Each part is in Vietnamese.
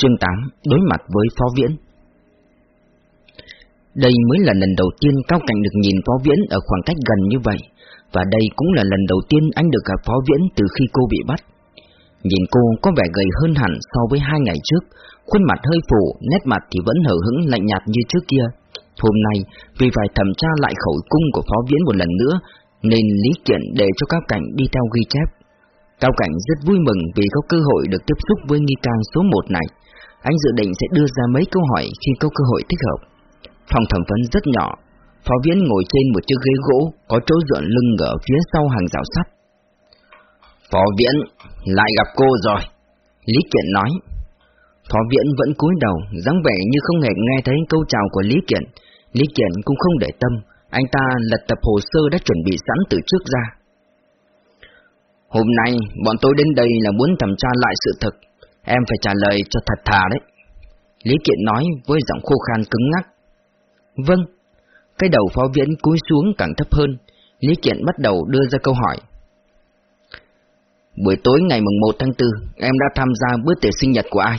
Chương 8 Đối mặt với Phó Viễn. Đây mới là lần đầu tiên Cao Cảnh được nhìn Phó Viễn ở khoảng cách gần như vậy Và đây cũng là lần đầu tiên anh được gặp Phó Viễn từ khi cô bị bắt. Nhìn cô có vẻ gầy hơn hẳn so với hai ngày trước Khuôn mặt hơi phủ, nét mặt thì vẫn hở hững lạnh nhạt như trước kia. Hôm nay, vì phải thẩm tra lại khẩu cung của Phó Viễn một lần nữa Nên Lý Kiện để cho Cao Cảnh đi theo ghi chép. Cao Cảnh rất vui mừng vì có cơ hội được tiếp xúc với nghi can số 1 này. Anh dự định sẽ đưa ra mấy câu hỏi khi có cơ hội thích hợp. Phòng thẩm vấn rất nhỏ, phó viễn ngồi trên một chiếc ghế gỗ có chỗ dựa lưng ở phía sau hàng rào sắt. Phó viễn, lại gặp cô rồi. Lý Kiện nói. Phó viễn vẫn cúi đầu, dáng vẻ như không hề nghe thấy câu chào của Lý Kiện. Lý Kiện cũng không để tâm, anh ta lật tập hồ sơ đã chuẩn bị sẵn từ trước ra. Hôm nay, bọn tôi đến đây là muốn thẩm tra lại sự thật. Em phải trả lời cho thật thà đấy. Lý Kiện nói với giọng khô khan cứng ngắc. Vâng. Cái đầu phó viễn cúi xuống càng thấp hơn. Lý Kiện bắt đầu đưa ra câu hỏi. Buổi tối ngày mùng 1 tháng 4, em đã tham gia bữa tiệc sinh nhật của ai?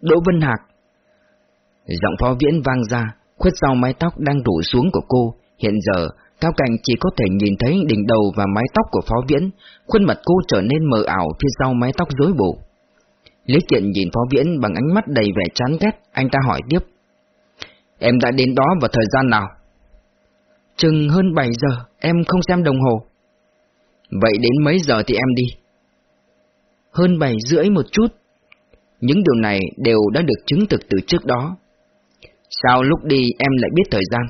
Đỗ Vân Hạc. Giọng phó viễn vang ra, khuất sau mái tóc đang rủ xuống của cô, hiện giờ Cao Cảnh chỉ có thể nhìn thấy đỉnh đầu và mái tóc của Phó Viễn, khuôn mặt cô trở nên mờ ảo phía sau mái tóc rối bù. Lý Kiện nhìn Phó Viễn bằng ánh mắt đầy vẻ chán ghét, anh ta hỏi tiếp. Em đã đến đó vào thời gian nào? Chừng hơn 7 giờ, em không xem đồng hồ. Vậy đến mấy giờ thì em đi? Hơn 7 rưỡi một chút. Những điều này đều đã được chứng thực từ trước đó. Sao lúc đi em lại biết thời gian?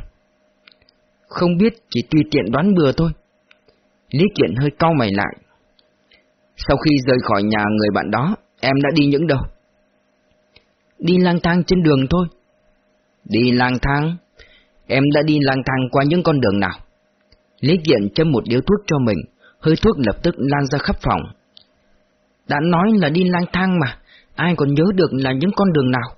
Không biết chỉ tùy tiện đoán bừa thôi. Lý Kiện hơi cau mày lại. Sau khi rời khỏi nhà người bạn đó, em đã đi những đâu? Đi lang thang trên đường thôi. Đi lang thang? Em đã đi lang thang qua những con đường nào? Lý Kiện châm một điếu thuốc cho mình, hơi thuốc lập tức lan ra khắp phòng. Đã nói là đi lang thang mà, ai còn nhớ được là những con đường nào?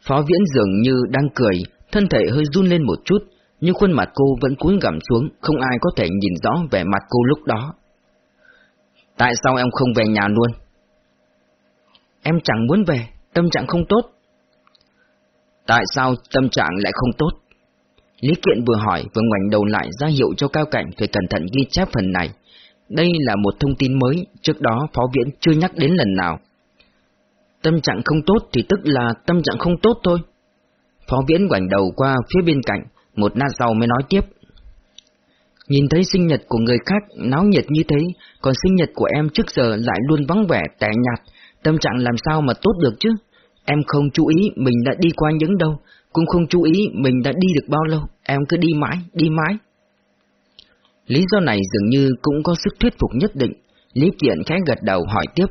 Phó Viễn dường như đang cười, thân thể hơi run lên một chút, nhưng khuôn mặt cô vẫn cúi gằm xuống, không ai có thể nhìn rõ vẻ mặt cô lúc đó. Tại sao em không về nhà luôn? Em chẳng muốn về, tâm trạng không tốt. Tại sao tâm trạng lại không tốt? Lý Kiện vừa hỏi vừa ngoảnh đầu lại ra hiệu cho Cao Cảnh phải cẩn thận ghi chép phần này. Đây là một thông tin mới, trước đó Phó Viễn chưa nhắc đến lần nào. Tâm trạng không tốt thì tức là tâm trạng không tốt thôi. Phó Viễn ngoảnh đầu qua phía bên cạnh, một lát sau mới nói tiếp. Nhìn thấy sinh nhật của người khác náo nhiệt như thế, còn sinh nhật của em trước giờ lại luôn vắng vẻ, tẻ nhạt, tâm trạng làm sao mà tốt được chứ? Em không chú ý mình đã đi qua những đâu, cũng không chú ý mình đã đi được bao lâu, em cứ đi mãi, đi mãi. Lý do này dường như cũng có sức thuyết phục nhất định, Lý Kiện khẽ gật đầu hỏi tiếp.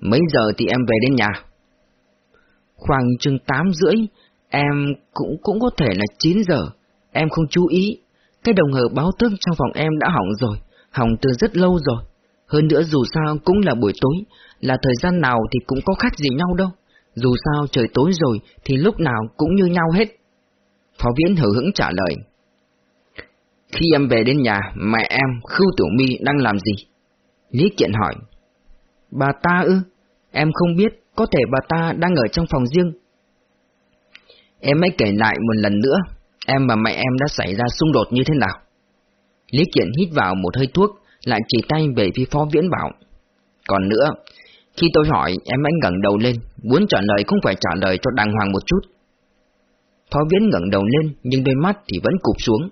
Mấy giờ thì em về đến nhà? Khoảng chừng 8 rưỡi, Em cũng cũng có thể là 9 giờ, em không chú ý. Cái đồng hồ báo thức trong phòng em đã hỏng rồi, hỏng từ rất lâu rồi. Hơn nữa dù sao cũng là buổi tối, là thời gian nào thì cũng có khác gì nhau đâu. Dù sao trời tối rồi thì lúc nào cũng như nhau hết. Phó Viễn hở hững trả lời. Khi em về đến nhà, mẹ em, Khưu Tiểu My đang làm gì? Lý Kiện hỏi. Bà ta ư? Em không biết, có thể bà ta đang ở trong phòng riêng, Em hãy kể lại một lần nữa, em và mẹ em đã xảy ra xung đột như thế nào? Lý Kiện hít vào một hơi thuốc, lại chỉ tay về phía phó viễn bảo. Còn nữa, khi tôi hỏi em anh ngẩng đầu lên, muốn trả lời cũng phải trả lời cho đàng hoàng một chút. Phó viễn ngẩng đầu lên, nhưng đôi mắt thì vẫn cụp xuống.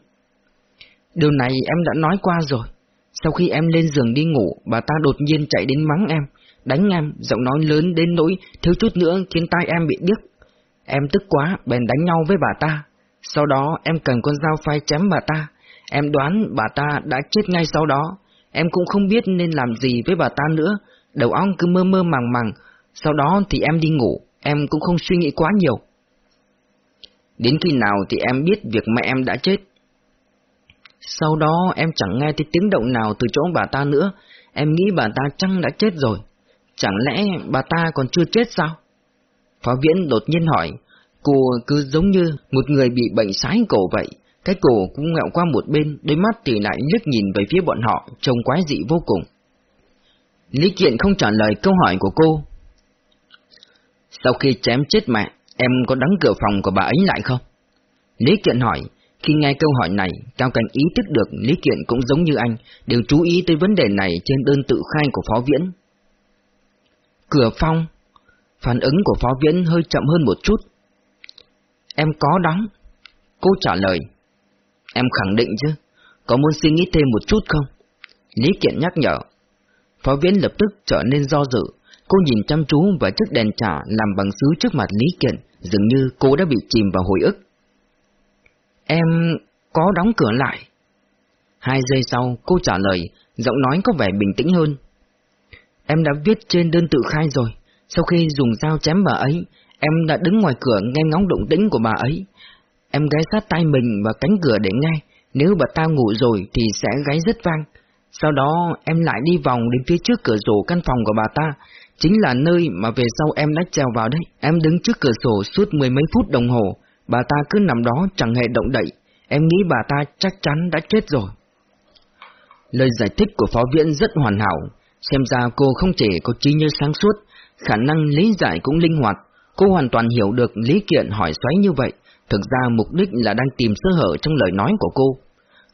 Điều này em đã nói qua rồi. Sau khi em lên giường đi ngủ, bà ta đột nhiên chạy đến mắng em, đánh em, giọng nói lớn đến nỗi thiếu chút nữa khiến tai em bị điếc. Em tức quá, bèn đánh nhau với bà ta. Sau đó em cần con dao phai chém bà ta. Em đoán bà ta đã chết ngay sau đó. Em cũng không biết nên làm gì với bà ta nữa. Đầu óc cứ mơ mơ màng màng. Sau đó thì em đi ngủ. Em cũng không suy nghĩ quá nhiều. Đến khi nào thì em biết việc mẹ em đã chết? Sau đó em chẳng nghe thấy tiếng động nào từ chỗ bà ta nữa. Em nghĩ bà ta chăng đã chết rồi. Chẳng lẽ bà ta còn chưa chết sao? Phó Viễn đột nhiên hỏi, cô cứ giống như một người bị bệnh sái cổ vậy, cái cổ cũng ngẹo qua một bên, đôi mắt thì lại liếc nhìn về phía bọn họ, trông quái dị vô cùng. Lý Kiện không trả lời câu hỏi của cô. Sau khi chém chết mẹ, em có đóng cửa phòng của bà ấy lại không? Lý Kiện hỏi, khi nghe câu hỏi này, Cao Cảnh ý thức được Lý Kiện cũng giống như anh, đều chú ý tới vấn đề này trên đơn tự khai của Phó Viễn. Cửa phòng, phản ứng của Phó Viễn hơi chậm hơn một chút. Em có đóng. Cô trả lời. Em khẳng định chứ, có muốn suy nghĩ thêm một chút không? Lý Kiện nhắc nhở. Phó Viễn lập tức trở nên do dự, cô nhìn chăm chú vào chiếc đèn trả làm bằng sứ trước mặt Lý Kiện, dường như cô đã bị chìm vào hồi ức. Em có đóng cửa lại. Hai giây sau, cô trả lời, giọng nói có vẻ bình tĩnh hơn. Em đã viết trên đơn tự khai rồi, sau khi dùng dao chém bà ấy, em đã đứng ngoài cửa nghe ngóng động tĩnh của bà ấy. Em gáy sát tay mình và cánh cửa để nghe, nếu bà ta ngủ rồi thì sẽ gáy rất vang. Sau đó em lại đi vòng đến phía trước cửa sổ căn phòng của bà ta, chính là nơi mà về sau em đã trèo vào đấy. Em đứng trước cửa sổ suốt mười mấy phút đồng hồ, bà ta cứ nằm đó chẳng hề động đậy, em nghĩ bà ta chắc chắn đã chết rồi. Lời giải thích của phó viện rất hoàn hảo, xem ra cô không chỉ có trí nhớ sáng suốt, khả năng lý giải cũng linh hoạt, cô hoàn toàn hiểu được lý kiện hỏi xoáy như vậy, thực ra mục đích là đang tìm sơ hở trong lời nói của cô.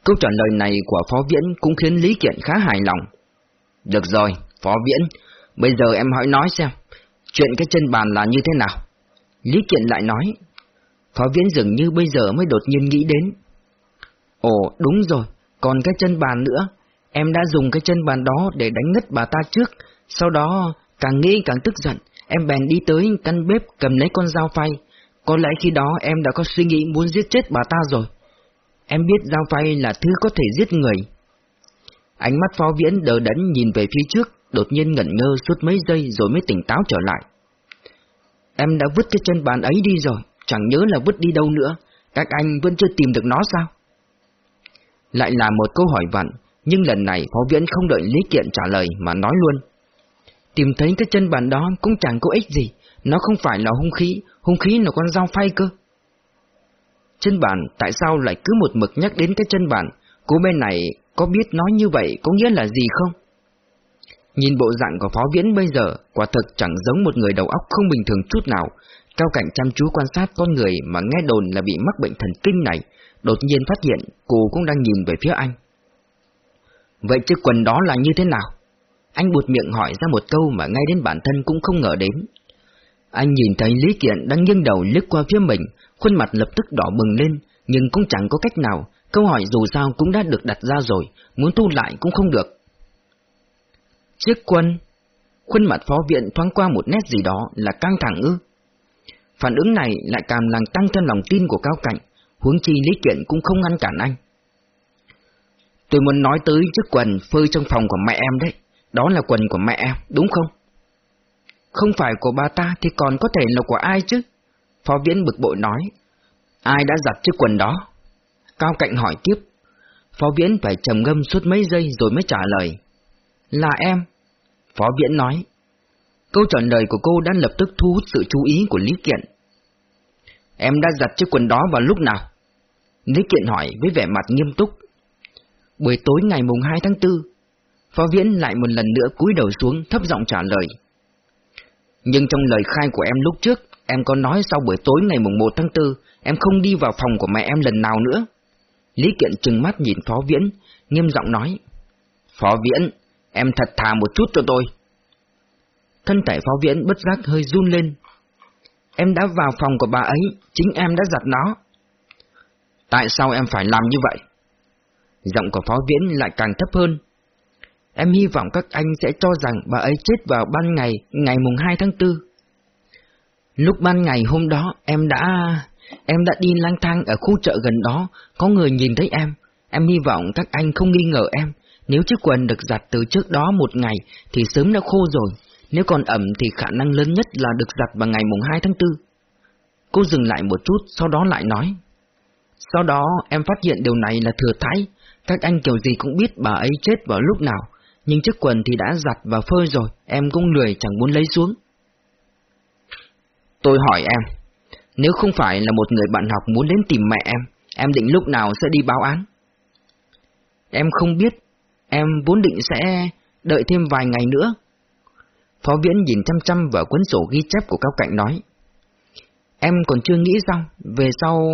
Câu trả lời này của Phó Viễn cũng khiến Lý Kiện khá hài lòng. Được rồi, Phó Viễn, bây giờ em hỏi nói xem, chuyện cái chân bàn là như thế nào? Lý Kiện lại nói, Phó Viễn dường như bây giờ mới đột nhiên nghĩ đến. Ồ, đúng rồi, còn cái chân bàn nữa, em đã dùng cái chân bàn đó để đánh ngất bà ta trước, sau đó càng nghĩ càng tức giận, em bèn đi tới căn bếp cầm lấy con dao phay. Có lẽ khi đó em đã có suy nghĩ muốn giết chết bà ta rồi. Em biết dao phay là thứ có thể giết người. Ánh mắt phó viễn đờ đẫn nhìn về phía trước, đột nhiên ngẩn ngơ suốt mấy giây rồi mới tỉnh táo trở lại. Em đã vứt cái chân bàn ấy đi rồi, chẳng nhớ là vứt đi đâu nữa, các anh vẫn chưa tìm được nó sao? Lại là một câu hỏi vặn, nhưng lần này phó viễn không đợi Lý Kiện trả lời mà nói luôn. Tìm thấy cái chân bàn đó cũng chẳng có ích gì, nó không phải là hung khí, hung khí là con dao phay cơ. Chân bản tại sao lại cứ một mực nhắc đến cái chân bản cô bên này có biết nói như vậy có nghĩa là gì không? Nhìn bộ dạng của phó viễn bây giờ, quả thực chẳng giống một người đầu óc không bình thường chút nào. Cao cảnh chăm chú quan sát con người mà nghe đồn là bị mắc bệnh thần kinh này, đột nhiên phát hiện cô cũng đang nhìn về phía anh. Vậy chiếc quần đó là như thế nào? Anh buột miệng hỏi ra một câu mà ngay đến bản thân cũng không ngờ đến. Anh nhìn thấy Lý Kiện đang nghiêng đầu lướt qua phía mình, khuôn mặt lập tức đỏ bừng lên, nhưng cũng chẳng có cách nào, câu hỏi dù sao cũng đã được đặt ra rồi, muốn tu lại cũng không được. Chiếc quân, khuôn mặt phó viện thoáng qua một nét gì đó là căng thẳng ư. Phản ứng này lại càng làm tăng thêm lòng tin của Cao cảnh huống chi Lý Kiện cũng không ngăn cản anh. Tôi muốn nói tới chiếc quần phơi trong phòng của mẹ em đấy, đó là quần của mẹ em, đúng không? Không phải của bà ta thì còn có thể là của ai chứ? Phó Viễn bực bội nói. Ai đã giặt chiếc quần đó? Cao Cạnh hỏi tiếp. Phó Viễn phải trầm ngâm suốt mấy giây rồi mới trả lời. Là em. Phó Viễn nói. Câu trả lời của cô đã lập tức thu hút sự chú ý của Lý Kiện. Em đã giặt chiếc quần đó vào lúc nào? Lý Kiện hỏi với vẻ mặt nghiêm túc. Buổi tối ngày mùng 2 tháng 4, Phó Viễn lại một lần nữa cúi đầu xuống thấp giọng trả lời. Nhưng trong lời khai của em lúc trước, em có nói sau buổi tối ngày mùng 1 tháng 4, em không đi vào phòng của mẹ em lần nào nữa. Lý Kiện trừng mắt nhìn Phó Viễn, nghiêm giọng nói. Phó Viễn, em thật thà một chút cho tôi. Thân thể Phó Viễn bất giác hơi run lên. Em đã vào phòng của bà ấy, chính em đã giặt nó. Tại sao em phải làm như vậy? Giọng của Phó Viễn lại càng thấp hơn. Em hy vọng các anh sẽ cho rằng bà ấy chết vào ban ngày, ngày mùng 2 tháng 4. Lúc ban ngày hôm đó, em đã... Em đã đi lang thang ở khu chợ gần đó, có người nhìn thấy em. Em hy vọng các anh không nghi ngờ em. Nếu chiếc quần được giặt từ trước đó một ngày thì sớm đã khô rồi. Nếu còn ẩm thì khả năng lớn nhất là được giặt vào ngày mùng 2 tháng 4. Cô dừng lại một chút, sau đó lại nói. Sau đó em phát hiện điều này là thừa thái. Các anh kiểu gì cũng biết bà ấy chết vào lúc nào nhưng chiếc quần thì đã giặt và phơi rồi, em cũng lười chẳng muốn lấy xuống. Tôi hỏi em, nếu không phải là một người bạn học muốn đến tìm mẹ em, em định lúc nào sẽ đi báo án? Em không biết, em vốn định sẽ đợi thêm vài ngày nữa. Phó Viễn nhìn chăm chăm vào cuốn sổ ghi chép của Cao Cạnh nói. Em còn chưa nghĩ xong, về sau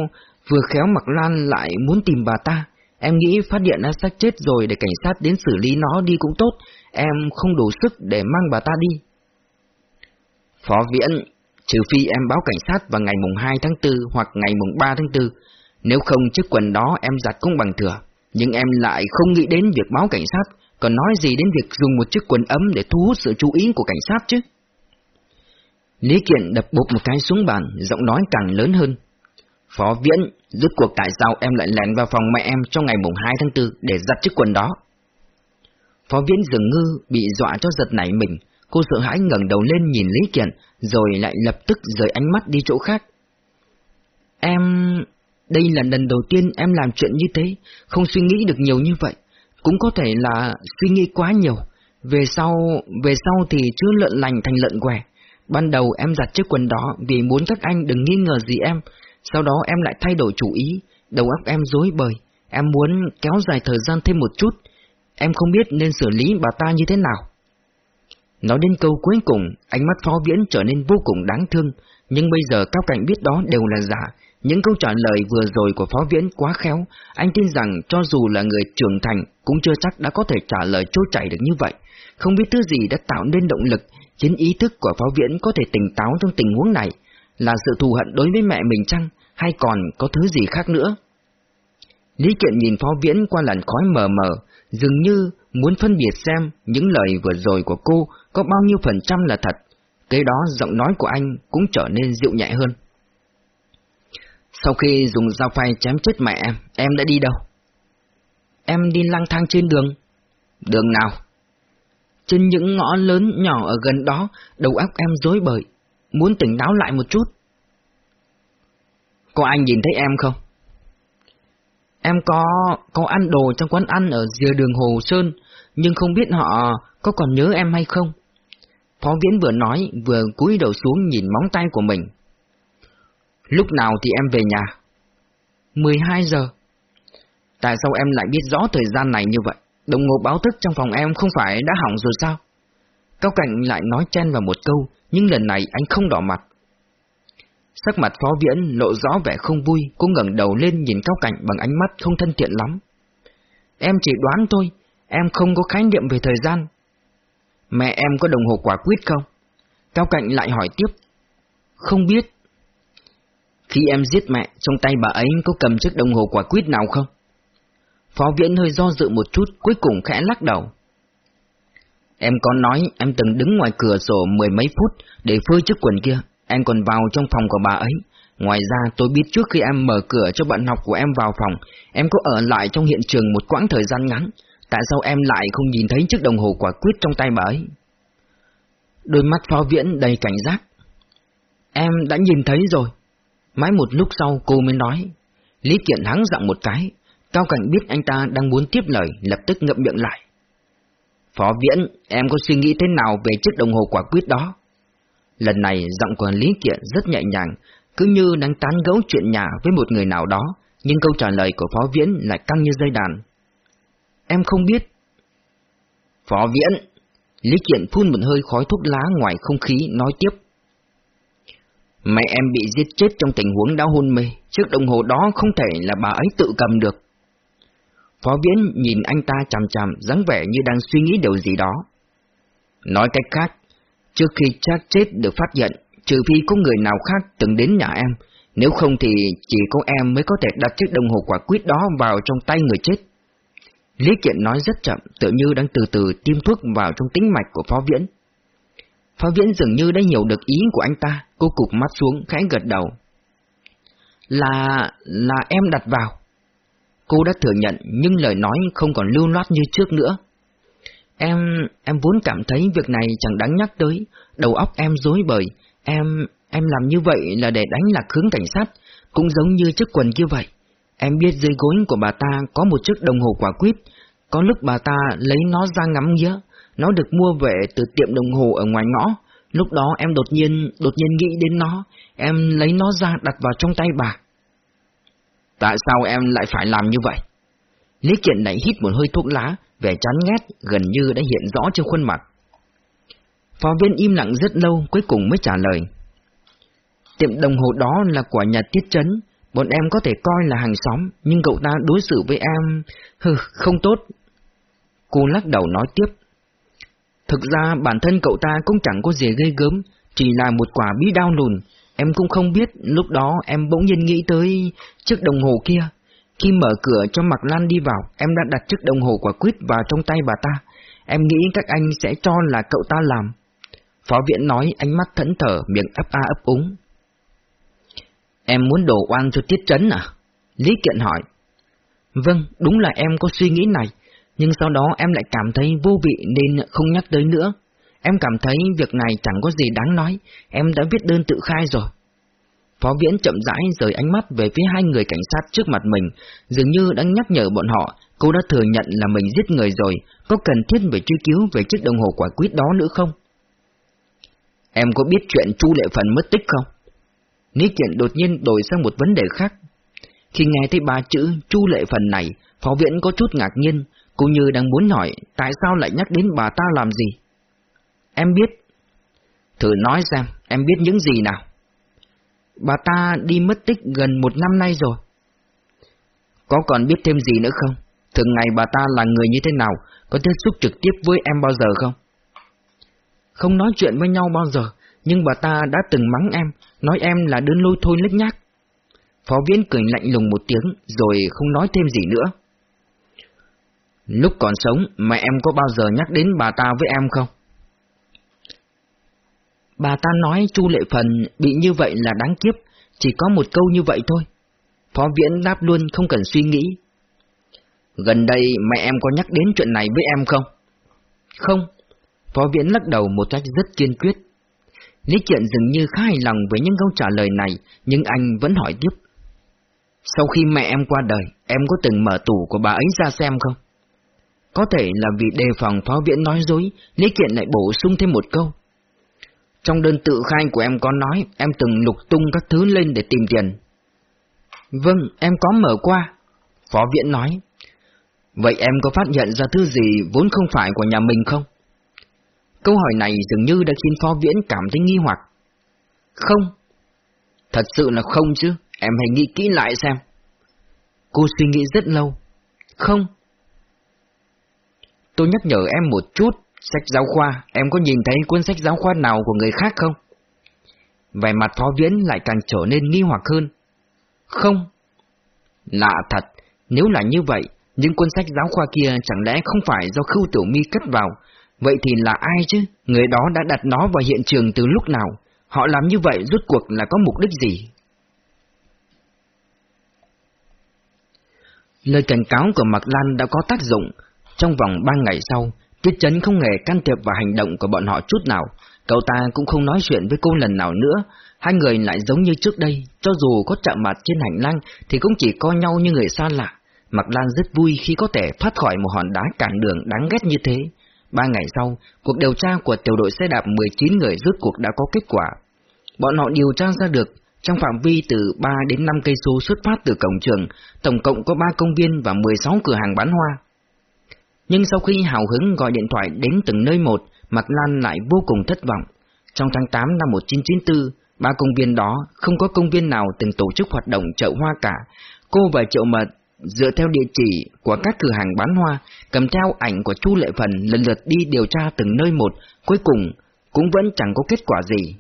vừa khéo Mặc Lan lại muốn tìm bà ta. Em nghĩ phát hiện đã xác chết rồi để cảnh sát đến xử lý nó đi cũng tốt, em không đủ sức để mang bà ta đi. Phó Viễn, trừ phi em báo cảnh sát vào ngày mùng 2 tháng 4 hoặc ngày mùng 3 tháng 4, nếu không chiếc quần đó em giặt cũng bằng thừa. Nhưng em lại không nghĩ đến việc báo cảnh sát, còn nói gì đến việc dùng một chiếc quần ấm để thu hút sự chú ý của cảnh sát chứ? Lý Kiện đập bụp một cái xuống bàn, giọng nói càng lớn hơn. Phó Viễn, rốt cuộc tại sao em lại lẻn vào phòng mẹ em trong ngày mùng 2 tháng 4 để giặt chiếc quần đó? Phó Viễn dường ngư bị dọa cho giật nảy mình, cô sợ hãi ngẩng đầu lên nhìn Lý Kiện, rồi lại lập tức rời ánh mắt đi chỗ khác. Em... Đây là lần đầu tiên em làm chuyện như thế, không suy nghĩ được nhiều như vậy. Cũng có thể là suy nghĩ quá nhiều. Về sau, về sau thì chưa lợn lành thành lợn què. Ban đầu em giặt chiếc quần đó vì muốn các anh đừng nghi ngờ gì em. Sau đó em lại thay đổi chủ ý, đầu óc em rối bời. Em muốn kéo dài thời gian thêm một chút. Em không biết nên xử lý bà ta như thế nào. Nói đến câu cuối cùng, ánh mắt phó viễn trở nên vô cùng đáng thương. Nhưng bây giờ cao cảnh biết đó đều là giả, những câu trả lời vừa rồi của Phó Viễn quá khéo, anh tin rằng cho dù là người trưởng thành cũng chưa chắc đã có thể trả lời trôi chảy được như vậy. Không biết thứ gì đã tạo nên động lực, khiến ý thức của Phó Viễn có thể tỉnh táo trong tình huống này, là sự thù hận đối với mẹ mình chăng, hay còn có thứ gì khác nữa? Lý Kiện nhìn Phó Viễn qua làn khói mờ mờ, dường như muốn phân biệt xem những lời vừa rồi của cô có bao nhiêu phần trăm là thật. Kế đó giọng nói của anh cũng trở nên dịu nhẹ hơn. Sau khi dùng dao phay chém chết mẹ em, em đã đi đâu? Em đi lang thang trên đường. Đường nào? Trên những ngõ lớn nhỏ ở gần đó, đầu óc em rối bời, muốn tỉnh táo lại một chút. Có anh nhìn thấy em không? Em có có ăn đồ trong quán ăn ở dìa đường Hồ Sơn, nhưng không biết họ có còn nhớ em hay không. Phó Viễn vừa nói vừa cúi đầu xuống nhìn móng tay của mình. Lúc nào thì em về nhà? 12 giờ. Tại sao em lại biết rõ thời gian này như vậy? Đồng hồ báo thức trong phòng em không phải đã hỏng rồi sao? Cao Cảnh lại nói chen vào một câu, nhưng lần này anh không đỏ mặt. Sắc mặt Phó Viễn lộ rõ vẻ không vui, cô ngẩng đầu lên nhìn Cao Cảnh bằng ánh mắt không thân thiện lắm. Em chỉ đoán thôi, em không có khái niệm về thời gian. Mẹ em có đồng hồ quả quyết không? Cao Cảnh lại hỏi tiếp. Không biết. Khi em giết mẹ, trong tay bà ấy có cầm chiếc đồng hồ quả quyết nào không? Phó Viễn hơi do dự một chút, cuối cùng khẽ lắc đầu. Em có nói em từng đứng ngoài cửa sổ mười mấy phút để phơi chiếc quần kia, em còn vào trong phòng của bà ấy. Ngoài ra tôi biết trước khi em mở cửa cho bạn học của em vào phòng, em có ở lại trong hiện trường một quãng thời gian ngắn. Tại sao em lại không nhìn thấy chiếc đồng hồ quả quyết trong tay bà ấy? Đôi mắt phó viễn đầy cảnh giác. Em đã nhìn thấy rồi. Mãi một lúc sau cô mới nói. Lý Kiện hắng giọng một cái. Cao Cảnh biết anh ta đang muốn tiếp lời, lập tức ngậm miệng lại. Phó Viễn, em có suy nghĩ thế nào về chiếc đồng hồ quả quyết đó? Lần này giọng của Lý Kiện rất nhẹ nhàng, cứ như đang tán gẫu chuyện nhà với một người nào đó, nhưng câu trả lời của Phó Viễn lại căng như dây đàn. Em không biết. Phó Viễn! Lý Kiện phun một hơi khói thuốc lá ngoài không khí nói tiếp. Mẹ em bị giết chết trong tình huống đã hôn mê, chiếc đồng hồ đó không thể là bà ấy tự cầm được. Phó Viễn nhìn anh ta chằm chằm, dáng vẻ như đang suy nghĩ điều gì đó. Nói cách khác, trước khi chắc chết được phát hiện, trừ phi có người nào khác từng đến nhà em, nếu không thì chỉ có em mới có thể đặt chiếc đồng hồ quả quyết đó vào trong tay người chết. Lý Kiện nói rất chậm, tự như đang từ từ tiêm thuốc vào trong tính mạch của Phó Viễn. Phó Viễn dường như đã hiểu được ý của anh ta, cô cụp mắt xuống khẽ gật đầu. Là... là em đặt vào. Cô đã thừa nhận nhưng lời nói không còn lưu loát như trước nữa. Em... em vốn cảm thấy việc này chẳng đáng nhắc tới, đầu óc em rối bời, em... em làm như vậy là để đánh lạc hướng cảnh sát, cũng giống như chiếc quần kia vậy. Em biết dưới gối của bà ta có một chiếc đồng hồ quả quyết, có lúc bà ta lấy nó ra ngắm nghía, nó được mua về từ tiệm đồng hồ ở ngoài ngõ. Lúc đó em đột nhiên, đột nhiên nghĩ đến nó, em lấy nó ra đặt vào trong tay bà. Tại sao em lại phải làm như vậy? Lý Kiện này hít một hơi thuốc lá, vẻ chán ghét gần như đã hiện rõ trên khuôn mặt. Phó viên im lặng rất lâu cuối cùng mới trả lời. Tiệm đồng hồ đó là của nhà tiết trấn bọn em có thể coi là hàng xóm, nhưng cậu ta đối xử với em... hừ, không tốt. Cô lắc đầu nói tiếp. Thực ra bản thân cậu ta cũng chẳng có gì gây gớm, chỉ là một quả bí đau lùn. Em cũng không biết, lúc đó em bỗng nhiên nghĩ tới chiếc đồng hồ kia. Khi mở cửa cho Mạc Lan đi vào, em đã đặt chiếc đồng hồ quả quyết vào trong tay bà ta. Em nghĩ các anh sẽ cho là cậu ta làm. Phó viện nói ánh mắt thẫn thở, miệng ấp a ấp úng. Em muốn đổ oan cho Tiết Trấn à? Lý Kiện hỏi. Vâng, đúng là em có suy nghĩ này, nhưng sau đó em lại cảm thấy vô vị nên không nhắc tới nữa. Em cảm thấy việc này chẳng có gì đáng nói, em đã viết đơn tự khai rồi. Phó Viễn chậm rãi rời ánh mắt về phía hai người cảnh sát trước mặt mình, dường như đang nhắc nhở bọn họ, cô đã thừa nhận là mình giết người rồi, có cần thiết phải truy cứu về chiếc đồng hồ quả quyết đó nữa không? Em có biết chuyện Chu Lệ Phần mất tích không? Ní kiện đột nhiên đổi sang một vấn đề khác. Khi nghe thấy ba chữ Chu Lệ Phần này, Phó Viễn có chút ngạc nhiên, cũng như đang muốn hỏi tại sao lại nhắc đến bà ta làm gì. Em biết. Thử nói xem, em biết những gì nào? Bà ta đi mất tích gần một năm nay rồi. Có còn biết thêm gì nữa không? Thường ngày bà ta là người như thế nào? Có tiếp xúc trực tiếp với em bao giờ không? Không nói chuyện với nhau bao giờ, nhưng bà ta đã từng mắng em, nói em là đơn lôi thôi lếch nhác. Phó Viễn cười lạnh lùng một tiếng, rồi không nói thêm gì nữa. Lúc còn sống, mẹ em có bao giờ nhắc đến bà ta với em không? Bà ta nói Chu Lệ Phần bị như vậy là đáng kiếp, chỉ có một câu như vậy thôi. Phó Viễn đáp luôn không cần suy nghĩ. Gần đây mẹ em có nhắc đến chuyện này với em không? Không. Phó Viễn lắc đầu một cách rất kiên quyết. Lý Kiện dường như khá hài lòng với những câu trả lời này, nhưng anh vẫn hỏi tiếp. Sau khi mẹ em qua đời, em có từng mở tủ của bà ấy ra xem không? Có thể là vì đề phòng Phó Viễn nói dối, Lý Kiện lại bổ sung thêm một câu. Trong đơn tự khai của em có nói em từng lục tung các thứ lên để tìm tiền. Vâng, em có mở qua. Phó Viễn nói. Vậy em có phát hiện ra thứ gì vốn không phải của nhà mình không? Câu hỏi này dường như đã khiến Phó Viễn cảm thấy nghi hoặc. Không. Thật sự là không chứ, em hãy nghĩ kỹ lại xem. Cô suy nghĩ rất lâu. Không. Tôi nhắc nhở em một chút, sách giáo khoa, em có nhìn thấy cuốn sách giáo khoa nào của người khác không? Vẻ mặt Phó Viễn lại càng trở nên nghi hoặc hơn. Không. Lạ thật, nếu là như vậy, những cuốn sách giáo khoa kia chẳng lẽ không phải do Khưu Tiểu Mi cất vào, vậy thì là ai chứ? Người đó đã đặt nó vào hiện trường từ lúc nào? Họ làm như vậy rốt cuộc là có mục đích gì? Lời cảnh cáo của Mạc Lan đã có tác dụng. Trong vòng ba ngày sau, Tiết trấn không hề can thiệp vào hành động của bọn họ chút nào. Cậu ta cũng không nói chuyện với cô lần nào nữa. Hai người lại giống như trước đây, cho dù có chạm mặt trên hành lang thì cũng chỉ coi nhau như người xa lạ. Mạc Lan rất vui khi có thể thoát khỏi một hòn đá cản đường đáng ghét như thế. Ba ngày sau, cuộc điều tra của tiểu đội xe đạp 19 người rước cuộc đã có kết quả. Bọn họ điều tra ra được, trong phạm vi từ 3 đến 5 cây số xuất phát từ cổng trường, tổng cộng có 3 công viên và 16 cửa hàng bán hoa. Nhưng sau khi hào hứng gọi điện thoại đến từng nơi một, Mạc Lan lại vô cùng thất vọng. Trong tháng 8 năm 1994, ba công viên đó không có công viên nào từng tổ chức hoạt động chợ hoa cả. Cô và Triệu Mật dựa theo địa chỉ của các cửa hàng bán hoa, cầm theo ảnh của Chu Lệ Phần lần lượt đi điều tra từng nơi một, cuối cùng cũng vẫn chẳng có kết quả gì.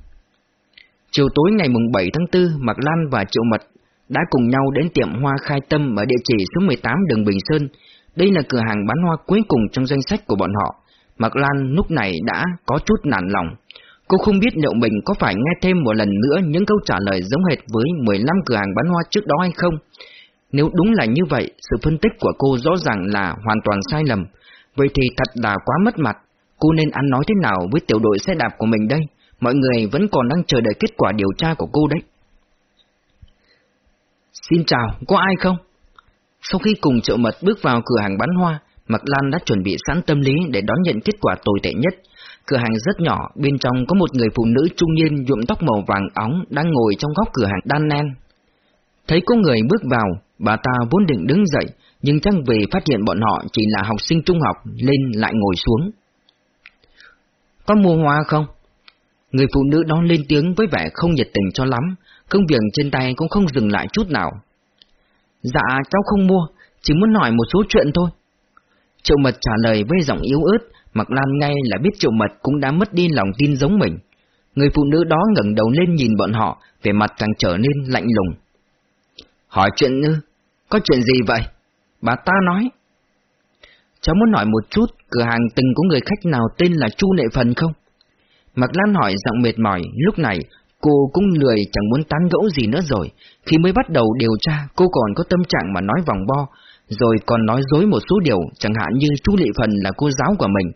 Chiều tối ngày mùng 7 tháng 4, Mạc Lan và Triệu Mật đã cùng nhau đến tiệm hoa khai tâm ở địa chỉ số 18 đường Bình Sơn. Đây là cửa hàng bán hoa cuối cùng trong danh sách của bọn họ. Mạc Lan lúc này đã có chút nản lòng. Cô không biết liệu mình có phải nghe thêm một lần nữa những câu trả lời giống hệt với 15 cửa hàng bán hoa trước đó hay không. Nếu đúng là như vậy, sự phân tích của cô rõ ràng là hoàn toàn sai lầm. Vậy thì thật là quá mất mặt. Cô nên ăn nói thế nào với tiểu đội xe đạp của mình đây? Mọi người vẫn còn đang chờ đợi kết quả điều tra của cô đấy. Xin chào, có ai không? Sau khi cùng trợ mật bước vào cửa hàng bán hoa, Mạc Lan đã chuẩn bị sẵn tâm lý để đón nhận kết quả tồi tệ nhất. Cửa hàng rất nhỏ, bên trong có một người phụ nữ trung niên nhuộm tóc màu vàng óng đang ngồi trong góc cửa hàng đan nen. Thấy có người bước vào, bà ta vốn định đứng dậy, nhưng chắc về phát hiện bọn họ chỉ là học sinh trung học, lên lại ngồi xuống. Có mua hoa không? Người phụ nữ đó lên tiếng với vẻ không nhiệt tình cho lắm, công việc trên tay cũng không dừng lại chút nào. Dạ, cháu không mua, chỉ muốn hỏi một số chuyện thôi. Triệu Mật trả lời với giọng yếu ớt, Mặc Lan ngay là biết Triệu Mật cũng đã mất đi lòng tin giống mình. Người phụ nữ đó ngẩng đầu lên nhìn bọn họ, vẻ mặt càng trở nên lạnh lùng. Hỏi chuyện ư? Có chuyện gì vậy? Bà ta nói. Cháu muốn hỏi một chút, cửa hàng từng có người khách nào tên là Chu Nệ Phần không? Mạc Lan hỏi giọng mệt mỏi, lúc này cô cũng lười chẳng muốn tán gẫu gì nữa rồi. Khi mới bắt đầu điều tra, cô còn có tâm trạng mà nói vòng bo, rồi còn nói dối một số điều, chẳng hạn như Chu Lệ Phần là cô giáo của mình.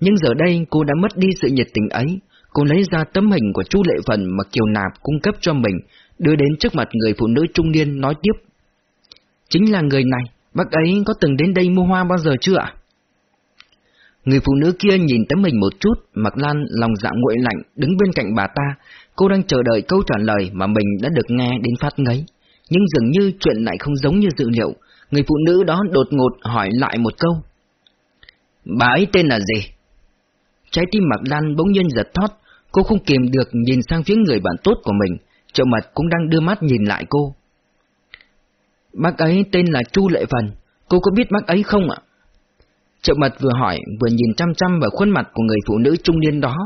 Nhưng giờ đây cô đã mất đi sự nhiệt tình ấy, cô lấy ra tấm hình của Chu Lệ Phần mà Kiều Nạp cung cấp cho mình, đưa đến trước mặt người phụ nữ trung niên nói tiếp. Chính là người này, bác ấy có từng đến đây mua hoa bao giờ chưa ạ? Người phụ nữ kia nhìn tấm hình một chút, Mặc Lan lòng dạ nguội lạnh, đứng bên cạnh bà ta. Cô đang chờ đợi câu trả lời mà mình đã được nghe đến phát ngấy. Nhưng dường như chuyện lại không giống như dự liệu. Người phụ nữ đó đột ngột hỏi lại một câu. Bà ấy tên là gì? Trái tim Mặc Lan bỗng nhiên giật thót. Cô không kìm được nhìn sang phía người bạn tốt của mình. Triệu mặt cũng đang đưa mắt nhìn lại cô. Bác ấy tên là Chu Lệ Phần. Cô có biết bác ấy không ạ? Triệu mật vừa hỏi vừa nhìn chăm chăm vào khuôn mặt của người phụ nữ trung niên đó.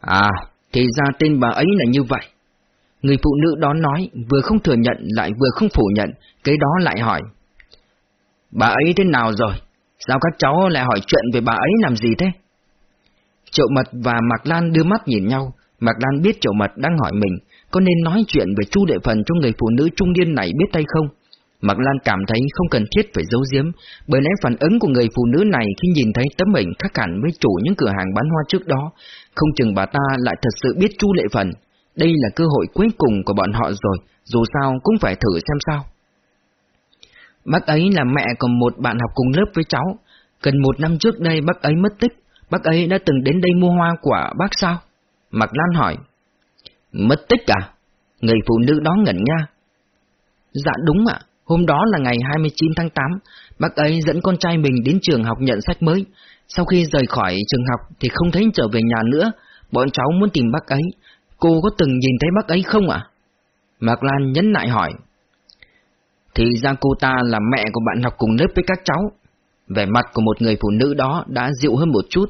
À, thì ra tên bà ấy là như vậy. Người phụ nữ đó nói, vừa không thừa nhận lại vừa không phủ nhận, cái đó lại hỏi. Bà ấy thế nào rồi? Sao các cháu lại hỏi chuyện về bà ấy làm gì thế? Triệu Mật và Mạc Lan đưa mắt nhìn nhau, Mạc Lan biết Triệu Mật đang hỏi mình, có nên nói chuyện về Chu Đệ Phần cho người phụ nữ trung niên này biết tay không? Mạc Lan cảm thấy không cần thiết phải giấu giếm, bởi lẽ phản ứng của người phụ nữ này khi nhìn thấy tấm ảnh khác hẳn với chủ những cửa hàng bán hoa trước đó, không chừng bà ta lại thật sự biết chu lệ phần. Đây là cơ hội cuối cùng của bọn họ rồi, dù sao cũng phải thử xem sao. Bác ấy là mẹ của một bạn học cùng lớp với cháu. Gần một năm trước đây bác ấy mất tích, bác ấy đã từng đến đây mua hoa của bác sao? Mạc Lan hỏi. Mất tích à? Người phụ nữ đó ngẩn nha. Dạ đúng ạ, Hôm đó là ngày 29 tháng 8, bác ấy dẫn con trai mình đến trường học nhận sách mới. Sau khi rời khỏi trường học thì không thấy trở về nhà nữa, bọn cháu muốn tìm bác ấy. Cô có từng nhìn thấy bác ấy không ạ? Mạc Lan nhấn lại hỏi. Thì ra cô ta là mẹ của bạn học cùng lớp với các cháu. Vẻ mặt của một người phụ nữ đó đã dịu hơn một chút.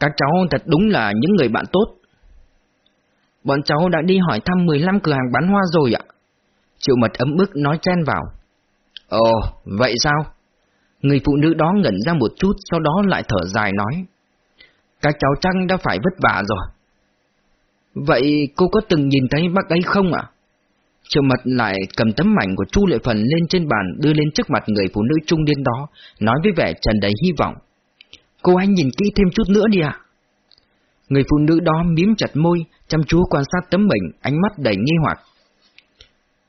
Các cháu thật đúng là những người bạn tốt. Bọn cháu đã đi hỏi thăm 15 cửa hàng bán hoa rồi ạ. Triệu mật ấm ức nói chen vào. Ồ, vậy sao? Người phụ nữ đó ngẩn ra một chút, sau đó lại thở dài nói. Các cháu trăng đã phải vất vả rồi. Vậy cô có từng nhìn thấy bác ấy không ạ? Triệu mật lại cầm tấm ảnh của Chu Lệ Phần lên trên bàn đưa lên trước mặt người phụ nữ trung niên đó, nói với vẻ tràn đầy hy vọng. Cô anh nhìn kỹ thêm chút nữa đi ạ. Người phụ nữ đó miếm chặt môi, chăm chú quan sát tấm mình ánh mắt đầy nghi hoặc.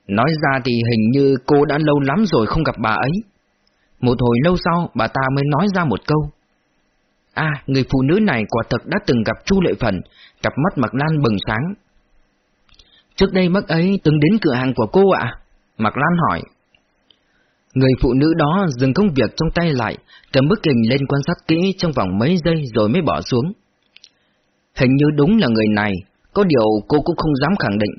Nói ra thì hình như cô đã lâu lắm rồi không gặp bà ấy. Một hồi lâu sau, bà ta mới nói ra một câu. À, người phụ nữ này quả thật đã từng gặp Chu Lệ Phần, cặp mắt Mạc Lan bừng sáng. Trước đây bác ấy từng đến cửa hàng của cô ạ? Mạc Lan hỏi. Người phụ nữ đó dừng công việc trong tay lại, cầm bức hình lên quan sát kỹ trong vòng mấy giây rồi mới bỏ xuống. Hình như đúng là người này, có điều cô cũng không dám khẳng định,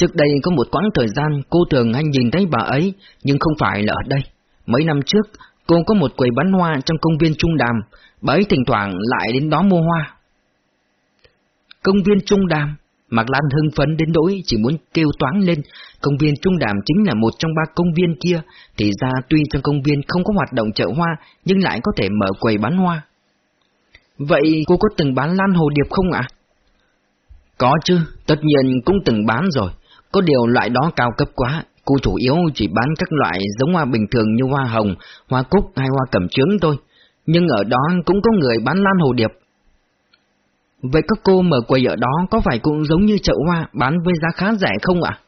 Trước đây có một quãng thời gian cô thường hay nhìn thấy bà ấy, nhưng không phải là ở đây. Mấy năm trước, cô có một quầy bán hoa trong công viên Trung Đàm, bà ấy thỉnh thoảng lại đến đó mua hoa. Công viên Trung Đàm, Mạc Lan hưng phấn đến nỗi chỉ muốn kêu toán lên, công viên Trung Đàm chính là một trong ba công viên kia, thì ra tuy trong công viên không có hoạt động chợ hoa, nhưng lại có thể mở quầy bán hoa. Vậy cô có từng bán lan hồ điệp không ạ? Có chứ, tất nhiên cũng từng bán rồi. Có điều loại đó cao cấp quá, cô chủ yếu chỉ bán các loại giống hoa bình thường như hoa hồng, hoa cúc hay hoa cẩm trướng thôi. Nhưng ở đó cũng có người bán lan hồ điệp. Vậy các cô mở quầy ở đó có phải cũng giống như chợ hoa bán với giá khá rẻ không ạ?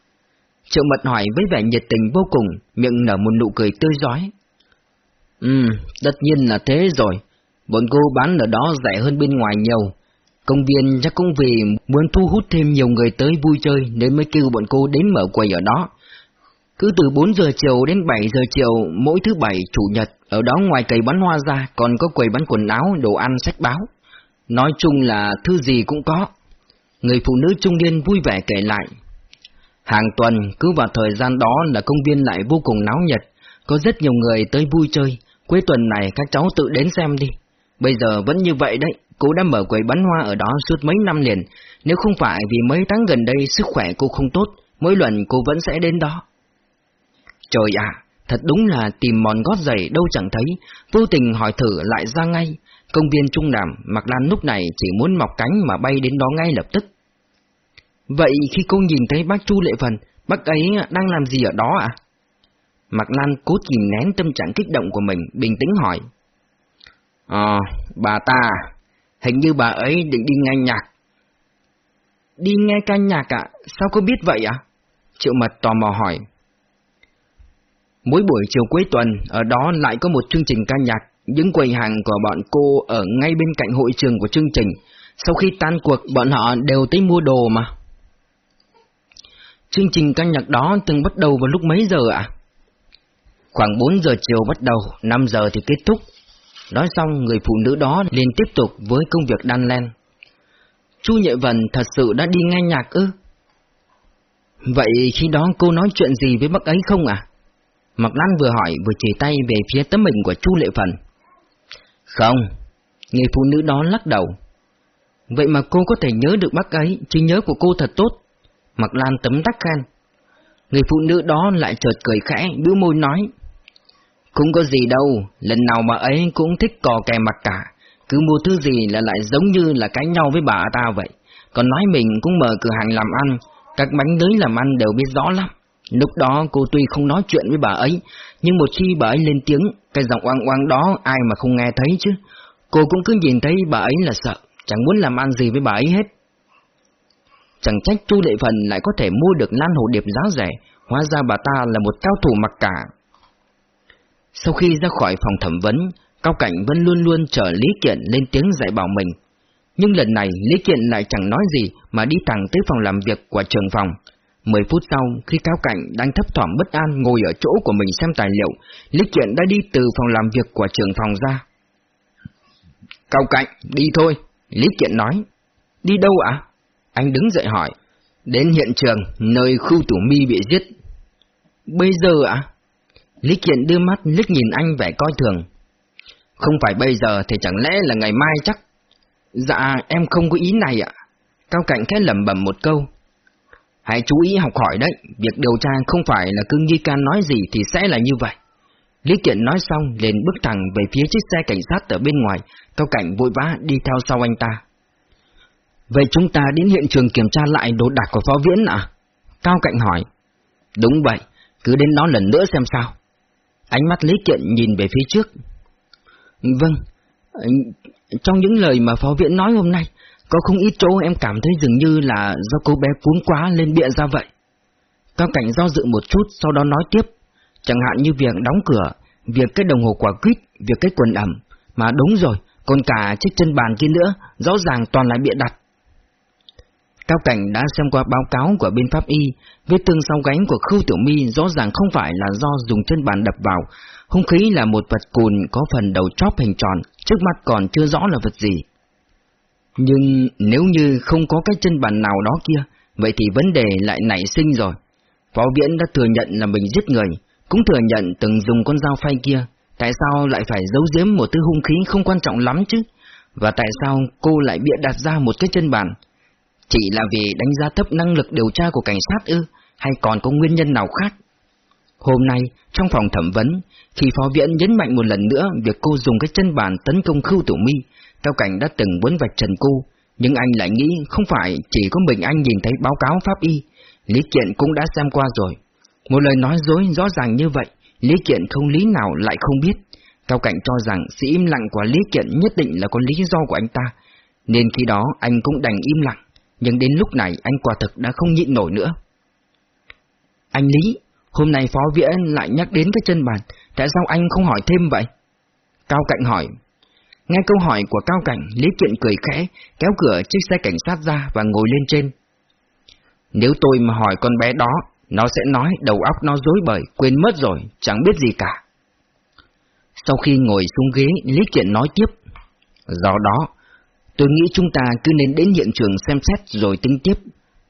Triệu mật hỏi với vẻ nhiệt tình vô cùng, miệng nở một nụ cười tươi giói. Ừ, tất nhiên là thế rồi. Bọn cô bán ở đó rẻ hơn bên ngoài nhiều, Công viên chắc cũng vì muốn thu hút thêm nhiều người tới vui chơi nên mới kêu bọn cô đến mở quầy ở đó. Cứ từ 4 giờ chiều đến 7 giờ chiều mỗi thứ bảy chủ nhật, ở đó ngoài cây bán hoa ra còn có quầy bán quần áo, đồ ăn, sách báo. Nói chung là thứ gì cũng có. Người phụ nữ trung niên vui vẻ kể lại. Hàng tuần, cứ vào thời gian đó là công viên lại vô cùng náo nhiệt, có rất nhiều người tới vui chơi, cuối tuần này các cháu tự đến xem đi. Bây giờ vẫn như vậy đấy, cô đã mở quầy bán hoa ở đó suốt mấy năm liền, nếu không phải vì mấy tháng gần đây sức khỏe cô không tốt, mỗi lần cô vẫn sẽ đến đó. Trời ạ, thật đúng là tìm mòn gót giày đâu chẳng thấy, vô tình hỏi thử lại ra ngay. Công viên Trung Nam, Mạc Lan lúc này chỉ muốn mọc cánh mà bay đến đó ngay lập tức. Vậy khi cô nhìn thấy bác Chu Lệ Phần, bác ấy đang làm gì ở đó ạ? À? Mạc Lan cố kìm nén tâm trạng kích động của mình, bình tĩnh hỏi. Ờ, bà ta, hình như bà ấy định đi nghe nhạc. Đi nghe ca nhạc ạ, sao cô biết vậy ạ? Triệu Mật tò mò hỏi. Mỗi buổi chiều cuối tuần, ở đó lại có một chương trình ca nhạc, những quầy hàng của bọn cô ở ngay bên cạnh hội trường của chương trình. Sau khi tan cuộc, bọn họ đều tới mua đồ mà. Chương trình ca nhạc đó từng bắt đầu vào lúc mấy giờ ạ? Khoảng 4 giờ chiều bắt đầu, 5 giờ thì kết thúc. Nói xong, người phụ nữ đó liền tiếp tục với công việc đan len. Chu Nhệ Vân thật sự đã đi nghe nhạc ư? Vậy khi đó cô nói chuyện gì với bác ấy không à? Mạc Lan vừa hỏi vừa chỉ tay về phía tấm hình của Chu Lệ Phần. Không, người phụ nữ đó lắc đầu. Vậy mà cô có thể nhớ được bác ấy, trí nhớ của cô thật tốt. Mạc Lan tấm tắc khen. Người phụ nữ đó lại chợt cười khẽ, bĩu môi nói. Cũng có gì đâu, lần nào mà ấy cũng thích cò kè mặt cả, cứ mua thứ gì là lại giống như là cãi nhau với bà ta vậy. Còn nói mình cũng mở cửa hàng làm ăn, các bánh lưới làm ăn đều biết rõ lắm. Lúc đó cô tuy không nói chuyện với bà ấy, nhưng một khi bà ấy lên tiếng, cái giọng oang oang đó ai mà không nghe thấy chứ. Cô cũng cứ nhìn thấy bà ấy là sợ, chẳng muốn làm ăn gì với bà ấy hết. Chẳng trách Chu Lệ Phần lại có thể mua được lan hồ điệp giá rẻ, hóa ra bà ta là một cao thủ mặc cả. Sau khi ra khỏi phòng thẩm vấn, Cao Cảnh vẫn luôn luôn chờ Lý Kiện lên tiếng dạy bảo mình. Nhưng lần này Lý Kiện lại chẳng nói gì mà đi thẳng tới phòng làm việc của trường phòng. Mười phút sau, khi Cao Cảnh đang thấp thỏm bất an ngồi ở chỗ của mình xem tài liệu, Lý Kiện đã đi từ phòng làm việc của trường phòng ra. Cao Cảnh, đi thôi, Lý Kiện nói. Đi đâu ạ? Anh đứng dậy hỏi. Đến hiện trường, nơi khu tủ mi bị giết. Bây giờ ạ? Lý Kiện đưa mắt liếc nhìn anh vẻ coi thường. Không phải bây giờ thì chẳng lẽ là ngày mai chắc? Dạ, em không có ý này ạ. Cao Cảnh khẽ lẩm bẩm một câu. Hãy chú ý học hỏi đấy, việc điều tra không phải là cứ nghi can nói gì thì sẽ là như vậy. Lý Kiện nói xong liền bước thẳng về phía chiếc xe cảnh sát ở bên ngoài, Cao Cảnh vội vã đi theo sau anh ta. Vậy chúng ta đến hiện trường kiểm tra lại đồ đạc của Phó Viễn à? Cao Cạnh hỏi. Đúng vậy, cứ đến đó lần nữa xem sao. Ánh mắt Lý Kiện nhìn về phía trước. Vâng, trong những lời mà Phó viện nói hôm nay, có không ít chỗ em cảm thấy dường như là do cô bé cuốn quá lên bịa ra vậy. Cao Cảnh do dự một chút, sau đó nói tiếp. Chẳng hạn như việc đóng cửa, việc cái đồng hồ quả quýt, việc cái quần ẩm. Mà đúng rồi, còn cả chiếc chân bàn kia nữa, rõ ràng toàn là bịa đặt. Cao Cảnh đã xem qua báo cáo của bên pháp y, vết thương sau gánh của Khưu Tiểu Mi rõ ràng không phải là do dùng chân bàn đập vào, hung khí là một vật cùn có phần đầu chóp hình tròn, trước mắt còn chưa rõ là vật gì. Nhưng nếu như không có cái chân bàn nào đó kia, vậy thì vấn đề lại nảy sinh rồi. Phó Viễn đã thừa nhận là mình giết người, cũng thừa nhận từng dùng con dao phay kia, tại sao lại phải giấu giếm một thứ hung khí không quan trọng lắm chứ? Và tại sao cô lại bịa đặt ra một cái chân bàn? Chỉ là vì đánh giá thấp năng lực điều tra của cảnh sát ư, hay còn có nguyên nhân nào khác? Hôm nay, trong phòng thẩm vấn, khi phó viện nhấn mạnh một lần nữa việc cô dùng cái chân bàn tấn công khưu tử mi, Cao Cảnh đã từng muốn vạch trần cô, nhưng anh lại nghĩ không phải chỉ có mình anh nhìn thấy báo cáo pháp y, Lý Kiện cũng đã xem qua rồi. Một lời nói dối rõ ràng như vậy, Lý Kiện không lý nào lại không biết. Cao Cảnh cho rằng sự im lặng của Lý Kiện nhất định là có lý do của anh ta, nên khi đó anh cũng đành im lặng nhưng đến lúc này anh quả thực đã không nhịn nổi nữa. Anh Lý, hôm nay Phó Viễn lại nhắc đến cái chân bàn, tại sao anh không hỏi thêm vậy? Cao Cạnh hỏi. Nghe câu hỏi của Cao Cạnh, Lý Kiện cười khẽ, kéo cửa chiếc xe cảnh sát ra và ngồi lên trên. Nếu tôi mà hỏi con bé đó, nó sẽ nói đầu óc nó dối bời, quên mất rồi, chẳng biết gì cả. Sau khi ngồi xuống ghế, Lý Kiện nói tiếp. Do đó, Tôi nghĩ chúng ta cứ nên đến hiện trường xem xét rồi tính tiếp.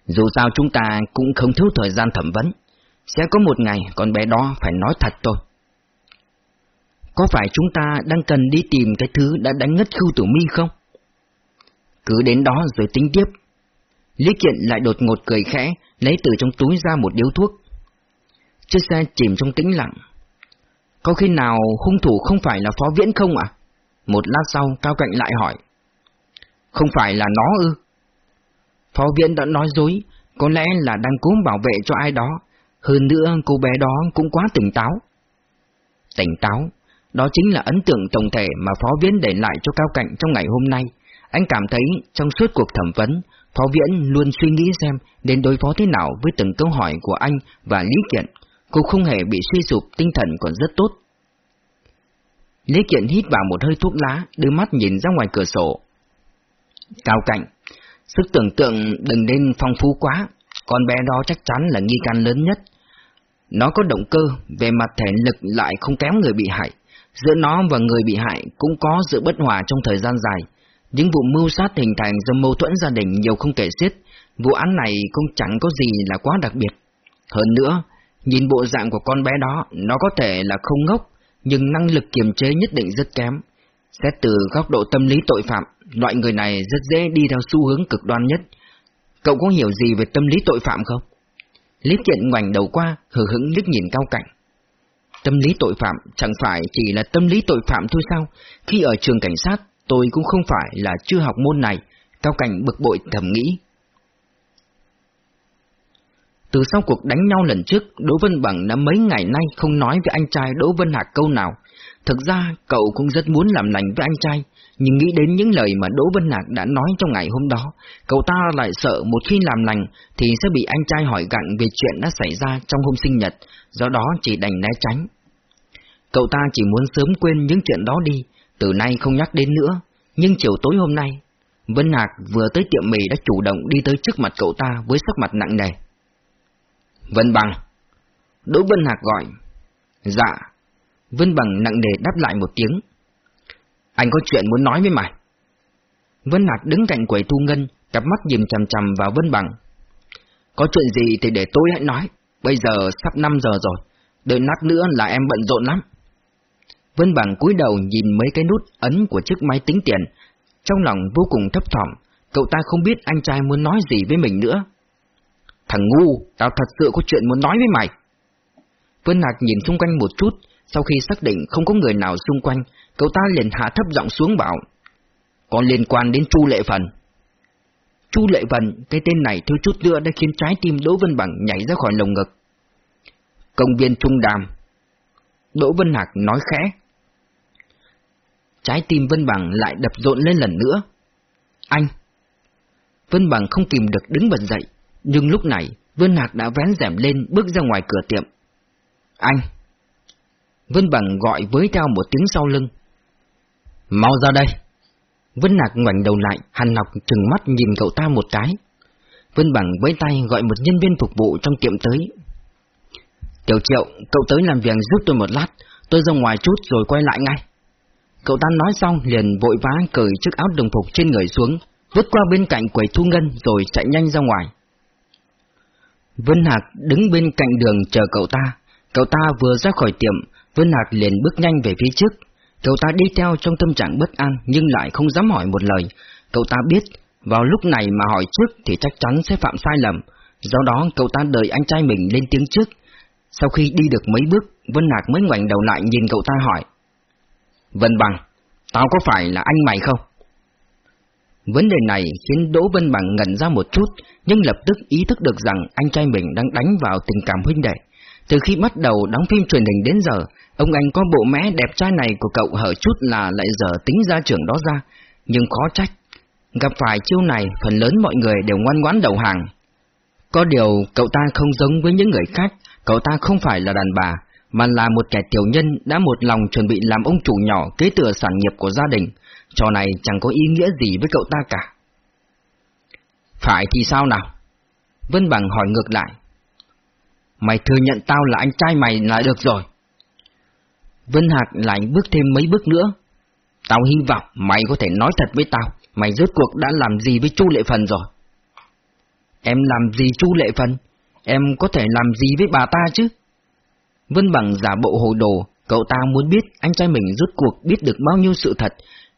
Dù sao chúng ta cũng không thiếu thời gian thẩm vấn. Sẽ có một ngày con bé đó phải nói thật thôi. Có phải chúng ta đang cần đi tìm cái thứ đã đánh ngất Khưu Tử Mi không? Cứ đến đó rồi tính tiếp. Lý Kiện lại đột ngột cười khẽ, lấy từ trong túi ra một điếu thuốc. Chiếc xe chìm trong tĩnh lặng. Có khi nào hung thủ không phải là Phó Viễn không à? Một lát sau, Cao Cạnh lại hỏi. Không phải là nó ư? Phó Viễn đã nói dối, có lẽ là đang cố bảo vệ cho ai đó. Hơn nữa, cô bé đó cũng quá tỉnh táo. Tỉnh táo, đó chính là ấn tượng tổng thể mà Phó Viễn để lại cho Cao Cạnh trong ngày hôm nay. Anh cảm thấy trong suốt cuộc thẩm vấn, Phó Viễn luôn suy nghĩ xem đến đối phó thế nào với từng câu hỏi của anh và Lý Kiện. Cô không hề bị suy sụp, tinh thần còn rất tốt. Lý Kiện hít vào một hơi thuốc lá, đưa mắt nhìn ra ngoài cửa sổ. Cao Cạnh, sức tưởng tượng đừng nên phong phú quá, con bé đó chắc chắn là nghi can lớn nhất. Nó có động cơ, về mặt thể lực lại không kém người bị hại. Giữa nó và người bị hại cũng có sự bất hòa trong thời gian dài. Những vụ mưu sát hình thành do mâu thuẫn gia đình nhiều không kể xiết. Vụ án này cũng chẳng có gì là quá đặc biệt. Hơn nữa, nhìn bộ dạng của con bé đó, nó có thể là không ngốc, nhưng năng lực kiềm chế nhất định rất kém. Xét từ góc độ tâm lý tội phạm, loại người này rất dễ đi theo xu hướng cực đoan nhất. Cậu có hiểu gì về tâm lý tội phạm không? Lý Kiện ngoảnh đầu qua, hờ hững liếc nhìn cao cảnh. Tâm lý tội phạm chẳng phải chỉ là tâm lý tội phạm thôi sao? Khi ở trường cảnh sát, tôi cũng không phải là chưa học môn này, cao cảnh bực bội thầm nghĩ. Từ sau cuộc đánh nhau lần trước, Đỗ Vân Bằng đã mấy ngày nay không nói với anh trai Đỗ Vân Hạc câu nào. Thực ra, cậu cũng rất muốn làm lành với anh trai, nhưng nghĩ đến những lời mà Đỗ Vân Hạc đã nói trong ngày hôm đó, cậu ta lại sợ một khi làm lành thì sẽ bị anh trai hỏi gặng về chuyện đã xảy ra trong hôm sinh nhật, do đó chỉ đành né tránh. Cậu ta chỉ muốn sớm quên những chuyện đó đi, từ nay không nhắc đến nữa, nhưng chiều tối hôm nay, Vân Hạc vừa tới tiệm mì đã chủ động đi tới trước mặt cậu ta với sắc mặt nặng nề. Vân Bằng Đỗ Vân Hạc gọi Dạ Vân Bằng nặng nề đáp lại một tiếng. Anh có chuyện muốn nói với mày. Vân Hạc đứng cạnh quầy thu ngân Cặp mắt nhìn chằm chằm vào Vân Bằng. Có chuyện gì thì để tôi hãy nói. Bây giờ sắp 5 giờ rồi Đợi nát nữa là em bận rộn lắm. Vân Bằng cúi đầu nhìn mấy cái nút ấn của chiếc máy tính tiền. Trong lòng vô cùng thấp thỏm Cậu ta không biết anh trai muốn nói gì với mình nữa. Thằng ngu, tao thật sự có chuyện muốn nói với mày. Vân Hạc nhìn xung quanh một chút, sau khi xác định không có người nào xung quanh, cậu ta liền hạ thấp giọng xuống bảo. Có liên quan đến Chu Lệ Phần. Chu Lệ Phần, cái tên này thiếu chút nữa đã khiến trái tim Đỗ Vân Bằng nhảy ra khỏi lồng ngực. Công viên Trung Đàm. Đỗ Vân Hạc nói khẽ. Trái tim Vân Bằng lại đập rộn lên lần nữa. Anh! Vân Bằng không kìm được đứng bật dậy, nhưng lúc này, Vân Hạc đã vén rèm lên bước ra ngoài cửa tiệm. Anh! Vân Bằng gọi với theo một tiếng sau lưng. Mau ra đây! Vân Nạc ngoảnh đầu lại, Hàn Ngọc trừng mắt nhìn cậu ta một cái. Vân Bằng với tay gọi một nhân viên phục vụ trong tiệm tới. Tiểu Triệu, cậu tới làm việc giúp tôi một lát, tôi ra ngoài chút rồi quay lại ngay. Cậu ta nói xong liền vội vã cởi chiếc áo đồng phục trên người xuống, vứt qua bên cạnh quầy thu ngân rồi chạy nhanh ra ngoài. Vân Hạc đứng bên cạnh đường chờ cậu ta. Cậu ta vừa ra khỏi tiệm, Vân Hạc liền bước nhanh về phía trước. Cậu ta đi theo trong tâm trạng bất an nhưng lại không dám hỏi một lời. Cậu ta biết, vào lúc này mà hỏi trước thì chắc chắn sẽ phạm sai lầm. Do đó cậu ta đợi anh trai mình lên tiếng trước. Sau khi đi được mấy bước, Vân Hạc mới ngoảnh đầu lại nhìn cậu ta hỏi. Vân Bằng, tao có phải là anh mày không? Vấn đề này khiến Đỗ Vân Bằng ngẩn ra một chút, nhưng lập tức ý thức được rằng anh trai mình đang đánh vào tình cảm huynh đệ. Từ khi bắt đầu đóng phim truyền hình đến giờ, ông anh có bộ mẽ đẹp trai này của cậu hở chút là lại dở tính ra trưởng đó ra, nhưng khó trách. Gặp phải chiêu này, phần lớn mọi người đều ngoan ngoãn đầu hàng. Có điều, cậu ta không giống với những người khác, cậu ta không phải là đàn bà, mà là một kẻ tiểu nhân đã một lòng chuẩn bị làm ông chủ nhỏ kế thừa sản nghiệp của gia đình. Trò này chẳng có ý nghĩa gì với cậu ta cả. Phải thì sao nào? Vân Bằng hỏi ngược lại. Mày thừa nhận tao là anh trai mày là được rồi. Vân Hạc lại bước thêm mấy bước nữa. Tao hy vọng mày có thể nói thật với tao, mày rốt cuộc đã làm gì với Chu Lệ Phần rồi? Em làm gì Chu Lệ Phần? Em có thể làm gì với bà ta chứ? Vân Bằng giả bộ hồ đồ, cậu ta muốn biết anh trai mình rốt cuộc biết được bao nhiêu sự thật,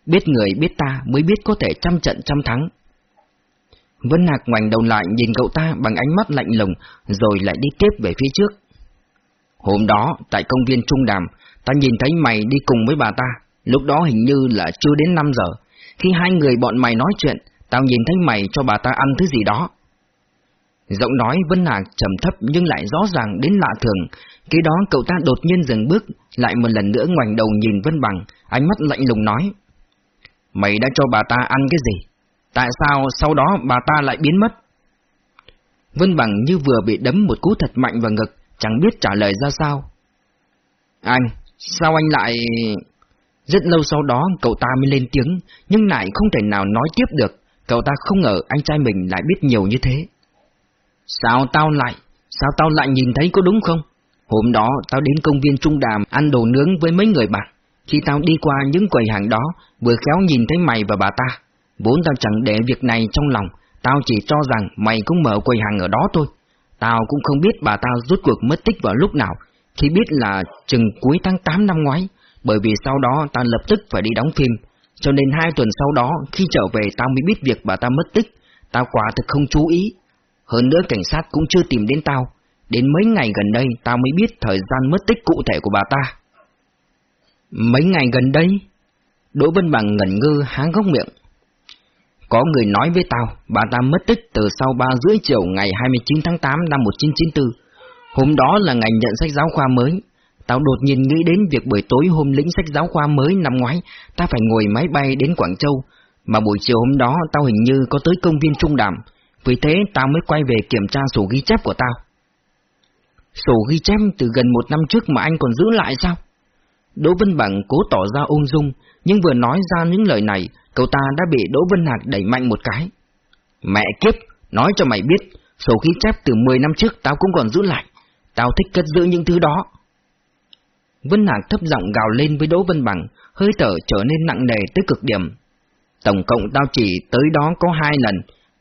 biết người biết ta mới biết có thể trăm trận trăm thắng. Vân Hạc ngoảnh đầu lại nhìn cậu ta bằng ánh mắt lạnh lùng, rồi lại đi tiếp về phía trước. Hôm đó, tại công viên Trung Đàm, ta nhìn thấy mày đi cùng với bà ta, lúc đó hình như là chưa đến 5 giờ. Khi hai người bọn mày nói chuyện, tao nhìn thấy mày cho bà ta ăn thứ gì đó. Giọng nói Vân Hạc trầm thấp nhưng lại rõ ràng đến lạ thường. Khi đó cậu ta đột nhiên dừng bước, lại một lần nữa ngoảnh đầu nhìn Vân Bằng, ánh mắt lạnh lùng nói. Mày đã cho bà ta ăn cái gì? Tại sao sau đó bà ta lại biến mất? Vân Bằng như vừa bị đấm một cú thật mạnh vào ngực, chẳng biết trả lời ra sao. Anh, sao anh lại... Rất lâu sau đó cậu ta mới lên tiếng, nhưng lại không thể nào nói tiếp được, cậu ta không ngờ anh trai mình lại biết nhiều như thế. Sao tao lại, sao tao lại nhìn thấy có đúng không? Hôm đó tao đến công viên Trung Đàm ăn đồ nướng với mấy người bạn. Khi tao đi qua những quầy hàng đó, vừa khéo nhìn thấy mày và bà ta. Vốn tao chẳng để việc này trong lòng, tao chỉ cho rằng mày cũng mở quầy hàng ở đó thôi. Tao cũng không biết bà tao rút cuộc mất tích vào lúc nào, khi biết là chừng cuối tháng 8 năm ngoái, bởi vì sau đó tao lập tức phải đi đóng phim, cho nên hai tuần sau đó khi trở về tao mới biết việc bà ta mất tích, tao quả thực không chú ý. Hơn nữa cảnh sát cũng chưa tìm đến tao, đến mấy ngày gần đây tao mới biết thời gian mất tích cụ thể của bà ta. Mấy ngày gần đây? Đỗ Vân Bằng ngẩn ngơ háng góc miệng. Có người nói với tao, bà ta mất tích từ sau 3 rưỡi chiều ngày 29 tháng 8 năm 1994. Hôm đó là ngày nhận sách giáo khoa mới. Tao đột nhiên nghĩ đến việc buổi tối hôm lĩnh sách giáo khoa mới năm ngoái, ta phải ngồi máy bay đến Quảng Châu. Mà buổi chiều hôm đó tao hình như có tới công viên Trung Đàm, vì thế tao mới quay về kiểm tra sổ ghi chép của tao. Sổ ghi chép từ gần một năm trước mà anh còn giữ lại sao? Đỗ Vân Bằng cố tỏ ra ung dung, nhưng vừa nói ra những lời này, cậu ta đã bị Đỗ Vân Hạc đẩy mạnh một cái. Mẹ kiếp, nói cho mày biết, sổ ghi chép từ 10 năm trước tao cũng còn giữ lại, tao thích cất giữ những thứ đó. Vân Hạc thấp giọng gào lên với Đỗ Vân Bằng, hơi thở trở nên nặng nề tới cực điểm. Tổng cộng tao chỉ tới đó có hai lần,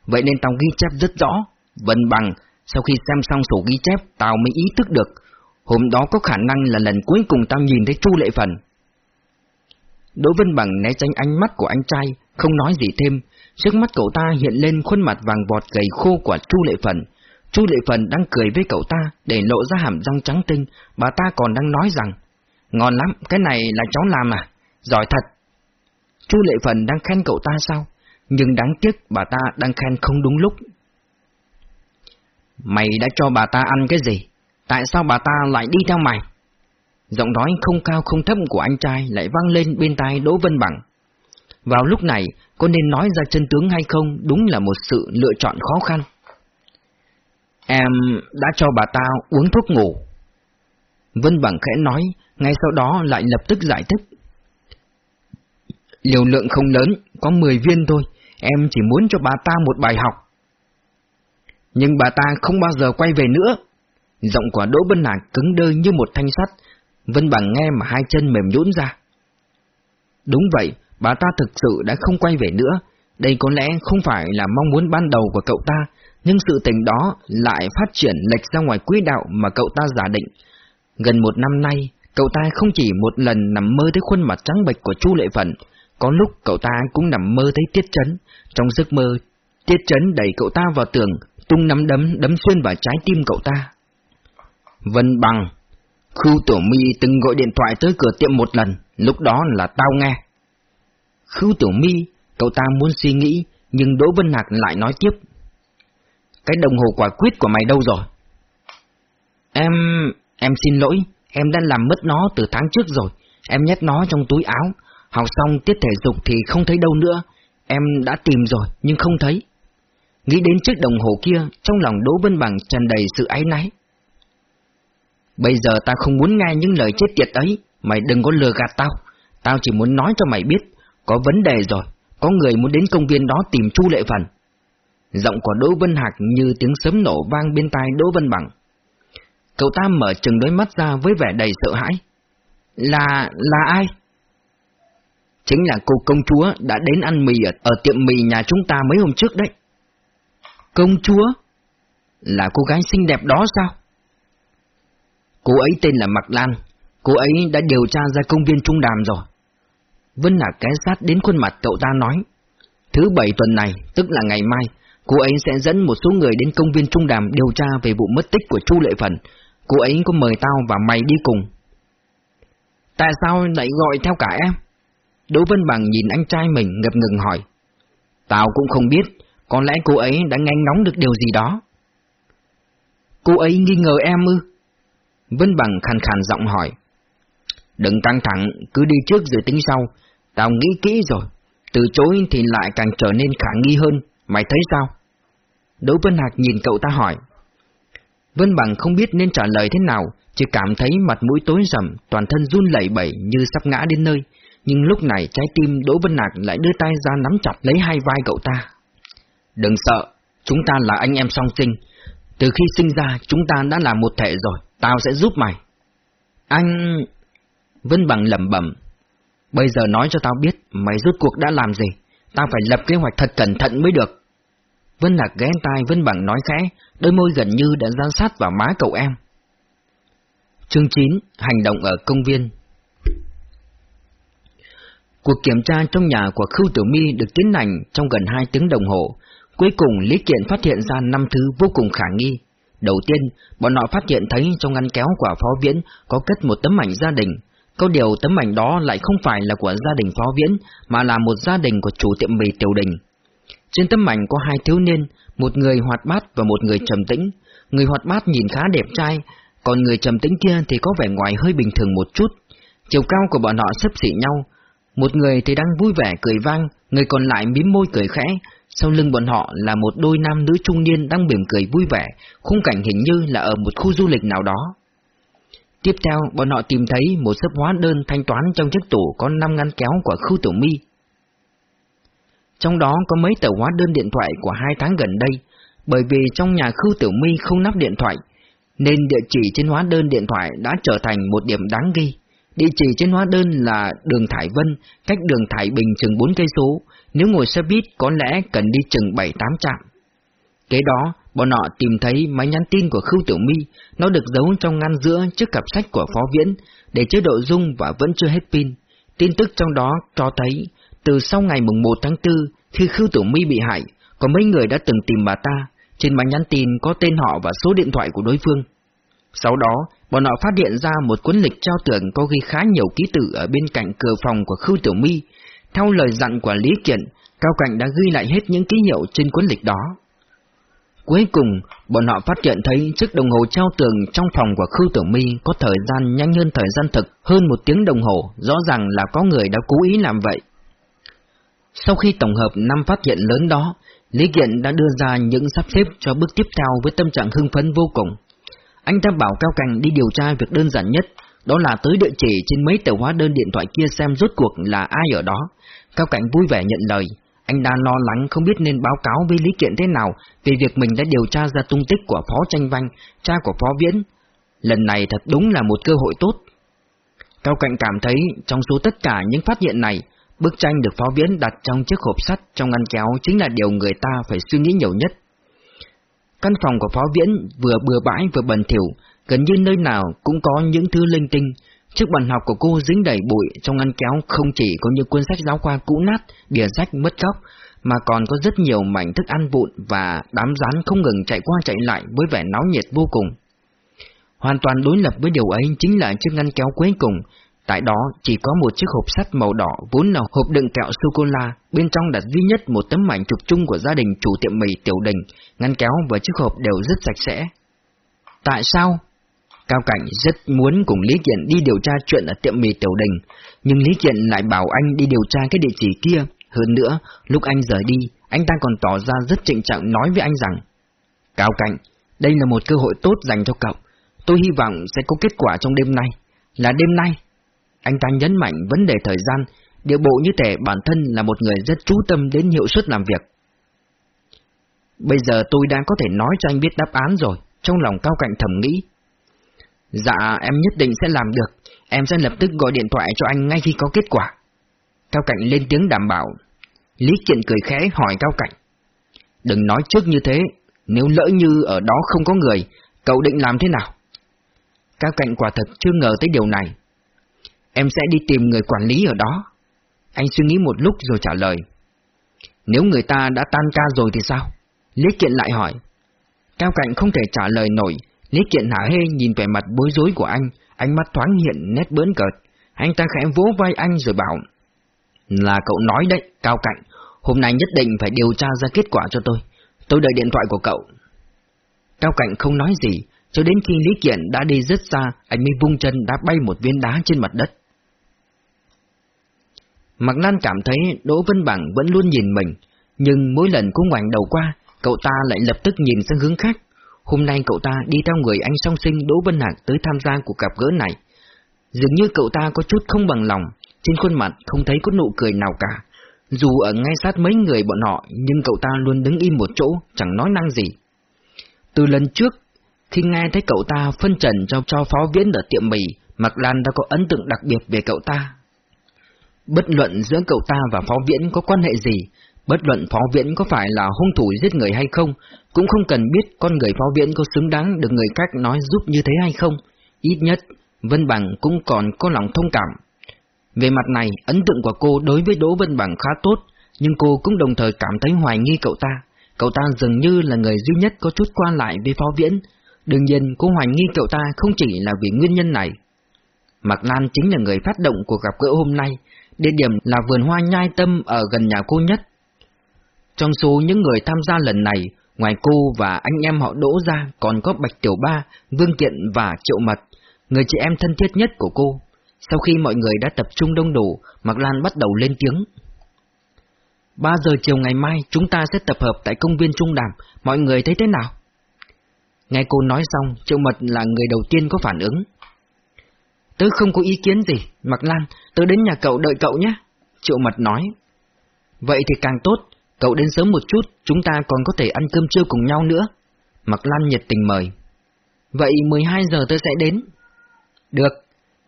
vậy nên tao ghi chép rất rõ. Vân Bằng, sau khi xem xong sổ ghi chép, tao mới ý thức được, hôm đó có khả năng là lần cuối cùng tao nhìn thấy Chu Lệ Phần. Đỗ Vân Bằng né tránh ánh mắt của anh trai, không nói gì thêm. Trước mắt cậu ta hiện lên khuôn mặt vàng vọt gầy khô của Chu Lệ Phần. Chu Lệ Phần đang cười với cậu ta để lộ ra hàm răng trắng tinh, bà ta còn đang nói rằng Ngon lắm, cái này là cháu làm à? Giỏi thật. Chu Lệ Phần đang khen cậu ta sao? Nhưng đáng tiếc bà ta đang khen không đúng lúc. Mày đã cho bà ta ăn cái gì? Tại sao bà ta lại đi theo mày? Giọng nói không cao không thấp của anh trai lại vang lên bên tai Đỗ Vân Bằng. Vào lúc này, có nên nói ra chân tướng hay không đúng là một sự lựa chọn khó khăn. Em đã cho bà ta uống thuốc ngủ. Vân Bằng khẽ nói, ngay sau đó lại lập tức giải thích. Liều lượng không lớn, có 10 viên thôi, em chỉ muốn cho bà ta một bài học. Nhưng bà ta không bao giờ quay về nữa. Giọng của Đỗ Vân Hạc cứng đơ như một thanh sắt, Vân Bằng nghe mà hai chân mềm nhũn ra. Đúng vậy, bà ta thực sự đã không quay về nữa. Đây có lẽ không phải là mong muốn ban đầu của cậu ta, nhưng sự tình đó lại phát triển lệch ra ngoài quỹ đạo mà cậu ta giả định. Gần một năm nay, cậu ta không chỉ một lần nằm mơ thấy khuôn mặt trắng bệch của Chu Lệ Phận, có lúc cậu ta cũng nằm mơ thấy Tiết Chấn. Trong giấc mơ, Tiết Chấn đẩy cậu ta vào tường, tung nắm đấm đấm xuyên vào trái tim cậu ta. Vân Bằng Khưu Tiểu Mi từng gọi điện thoại tới cửa tiệm một lần, lúc đó là tao nghe. Khưu Tiểu Mi, cậu ta muốn suy nghĩ, nhưng Đỗ Vân Hạc lại nói tiếp. Cái đồng hồ quả quyết của mày đâu rồi? Em... em xin lỗi, em đã làm mất nó từ tháng trước rồi. Em nhét nó trong túi áo, học xong tiết thể dục thì không thấy đâu nữa. Em đã tìm rồi, nhưng không thấy. Nghĩ đến chiếc đồng hồ kia, trong lòng Đỗ Vân Bằng tràn đầy sự áy náy. Bây giờ ta không muốn nghe những lời chết tiệt ấy, mày đừng có lừa gạt tao. Tao chỉ muốn nói cho mày biết, có vấn đề rồi, có người muốn đến công viên đó tìm Chu Lệ Phần. Giọng của Đỗ Vân Hạc như tiếng sấm nổ vang bên tai Đỗ Vân Bằng. Cậu ta mở trừng đôi mắt ra với vẻ đầy sợ hãi. Là... là ai? Chính là cô công chúa đã đến ăn mì ở, ở tiệm mì nhà chúng ta mấy hôm trước đấy. Công chúa? Là cô gái xinh đẹp đó sao? Cô ấy tên là Mạc Lan, cô ấy đã điều tra ra công viên Trung Đàm rồi. Vân là cái sát đến khuôn mặt cậu ta nói. Thứ bảy tuần này, tức là ngày mai, cô ấy sẽ dẫn một số người đến công viên Trung Đàm điều tra về vụ mất tích của Chu Lệ Phần. Cô ấy có mời tao và mày đi cùng. Tại sao lại gọi theo cả em? Đỗ Vân Bằng nhìn anh trai mình ngập ngừng hỏi. Tao cũng không biết, có lẽ cô ấy đã nghe ngóng được điều gì đó. Cô ấy nghi ngờ em ư? Vân Bằng khàn khàn giọng hỏi. Đừng căng thẳng, cứ đi trước rồi tính sau. Tao nghĩ kỹ rồi, từ chối thì lại càng trở nên khả nghi hơn, mày thấy sao? Đỗ Vân Hạc nhìn cậu ta hỏi. Vân Bằng không biết nên trả lời thế nào, chỉ cảm thấy mặt mũi tối rầm, toàn thân run lẩy bẩy như sắp ngã đến nơi. Nhưng lúc này trái tim Đỗ Vân Hạc lại đưa tay ra nắm chặt lấy hai vai cậu ta. Đừng sợ, chúng ta là anh em song sinh. Từ khi sinh ra, chúng ta đã là một thể rồi, tao sẽ giúp mày. Anh... Vân Bằng lẩm bẩm. Bây giờ nói cho tao biết, mày rốt cuộc đã làm gì? Tao phải lập kế hoạch thật cẩn thận mới được. Vân Lạc ghé tai Vân Bằng nói khẽ, đôi môi gần như đã gian sát vào má cậu em. Chương 9. Hành động ở công viên Cuộc kiểm tra trong nhà của Khưu Tiểu My được tiến hành trong gần 2 tiếng đồng hồ. Cuối cùng Lý Kiện phát hiện ra 5 thứ vô cùng khả nghi. Đầu tiên, bọn họ phát hiện thấy trong ngăn kéo của Phó Viễn có cất một tấm ảnh gia đình. Có điều tấm ảnh đó lại không phải là của gia đình Phó Viễn, mà là một gia đình của chủ tiệm mì Tiểu Đình. Trên tấm ảnh có hai thiếu niên, một người hoạt bát và một người trầm tĩnh. Người hoạt bát nhìn khá đẹp trai, còn người trầm tĩnh kia thì có vẻ ngoài hơi bình thường một chút. Chiều cao của bọn họ sấp xỉ nhau, một người thì đang vui vẻ cười vang, người còn lại mím môi cười khẽ, sau lưng bọn họ là một đôi nam nữ trung niên đang mỉm cười vui vẻ, khung cảnh hình như là ở một khu du lịch nào đó. Tiếp theo, bọn họ tìm thấy một sấp hóa đơn thanh toán trong chiếc tủ có 5 ngăn kéo của khu tiểu mi. Trong đó có mấy tờ hóa đơn điện thoại của hai tháng gần đây, bởi vì trong nhà khu tiểu mi không nắp điện thoại, nên địa chỉ trên hóa đơn điện thoại đã trở thành một điểm đáng ghi. Địa chỉ trên hóa đơn là đường Thải Vân, cách đường Thải Bình chừng 4 cây số, nếu ngồi xe buýt có lẽ cần đi chừng 7-8 trạm. Kế đó, bọn họ tìm thấy máy nhắn tin của Khưu Tiểu My, nó được giấu trong ngăn giữa trước cặp sách của Phó Viễn, để chế độ dung và vẫn chưa hết pin. Tin tức trong đó cho thấy, từ sau ngày mùng 1 tháng 4, khi Khưu Tiểu My bị hại, có mấy người đã từng tìm bà ta, trên máy nhắn tin có tên họ và số điện thoại của đối phương. Sau đó, bọn họ phát hiện ra một cuốn lịch trao tưởng có ghi khá nhiều ký tự ở bên cạnh cửa phòng của Khưu Tiểu My. Theo lời dặn của Lý Kiện, Cao Cảnh đã ghi lại hết những ký hiệu trên cuốn lịch đó. Cuối cùng, bọn họ phát hiện thấy chiếc đồng hồ treo tường trong phòng của Khưu Tiểu Mi có thời gian nhanh hơn thời gian thực hơn một tiếng đồng hồ, rõ ràng là có người đã cố ý làm vậy. Sau khi tổng hợp năm phát hiện lớn đó, Lý Kiện đã đưa ra những sắp xếp cho bước tiếp theo với tâm trạng hưng phấn vô cùng. Anh ta bảo Cao Cảnh đi điều tra việc đơn giản nhất, đó là tới địa chỉ trên mấy tờ hóa đơn điện thoại kia xem rốt cuộc là ai ở đó. Cao Cảnh vui vẻ nhận lời, anh đã lo lắng không biết nên báo cáo với Lý Kiện thế nào về việc mình đã điều tra ra tung tích của Phó Tranh Vanh, cha của Phó Viễn. Lần này thật đúng là một cơ hội tốt. Cao Cảnh cảm thấy trong số tất cả những phát hiện này, bức tranh được Phó Viễn đặt trong chiếc hộp sắt trong ngăn kéo chính là điều người ta phải suy nghĩ nhiều nhất. Căn phòng của Phó Viễn vừa bừa bãi vừa bẩn thỉu, gần như nơi nào cũng có những thứ linh tinh. Chiếc bàn học của cô dính đầy bụi trong ngăn kéo không chỉ có những cuốn sách giáo khoa cũ nát, bìa sách mất góc, mà còn có rất nhiều mảnh thức ăn vụn và đám rán không ngừng chạy qua chạy lại với vẻ náo nhiệt vô cùng. Hoàn toàn đối lập với điều ấy chính là chiếc ngăn kéo cuối cùng, Tại đó chỉ có một chiếc hộp sắt màu đỏ vốn là hộp đựng kẹo sô-cô-la, bên trong đặt duy nhất một tấm ảnh chụp chung của gia đình chủ tiệm mì Tiểu Đình, ngăn kéo và chiếc hộp đều rất sạch sẽ. Tại sao? Cao Cảnh rất muốn cùng Lý Kiện đi điều tra chuyện ở tiệm mì Tiểu Đình, nhưng Lý Kiện lại bảo anh đi điều tra cái địa chỉ kia. Hơn nữa, lúc anh rời đi, anh ta còn tỏ ra rất trịnh trọng nói với anh rằng Cao Cảnh, đây là một cơ hội tốt dành cho cậu. Tôi hy vọng sẽ có kết quả trong đêm nay. Là đêm nay, anh ta nhấn mạnh vấn đề thời gian, điệu bộ như thể bản thân là một người rất chú tâm đến hiệu suất làm việc. Bây giờ tôi đang có thể nói cho anh biết đáp án rồi, trong lòng cao cạnh thầm nghĩ. Dạ, em nhất định sẽ làm được, em sẽ lập tức gọi điện thoại cho anh ngay khi có kết quả. Cao cảnh lên tiếng đảm bảo. Lý Kiện cười khẽ hỏi Cao cảnh Đừng nói trước như thế, nếu lỡ như ở đó không có người, cậu định làm thế nào? Cao cảnh quả thật chưa ngờ tới điều này. Em sẽ đi tìm người quản lý ở đó. Anh suy nghĩ một lúc rồi trả lời. Nếu người ta đã tan ca rồi thì sao? Lý Kiện lại hỏi. Cao cảnh không thể trả lời nổi, Lý Kiện hả hê nhìn vẻ mặt bối rối của anh, ánh mắt thoáng hiện nét bớn cợt. Anh ta khẽ vỗ vai anh rồi bảo. Là cậu nói đấy, Cao Cạnh, hôm nay nhất định phải điều tra ra kết quả cho tôi. Tôi đợi điện thoại của cậu. Cao Cạnh không nói gì, cho đến khi Lý Kiện đã đi rất xa, anh mới vung chân đã bay một viên đá trên mặt đất. Mạc Lan cảm thấy Đỗ Vân Bằng vẫn luôn nhìn mình, nhưng mỗi lần cô ngoảnh đầu qua, cậu ta lại lập tức nhìn sang hướng khác. Hôm nay cậu ta đi theo người anh song sinh Đỗ Vân Hạc tới tham gia cuộc gặp gỡ này. Dường như cậu ta có chút không bằng lòng, trên khuôn mặt không thấy có nụ cười nào cả. Dù ở ngay sát mấy người bọn họ, nhưng cậu ta luôn đứng im một chỗ, chẳng nói năng gì. Từ lần trước, khi nghe thấy cậu ta phân trần cho cho phó viễn ở tiệm mì, Mạc Lan đã có ấn tượng đặc biệt về cậu ta. Bất luận giữa cậu ta và phó viễn có quan hệ gì, bất luận phó viễn có phải là hung thủ giết người hay không, cũng không cần biết con người phó viễn có xứng đáng được người khác nói giúp như thế hay không. Ít nhất, Vân Bằng cũng còn có lòng thông cảm. Về mặt này, ấn tượng của cô đối với Đỗ Vân Bằng khá tốt, nhưng cô cũng đồng thời cảm thấy hoài nghi cậu ta. Cậu ta dường như là người duy nhất có chút quan lại với phó viễn. Đương nhiên, cô hoài nghi cậu ta không chỉ là vì nguyên nhân này. Mạc Lan chính là người phát động cuộc gặp gỡ hôm nay, địa điểm là vườn hoa nhai tâm ở gần nhà cô nhất. Trong số những người tham gia lần này, ngoài cô và anh em họ đỗ ra còn có Bạch Tiểu Ba, Vương Kiện và Triệu Mật, người chị em thân thiết nhất của cô. Sau khi mọi người đã tập trung đông đủ, Mạc Lan bắt đầu lên tiếng. 3 giờ chiều ngày mai chúng ta sẽ tập hợp tại công viên Trung Đàm, mọi người thấy thế nào? Nghe cô nói xong, Triệu Mật là người đầu tiên có phản ứng. Tớ không có ý kiến gì, Mạc Lan, tớ đến nhà cậu đợi cậu nhé. Triệu Mật nói. Vậy thì càng tốt, cậu đến sớm một chút, chúng ta còn có thể ăn cơm trưa cùng nhau nữa. Mạc Lan nhiệt tình mời. Vậy 12 giờ tớ sẽ đến. Được.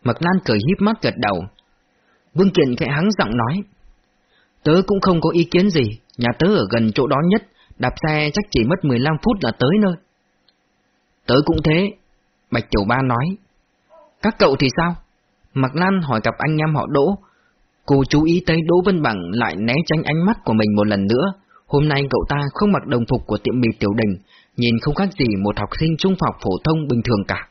Mạc Lan cười híp mắt gật đầu. Vương Kiện khẽ hắng giọng nói. Tớ cũng không có ý kiến gì, nhà tớ ở gần chỗ đó nhất, đạp xe chắc chỉ mất 15 phút là tới nơi. Tớ cũng thế, Bạch Tiểu Ba nói. Các cậu thì sao? Mạc Lan hỏi cặp anh em họ Đỗ. Cô chú ý thấy Đỗ Vân Bằng lại né tránh ánh mắt của mình một lần nữa. Hôm nay cậu ta không mặc đồng phục của tiệm mì Tiểu Đình, nhìn không khác gì một học sinh trung học phổ thông bình thường cả.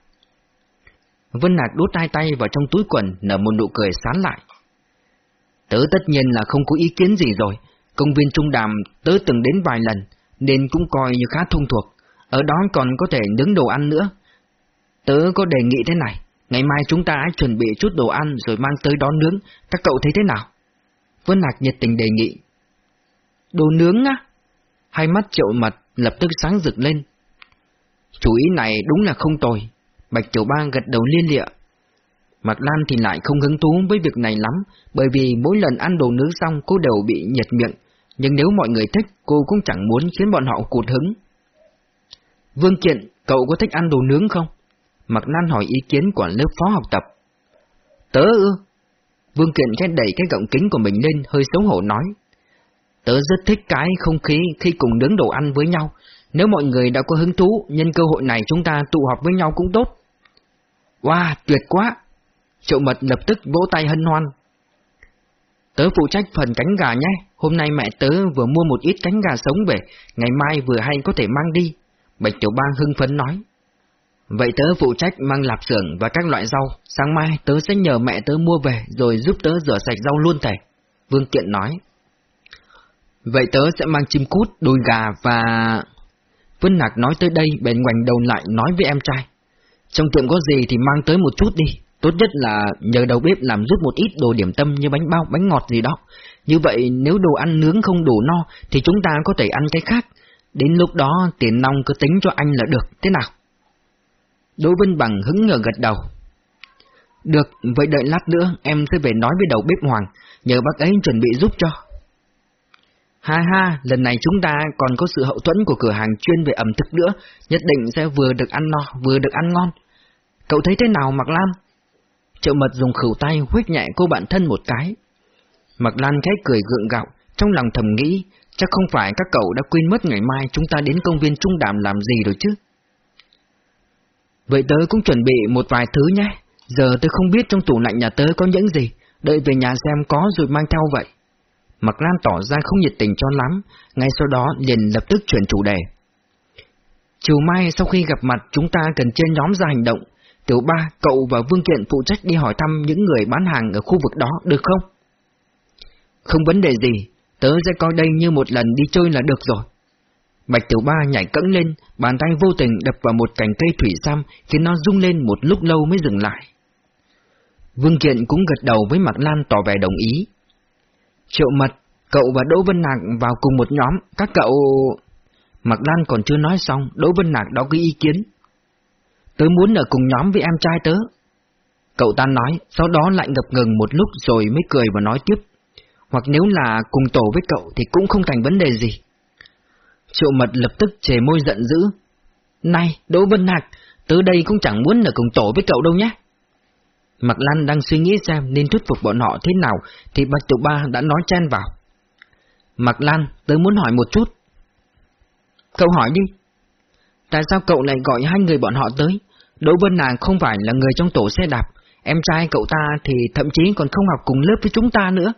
Vân Nạc đút hai tay vào trong túi quần, nở một nụ cười sán lại. Tớ tất nhiên là không có ý kiến gì rồi, công viên Trung Đàm tớ từng đến vài lần, nên cũng coi như khá thông thuộc, ở đó còn có thể nướng đồ ăn nữa. Tớ có đề nghị thế này, ngày mai chúng ta hãy chuẩn bị chút đồ ăn rồi mang tới đó nướng, các cậu thấy thế nào? Vân lạc nhiệt tình đề nghị. Đồ nướng á? Hai mắt triệu mặt lập tức sáng rực lên. Chủ ý này đúng là không tồi. Bạch Tiểu Ba gật đầu liên lịa. Mạc Lan thì lại không hứng thú với việc này lắm, bởi vì mỗi lần ăn đồ nướng xong cô đều bị nhiệt miệng, nhưng nếu mọi người thích, cô cũng chẳng muốn khiến bọn họ cụt hứng. Vương Kiện, cậu có thích ăn đồ nướng không? Mạc Nan hỏi ý kiến của lớp phó học tập. Tớ ư? Vương Kiện khẽ đẩy cái gọng kính của mình lên hơi xấu hổ nói. Tớ rất thích cái không khí khi cùng nướng đồ ăn với nhau. Nếu mọi người đã có hứng thú, nhân cơ hội này chúng ta tụ họp với nhau cũng tốt. Wow, tuyệt quá! Triệu mật lập tức vỗ tay hân hoan. Tớ phụ trách phần cánh gà nhé, hôm nay mẹ tớ vừa mua một ít cánh gà sống về, ngày mai vừa hay có thể mang đi. Bạch Tiểu Bang hưng phấn nói. Vậy tớ phụ trách mang lạp xưởng và các loại rau, sáng mai tớ sẽ nhờ mẹ tớ mua về rồi giúp tớ rửa sạch rau luôn thầy. Vương Kiện nói. Vậy tớ sẽ mang chim cút, đùi gà và... Vân Nạc nói tới đây bèn ngoảnh đầu lại nói với em trai. Trong tiệm có gì thì mang tới một chút đi, tốt nhất là nhờ đầu bếp làm giúp một ít đồ điểm tâm như bánh bao, bánh ngọt gì đó. Như vậy nếu đồ ăn nướng không đủ no thì chúng ta có thể ăn cái khác. Đến lúc đó tiền nong cứ tính cho anh là được, thế nào? Đỗ Vân Bằng hứng ngờ gật đầu. Được, vậy đợi lát nữa em sẽ về nói với đầu bếp Hoàng, nhờ bác ấy chuẩn bị giúp cho. Ha ha, lần này chúng ta còn có sự hậu thuẫn của cửa hàng chuyên về ẩm thực nữa, nhất định sẽ vừa được ăn no, vừa được ăn ngon. Cậu thấy thế nào Mạc Lan? Triệu mật dùng khẩu tay huyết nhẹ cô bạn thân một cái. Mạc Lan khẽ cười gượng gạo, trong lòng thầm nghĩ, chắc không phải các cậu đã quên mất ngày mai chúng ta đến công viên Trung Đàm làm gì rồi chứ. Vậy tớ cũng chuẩn bị một vài thứ nhé, giờ tớ không biết trong tủ lạnh nhà tớ có những gì, đợi về nhà xem có rồi mang theo vậy. Mạc Lan tỏ ra không nhiệt tình cho lắm, ngay sau đó liền lập tức chuyển chủ đề. Chiều mai sau khi gặp mặt chúng ta cần trên nhóm ra hành động, Tiểu ba, cậu và Vương Kiện phụ trách đi hỏi thăm những người bán hàng ở khu vực đó, được không? Không vấn đề gì, tớ sẽ coi đây như một lần đi chơi là được rồi. Bạch Tiểu Ba nhảy cẫng lên, bàn tay vô tình đập vào một cành cây thủy sam khiến nó rung lên một lúc lâu mới dừng lại. Vương Kiện cũng gật đầu với Mạc Lan tỏ vẻ đồng ý. Triệu Mật, cậu và Đỗ Vân Nạc vào cùng một nhóm, các cậu... Mạc Lan còn chưa nói xong, Đỗ Vân Nạc đó có ý kiến. Tớ muốn ở cùng nhóm với em trai tớ. Cậu ta nói, sau đó lại ngập ngừng một lúc rồi mới cười và nói tiếp. Hoặc nếu là cùng tổ với cậu thì cũng không thành vấn đề gì. Triệu mật lập tức chề môi giận dữ. Này, Đỗ Vân Hạc, tớ đây cũng chẳng muốn ở cùng tổ với cậu đâu nhé. Mạc Lan đang suy nghĩ xem nên thuyết phục bọn họ thế nào thì Bạch Tiểu Ba đã nói chen vào. Mạc Lan, tớ muốn hỏi một chút. Cậu hỏi đi. Tại sao cậu lại gọi hai người bọn họ tới? Đỗ Vân Nàng không phải là người trong tổ xe đạp, em trai cậu ta thì thậm chí còn không học cùng lớp với chúng ta nữa.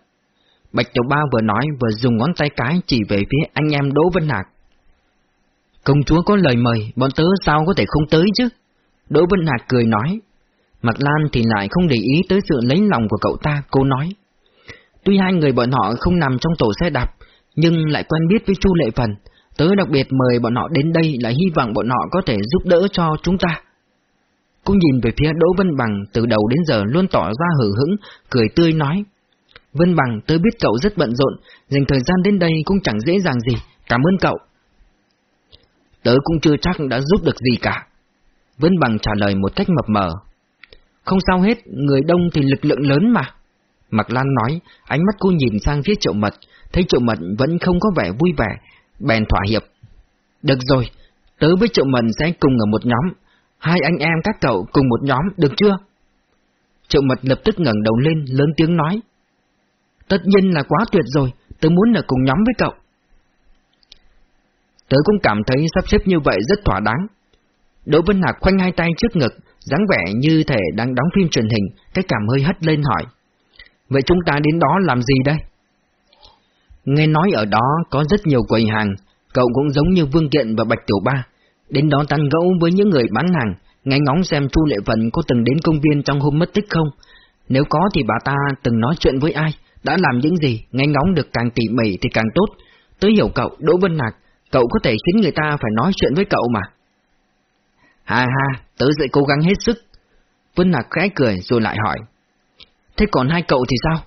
Bạch Tiểu Ba vừa nói vừa dùng ngón tay cái chỉ về phía anh em Đỗ Vân Hạc. Công chúa có lời mời, bọn tớ sao có thể không tới chứ? Đỗ Vân Hạc cười nói. Mặt Lan thì lại không để ý tới sự lấy lòng của cậu ta, cô nói. Tuy hai người bọn họ không nằm trong tổ xe đạp, nhưng lại quen biết với Chu Lệ Phần, Tớ đặc biệt mời bọn họ đến đây là hy vọng bọn họ có thể giúp đỡ cho chúng ta. Cô nhìn về phía Đỗ Vân Bằng từ đầu đến giờ luôn tỏ ra hử hững, cười tươi nói. Vân Bằng, tớ biết cậu rất bận rộn, dành thời gian đến đây cũng chẳng dễ dàng gì, cảm ơn cậu. Tớ cũng chưa chắc đã giúp được gì cả. Vân Bằng trả lời một cách mập mờ. Không sao hết, người đông thì lực lượng lớn mà. Mạc Lan nói, ánh mắt cô nhìn sang phía triệu mật, thấy triệu mật vẫn không có vẻ vui vẻ, bèn thỏa hiệp. Được rồi, tớ với Triệu mật sẽ cùng ở một nhóm, hai anh em các cậu cùng một nhóm, được chưa? Triệu Mật lập tức ngẩng đầu lên, lớn tiếng nói. Tất nhiên là quá tuyệt rồi, tớ muốn ở cùng nhóm với cậu. Tớ cũng cảm thấy sắp xếp như vậy rất thỏa đáng. Đỗ Vân Hạc khoanh hai tay trước ngực, dáng vẻ như thể đang đóng phim truyền hình, cái cảm hơi hất lên hỏi. Vậy chúng ta đến đó làm gì đây? Nghe nói ở đó có rất nhiều quầy hàng, cậu cũng giống như Vương Kiện và Bạch Tiểu Ba. Đến đó tán gẫu với những người bán hàng, nghe ngóng xem Chu Lệ Vân có từng đến công viên trong hôm mất tích không. Nếu có thì bà ta từng nói chuyện với ai, đã làm những gì, nghe ngóng được càng tỉ mỉ thì càng tốt. Tớ hiểu cậu, Đỗ Vân Hạc, cậu có thể khiến người ta phải nói chuyện với cậu mà. ha ha tớ sẽ cố gắng hết sức. Vân Lạc khẽ cười rồi lại hỏi. Thế còn hai cậu thì sao?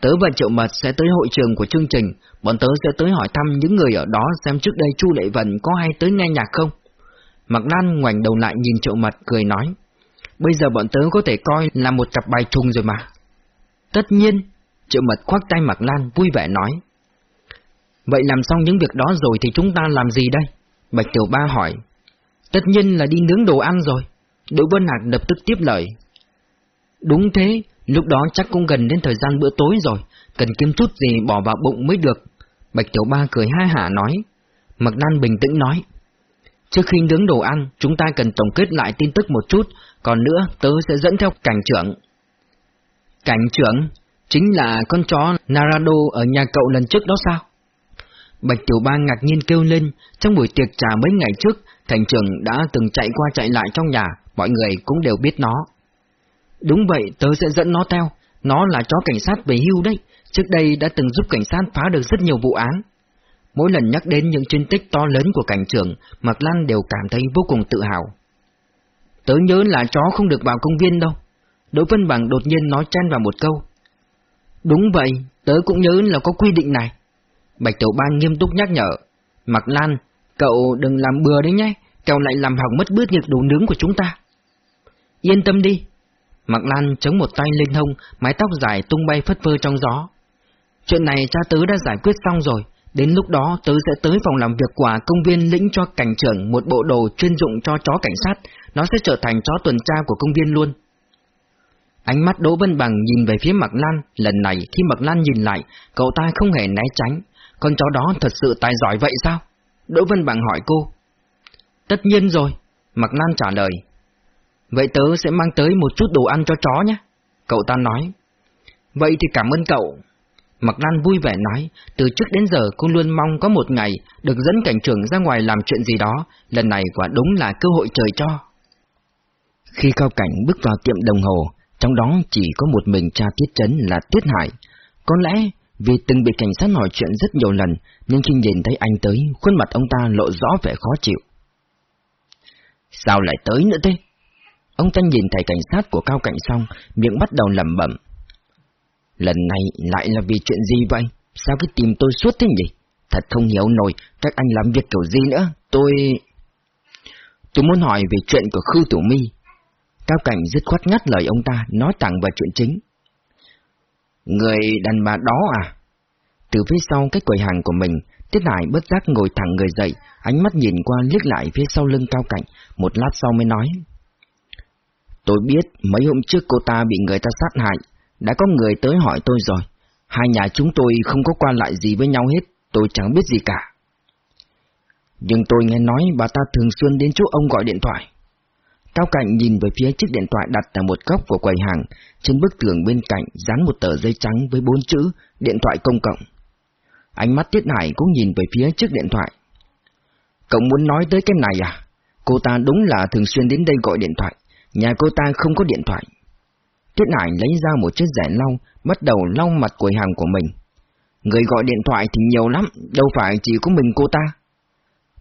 Tớ và Triệu Mật sẽ tới hội trường của chương trình, bọn tớ sẽ tới hỏi thăm những người ở đó xem trước đây Chu Lệ Vân có hay tới nghe nhạc không. Mạc Lan ngoảnh đầu lại nhìn Triệu Mật cười nói, bây giờ bọn tớ có thể coi là một cặp bài trùng rồi mà. Tất nhiên, Triệu Mật khoác tay Mạc Lan vui vẻ nói. Vậy làm xong những việc đó rồi thì chúng ta làm gì đây? Bạch Tiểu Ba hỏi. Tất nhiên là đi nướng đồ ăn rồi. Đỗ Vân Hạc lập tức tiếp lời. Đúng thế, Lúc đó chắc cũng gần đến thời gian bữa tối rồi, cần kiếm chút gì bỏ vào bụng mới được. Bạch Tiểu Ba cười hai hả nói. Mạc Đan bình tĩnh nói. Trước khi nướng đồ ăn, chúng ta cần tổng kết lại tin tức một chút, còn nữa tớ sẽ dẫn theo cảnh trưởng. Cảnh trưởng? Chính là con chó Narado ở nhà cậu lần trước đó sao? Bạch Tiểu Ba ngạc nhiên kêu lên, trong buổi tiệc trà mấy ngày trước, thành trưởng đã từng chạy qua chạy lại trong nhà, mọi người cũng đều biết nó. Đúng vậy, tớ sẽ dẫn nó theo. Nó là chó cảnh sát về hưu đấy, trước đây đã từng giúp cảnh sát phá được rất nhiều vụ án. Mỗi lần nhắc đến những chiến tích to lớn của cảnh trưởng, Mạc Lan đều cảm thấy vô cùng tự hào. Tớ nhớ là chó không được vào công viên đâu. Đỗ Vân Bằng đột nhiên nói chen vào một câu. Đúng vậy, tớ cũng nhớ là có quy định này. Bạch Tiểu Ban nghiêm túc nhắc nhở. mặc Lan, cậu đừng làm bừa đấy nhé, cậu lại làm hỏng mất bữa tiệc đồ nướng của chúng ta. Yên tâm đi, mặc Lan chống một tay lên hông, mái tóc dài tung bay phất phơ trong gió. Chuyện này cha tớ đã giải quyết xong rồi, đến lúc đó tớ sẽ tới phòng làm việc của công viên lĩnh cho cảnh trưởng một bộ đồ chuyên dụng cho chó cảnh sát, nó sẽ trở thành chó tuần tra của công viên luôn. Ánh mắt Đỗ Vân Bằng nhìn về phía Mạc Lan, lần này khi Mạc Lan nhìn lại, cậu ta không hề né tránh. Con chó đó thật sự tài giỏi vậy sao? Đỗ Vân Bằng hỏi cô. Tất nhiên rồi, Mạc Lan trả lời. Vậy tớ sẽ mang tới một chút đồ ăn cho chó nhé. Cậu ta nói. Vậy thì cảm ơn cậu. Mạc Lan vui vẻ nói, từ trước đến giờ cô luôn mong có một ngày được dẫn cảnh trưởng ra ngoài làm chuyện gì đó, lần này quả đúng là cơ hội trời cho. Khi Cao Cảnh bước vào tiệm đồng hồ, trong đó chỉ có một mình cha Tiết Trấn là Tiết Hải. Có lẽ vì từng bị cảnh sát hỏi chuyện rất nhiều lần, nhưng khi nhìn thấy anh tới, khuôn mặt ông ta lộ rõ vẻ khó chịu. Sao lại tới nữa thế? Ông ta nhìn thầy cảnh sát của Cao Cảnh xong, miệng bắt đầu lẩm bẩm. Lần này lại là vì chuyện gì vậy? Sao cứ tìm tôi suốt thế nhỉ? Thật không hiểu nổi, các anh làm việc kiểu gì nữa, tôi... Tôi muốn hỏi về chuyện của Khư Tử Mi. Cao Cảnh dứt khoát ngắt lời ông ta, nói thẳng vào chuyện chính. Người đàn bà đó à? Từ phía sau cái quầy hàng của mình, Tiết Hải bất giác ngồi thẳng người dậy, ánh mắt nhìn qua liếc lại phía sau lưng Cao Cảnh, một lát sau mới nói. Tôi biết mấy hôm trước cô ta bị người ta sát hại, đã có người tới hỏi tôi rồi. Hai nhà chúng tôi không có quan lại gì với nhau hết, tôi chẳng biết gì cả. Nhưng tôi nghe nói bà ta thường xuyên đến chỗ ông gọi điện thoại. Cao Cảnh nhìn về phía chiếc điện thoại đặt tại một góc của quầy hàng, trên bức tường bên cạnh dán một tờ giấy trắng với bốn chữ điện thoại công cộng. Ánh mắt Tiết Hải cũng nhìn về phía chiếc điện thoại. Cậu muốn nói tới cái này à? Cô ta đúng là thường xuyên đến đây gọi điện thoại, nhà cô ta không có điện thoại. Tiết Hải lấy ra một chiếc rẻ lau, bắt đầu lau mặt quầy hàng của mình. Người gọi điện thoại thì nhiều lắm, đâu phải chỉ có mình cô ta.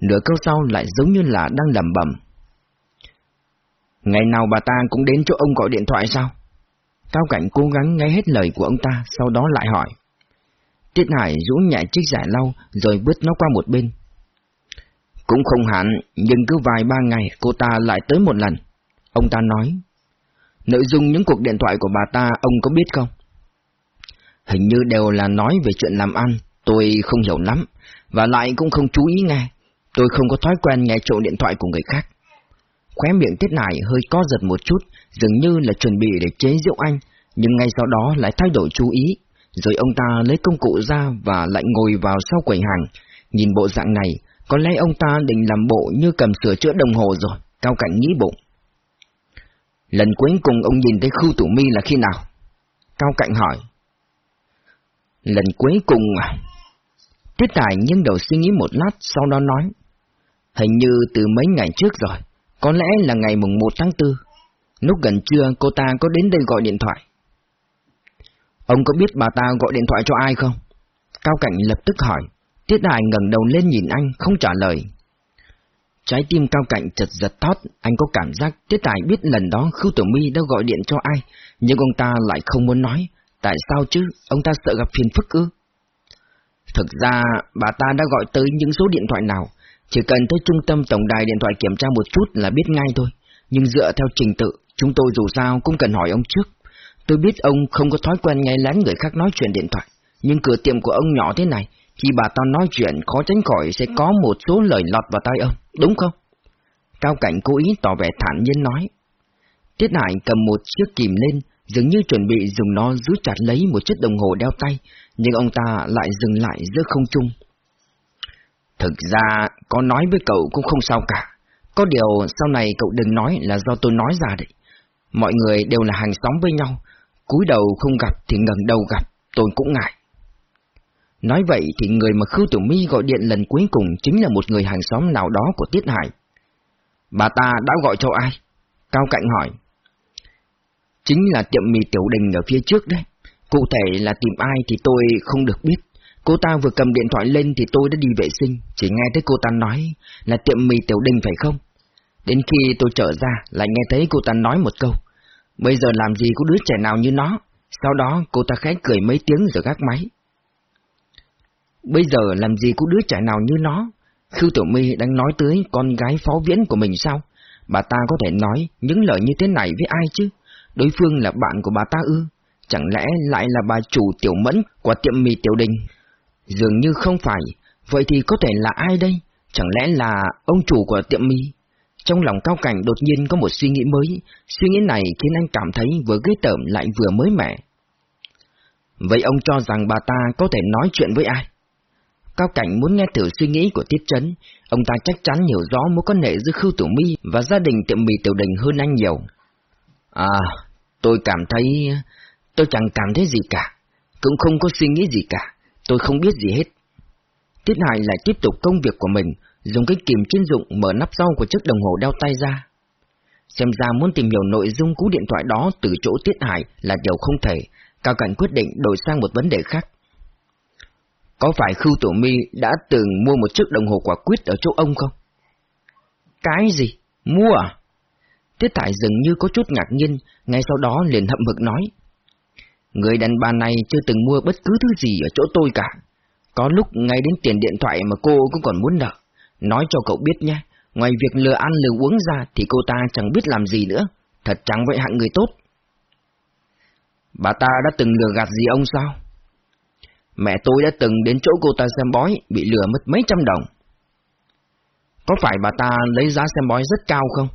Nửa câu sau lại giống như là đang lẩm bẩm. Ngày nào bà ta cũng đến chỗ ông gọi điện thoại sao? Cao Cảnh cố gắng nghe hết lời của ông ta, sau đó lại hỏi. Tiết Hải rũ nhẹ chiếc giải lau, rồi bước nó qua một bên. Cũng không hẳn, nhưng cứ vài ba ngày cô ta lại tới một lần. Ông ta nói. Nội dung những cuộc điện thoại của bà ta ông có biết không? Hình như đều là nói về chuyện làm ăn, tôi không hiểu lắm, và lại cũng không chú ý nghe. Tôi không có thói quen nghe trộm điện thoại của người khác. Khóe miệng Tiết Nải hơi co giật một chút, dường như là chuẩn bị để chế giễu anh, nhưng ngay sau đó lại thay đổi chú ý. Rồi ông ta lấy công cụ ra và lại ngồi vào sau quầy hàng. Nhìn bộ dạng này, có lẽ ông ta định làm bộ như cầm sửa chữa đồng hồ rồi, cao cảnh nghĩ bụng. Lần cuối cùng ông nhìn thấy khu tủ mi là khi nào? Cao cạnh hỏi. Lần cuối cùng à? Tiết Tài nghiêng đầu suy nghĩ một lát sau đó nói. Hình như từ mấy ngày trước rồi, có lẽ là ngày mùng 1 tháng 4. Lúc gần trưa cô ta có đến đây gọi điện thoại. Ông có biết bà ta gọi điện thoại cho ai không? Cao Cảnh lập tức hỏi. Tiết Đại ngẩng đầu lên nhìn anh, không trả lời. Trái tim Cao Cảnh chật giật thót, anh có cảm giác Tiết Đại biết lần đó Khưu Tử My đã gọi điện cho ai, nhưng ông ta lại không muốn nói. Tại sao chứ? Ông ta sợ gặp phiền phức ư? Thực ra, bà ta đã gọi tới những số điện thoại nào, chỉ cần tới trung tâm tổng đài điện thoại kiểm tra một chút là biết ngay thôi. Nhưng dựa theo trình tự, chúng tôi dù sao cũng cần hỏi ông trước. Tôi biết ông không có thói quen nghe lén người khác nói chuyện điện thoại, nhưng cửa tiệm của ông nhỏ thế này, khi bà ta nói chuyện khó tránh khỏi sẽ có một số lời lọt vào tai ông, đúng không? Cao Cảnh cố ý tỏ vẻ thản nhiên nói. Tiết Hải cầm một chiếc kìm lên, dường như chuẩn bị dùng nó giữ chặt lấy một chiếc đồng hồ đeo tay, nhưng ông ta lại dừng lại giữa không trung. Thực ra, có nói với cậu cũng không sao cả. Có điều sau này cậu đừng nói là do tôi nói ra đấy. Mọi người đều là hàng xóm với nhau, cúi đầu không gặp thì ngẩng đầu gặp, tôi cũng ngại. Nói vậy thì người mà Khưu Tiểu My gọi điện lần cuối cùng chính là một người hàng xóm nào đó của Tiết Hải. Bà ta đã gọi cho ai? Cao Cạnh hỏi. Chính là tiệm mì Tiểu Đình ở phía trước đấy. Cụ thể là tìm ai thì tôi không được biết. Cô ta vừa cầm điện thoại lên thì tôi đã đi vệ sinh, chỉ nghe thấy cô ta nói là tiệm mì Tiểu Đình phải không? Đến khi tôi trở ra lại nghe thấy cô ta nói một câu. Bây giờ làm gì có đứa trẻ nào như nó? Sau đó cô ta khẽ cười mấy tiếng rồi gác máy. Bây giờ làm gì có đứa trẻ nào như nó? Khưu Tiểu My đang nói tới con gái phó viễn của mình sao? Bà ta có thể nói những lời như thế này với ai chứ? Đối phương là bạn của bà ta ư? Chẳng lẽ lại là bà chủ Tiểu Mẫn của tiệm mì Tiểu Đình? Dường như không phải, vậy thì có thể là ai đây? Chẳng lẽ là ông chủ của tiệm mì? Trong lòng Cao Cảnh đột nhiên có một suy nghĩ mới, suy nghĩ này khiến anh cảm thấy vừa ghê tởm lại vừa mới mẻ. Vậy ông cho rằng bà ta có thể nói chuyện với ai? Cao Cảnh muốn nghe thử suy nghĩ của Tiết Trấn, ông ta chắc chắn hiểu rõ mối quan hệ giữa Khưu Tử Mi và gia đình tiệm mì tiểu đình hơn anh nhiều. À, tôi cảm thấy... tôi chẳng cảm thấy gì cả, cũng không có suy nghĩ gì cả, tôi không biết gì hết. Tiết Hải lại tiếp tục công việc của mình, dùng cái kìm chuyên dụng mở nắp sau của chiếc đồng hồ đeo tay ra. Xem ra muốn tìm hiểu nội dung cú điện thoại đó từ chỗ Tiết Hải là điều không thể, Cao Cảnh quyết định đổi sang một vấn đề khác. Có phải Khưu Tổ Mi đã từng mua một chiếc đồng hồ quả quyết ở chỗ ông không? Cái gì? Mua à? Tiết hải dường như có chút ngạc nhiên, ngay sau đó liền hậm hực nói. Người đàn bà này chưa từng mua bất cứ thứ gì ở chỗ tôi cả. Có lúc ngay đến tiền điện thoại mà cô cũng còn muốn nợ. Nói cho cậu biết nhé, ngoài việc lừa ăn lừa uống ra thì cô ta chẳng biết làm gì nữa. Thật chẳng vậy hạng người tốt. Bà ta đã từng lừa gạt gì ông sao? Mẹ tôi đã từng đến chỗ cô ta xem bói, bị lừa mất mấy trăm đồng. Có phải bà ta lấy giá xem bói rất cao không?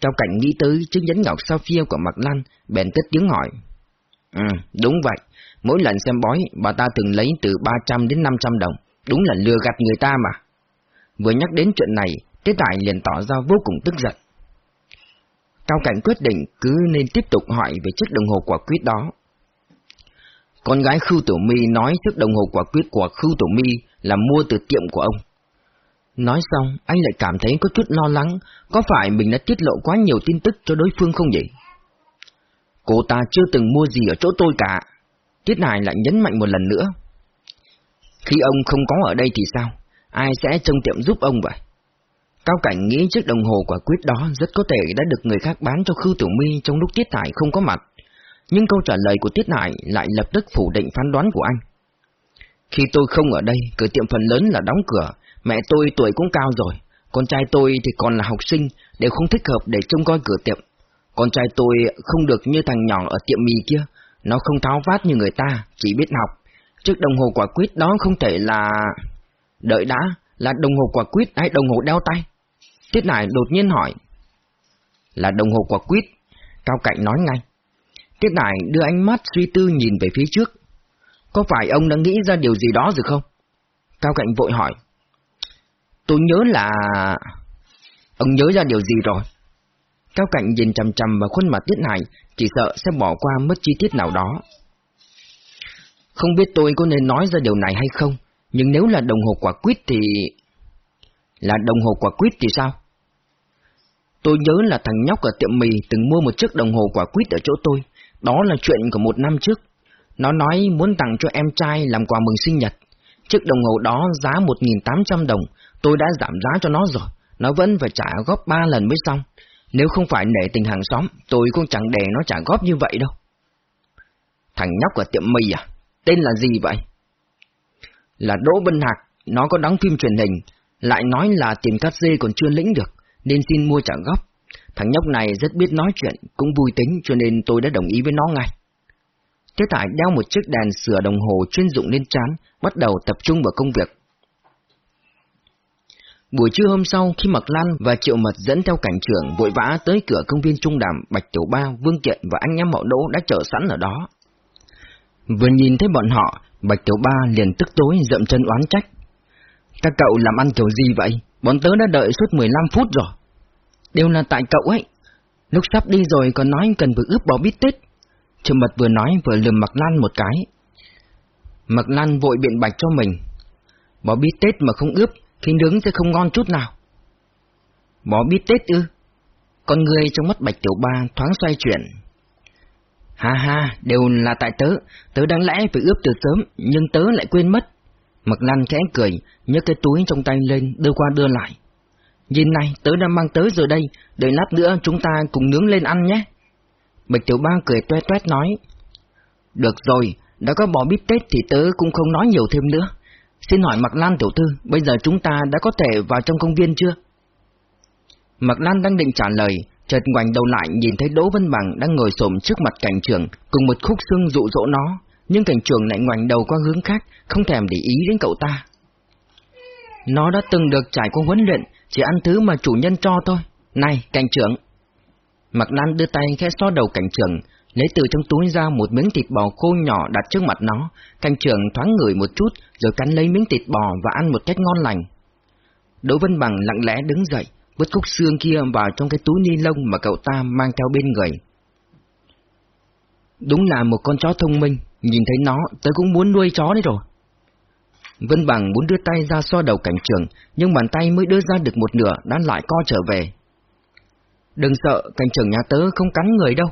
Trong Cảnh nghĩ tới chiếc nhẫn ngọc sao phiêu của Mạc Lan, bèn cất tiếng hỏi. Ừ, đúng vậy. Mỗi lần xem bói, bà ta từng lấy từ 300 đến 500 đồng. Đúng là lừa gạt người ta mà. Vừa nhắc đến chuyện này, Tế Tài liền tỏ ra vô cùng tức giận. Cao Cảnh quyết định cứ nên tiếp tục hỏi về chiếc đồng hồ quả quyết đó. Con gái Khưu tiểu Mi nói chiếc đồng hồ quả quyết của Khưu tiểu Mi là mua từ tiệm của ông. Nói xong, anh lại cảm thấy có chút lo lắng, có phải mình đã tiết lộ quá nhiều tin tức cho đối phương không vậy? Cô ta chưa từng mua gì ở chỗ tôi cả. Tiết Hải lại nhấn mạnh một lần nữa. Khi ông không có ở đây thì sao? Ai sẽ trông tiệm giúp ông vậy? Cao Cảnh nghĩ chiếc đồng hồ quả quyết đó rất có thể đã được người khác bán cho Khư Tiểu My trong lúc Tiết Hải không có mặt. Nhưng câu trả lời của Tiết Hải lại lập tức phủ định phán đoán của anh. Khi tôi không ở đây, cửa tiệm phần lớn là đóng cửa, mẹ tôi tuổi cũng cao rồi, con trai tôi thì còn là học sinh, đều không thích hợp để trông coi cửa tiệm. Con trai tôi không được như thằng nhỏ ở tiệm mì kia, nó không tháo vát như người ta, chỉ biết học. Chiếc đồng hồ quả quyết đó không thể là... Đợi đã, là đồng hồ quả quyết hay đồng hồ đeo tay? Tiết Nải đột nhiên hỏi. Là đồng hồ quả quyết, Cao Cạnh nói ngay. Tiết Nải đưa ánh mắt suy tư nhìn về phía trước. Có phải ông đã nghĩ ra điều gì đó rồi không? Cao Cạnh vội hỏi. Tôi nhớ là... Ông nhớ ra điều gì rồi? Cao Cạnh nhìn chầm chầm vào khuôn mặt Tiết Hải, chỉ sợ sẽ bỏ qua mất chi tiết nào đó. Không biết tôi có nên nói ra điều này hay không, nhưng nếu là đồng hồ quả quyết thì... Là đồng hồ quả quyết thì sao? Tôi nhớ là thằng nhóc ở tiệm mì từng mua một chiếc đồng hồ quả quyết ở chỗ tôi. Đó là chuyện của một năm trước. Nó nói muốn tặng cho em trai làm quà mừng sinh nhật. Chiếc đồng hồ đó giá 1.800 đồng, tôi đã giảm giá cho nó rồi. Nó vẫn phải trả góp 3 lần mới xong. Nếu không phải nể tình hàng xóm, tôi cũng chẳng để nó trả góp như vậy đâu. Thằng nhóc ở tiệm mì à? Tên là gì vậy? Là Đỗ Bân Hạc, nó có đóng phim truyền hình, lại nói là tiền cắt dê còn chưa lĩnh được, nên xin mua trả góp. Thằng nhóc này rất biết nói chuyện, cũng vui tính cho nên tôi đã đồng ý với nó ngay. Thế Tại đeo một chiếc đèn sửa đồng hồ chuyên dụng lên trán, bắt đầu tập trung vào công việc. Buổi trưa hôm sau, khi Mạc Lan và Triệu Mật dẫn theo cảnh trưởng vội vã tới cửa công viên Trung Đàm, Bạch Tiểu Ba, Vương Kiện và anh em mậu Đỗ đã chờ sẵn ở đó. Vừa nhìn thấy bọn họ, Bạch Tiểu Ba liền tức tối dậm chân oán trách. Các cậu làm ăn kiểu gì vậy? Bọn tớ đã đợi suốt 15 phút rồi. Đều là tại cậu ấy. Lúc sắp đi rồi còn nói cần phải ướp bò bít tết. Triệu Mật vừa nói vừa lườm Mạc Lan một cái. Mạc Lan vội biện bạch cho mình. Bò bít tết mà không ướp khi nướng sẽ không ngon chút nào. Bò bít tết ư? Con người trong mắt Bạch Tiểu Ba thoáng xoay chuyển. Ha ha, đều là tại tớ, tớ đáng lẽ phải ướp từ sớm, nhưng tớ lại quên mất. Mặc Lan khẽ cười, nhấc cái túi trong tay lên, đưa qua đưa lại. Nhìn này, tớ đã mang tới rồi đây, đợi lát nữa chúng ta cùng nướng lên ăn nhé. Bạch Tiểu Ba cười toe toét nói. Được rồi, đã có bò bít tết thì tớ cũng không nói nhiều thêm nữa. Xin hỏi Mạc Lan tiểu thư, bây giờ chúng ta đã có thể vào trong công viên chưa? Mạc Lan đang định trả lời, chợt ngoảnh đầu lại nhìn thấy Đỗ Vân Bằng đang ngồi xổm trước mặt cảnh trưởng cùng một khúc xương dụ dỗ nó, nhưng cảnh trưởng lại ngoảnh đầu qua hướng khác, không thèm để ý đến cậu ta. Nó đã từng được trải qua huấn luyện, chỉ ăn thứ mà chủ nhân cho thôi, Này, cảnh trưởng! Mạc Lan đưa tay khẽ xóa đầu cảnh trưởng, lấy từ trong túi ra một miếng thịt bò khô nhỏ đặt trước mặt nó. thanh trưởng thoáng ngửi một chút, rồi cắn lấy miếng thịt bò và ăn một cách ngon lành. Đỗ Vân Bằng lặng lẽ đứng dậy, vứt khúc xương kia vào trong cái túi ni lông mà cậu ta mang theo bên người. Đúng là một con chó thông minh, nhìn thấy nó, tớ cũng muốn nuôi chó đấy rồi. Vân Bằng muốn đưa tay ra xoa đầu cảnh trưởng nhưng bàn tay mới đưa ra được một nửa đã lại co trở về. Đừng sợ, cảnh trưởng nhà tớ không cắn người đâu.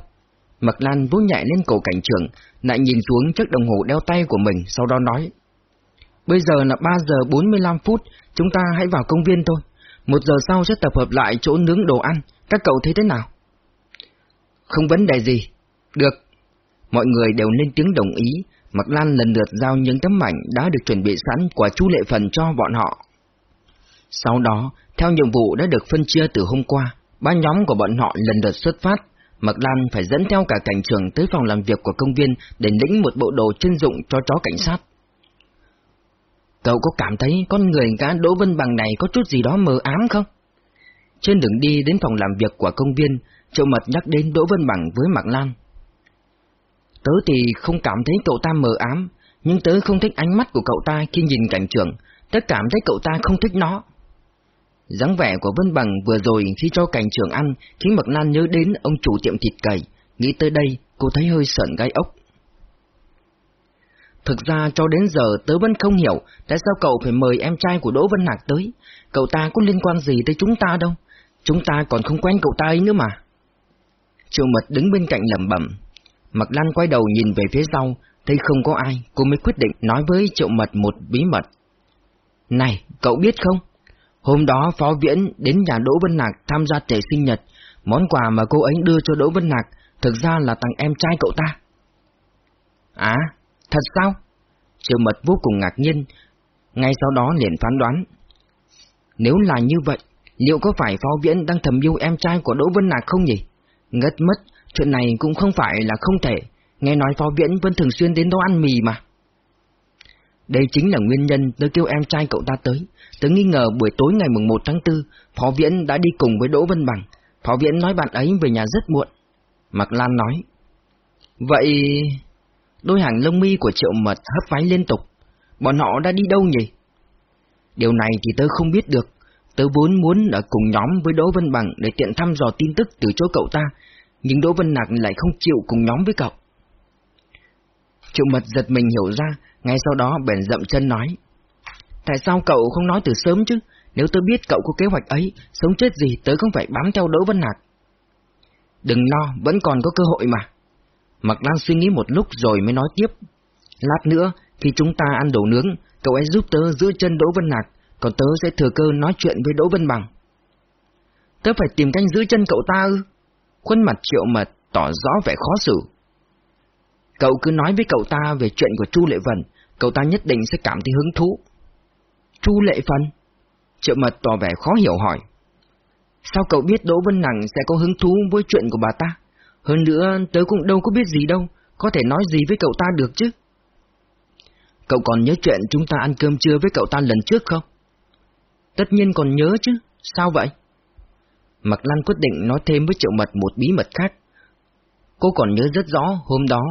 Mạc Lan vỗ nhẹ lên cổ cảnh trưởng, lại nhìn xuống chiếc đồng hồ đeo tay của mình, sau đó nói. Bây giờ là 3 giờ 45 phút, chúng ta hãy vào công viên thôi. Một giờ sau sẽ tập hợp lại chỗ nướng đồ ăn, các cậu thấy thế nào? Không vấn đề gì. Được. Mọi người đều lên tiếng đồng ý, Mạc Lan lần lượt giao những tấm ảnh đã được chuẩn bị sẵn của chú lệ phần cho bọn họ. Sau đó, theo nhiệm vụ đã được phân chia từ hôm qua, ba nhóm của bọn họ lần lượt xuất phát. Mạc Lan phải dẫn theo cả cảnh trường tới phòng làm việc của công viên để lĩnh một bộ đồ chuyên dụng cho chó cảnh sát. Cậu có cảm thấy con người gã Đỗ Vân Bằng này có chút gì đó mờ ám không? Trên đường đi đến phòng làm việc của công viên, Triệu Mật nhắc đến Đỗ Vân Bằng với Mạc Lan. Tớ thì không cảm thấy cậu ta mờ ám, nhưng tớ không thích ánh mắt của cậu ta khi nhìn cảnh trường, tớ cảm thấy cậu ta không thích nó dáng vẻ của Vân Bằng vừa rồi khi cho cảnh trưởng ăn khiến Mạc Lan nhớ đến ông chủ tiệm thịt cầy, nghĩ tới đây cô thấy hơi sợn gai ốc. Thực ra cho đến giờ tớ vẫn không hiểu tại sao cậu phải mời em trai của Đỗ Vân Hạc tới. Cậu ta có liên quan gì tới chúng ta đâu. Chúng ta còn không quen cậu ta ấy nữa mà. Triệu mật đứng bên cạnh lẩm bẩm. Mặc Lan quay đầu nhìn về phía sau, thấy không có ai, cô mới quyết định nói với Triệu mật một bí mật. Này, cậu biết không? Hôm đó Phó Viễn đến nhà Đỗ Vân Nạc tham gia tiệc sinh nhật. Món quà mà cô ấy đưa cho Đỗ Vân Nạc thực ra là tặng em trai cậu ta. À, Thật sao? Triệu mật vô cùng ngạc nhiên, ngay sau đó liền phán đoán. Nếu là như vậy, liệu có phải Phó Viễn đang thầm yêu em trai của Đỗ Vân Nạc không nhỉ? Ngất mất, chuyện này cũng không phải là không thể, nghe nói Phó Viễn vẫn thường xuyên đến đó ăn mì mà. Đây chính là nguyên nhân tớ kêu em trai cậu ta tới. Tớ nghi ngờ buổi tối ngày mùng 1 tháng 4, Phó Viễn đã đi cùng với Đỗ Vân Bằng. Phó Viễn nói bạn ấy về nhà rất muộn. Mạc Lan nói. Vậy... Đôi hàng lông mi của triệu mật hấp váy liên tục. Bọn họ đã đi đâu nhỉ? Điều này thì tớ không biết được. Tớ vốn muốn ở cùng nhóm với Đỗ Vân Bằng để tiện thăm dò tin tức từ chỗ cậu ta, nhưng Đỗ Vân Nạc lại không chịu cùng nhóm với cậu. Triệu mật giật mình hiểu ra, ngay sau đó bèn dậm chân nói. Tại sao cậu không nói từ sớm chứ? Nếu tớ biết cậu có kế hoạch ấy, sống chết gì tớ không phải bám theo Đỗ Vân Nạc. Đừng lo, vẫn còn có cơ hội mà. Mặc Lan suy nghĩ một lúc rồi mới nói tiếp. Lát nữa, khi chúng ta ăn đồ nướng, cậu ấy giúp tớ giữ chân Đỗ Vân Nạc, còn tớ sẽ thừa cơ nói chuyện với Đỗ Vân Bằng. Tớ phải tìm cách giữ chân cậu ta ư? Khuôn mặt triệu mật tỏ rõ vẻ khó xử. Cậu cứ nói với cậu ta về chuyện của Chu Lệ Vân, cậu ta nhất định sẽ cảm thấy hứng thú. Chu Lệ Vân? Triệu mật tỏ vẻ khó hiểu hỏi. Sao cậu biết Đỗ Vân Nặng sẽ có hứng thú với chuyện của bà ta? Hơn nữa, tớ cũng đâu có biết gì đâu, có thể nói gì với cậu ta được chứ. Cậu còn nhớ chuyện chúng ta ăn cơm trưa với cậu ta lần trước không? Tất nhiên còn nhớ chứ, sao vậy? Mạc Lan quyết định nói thêm với Triệu Mật một bí mật khác. Cô còn nhớ rất rõ hôm đó,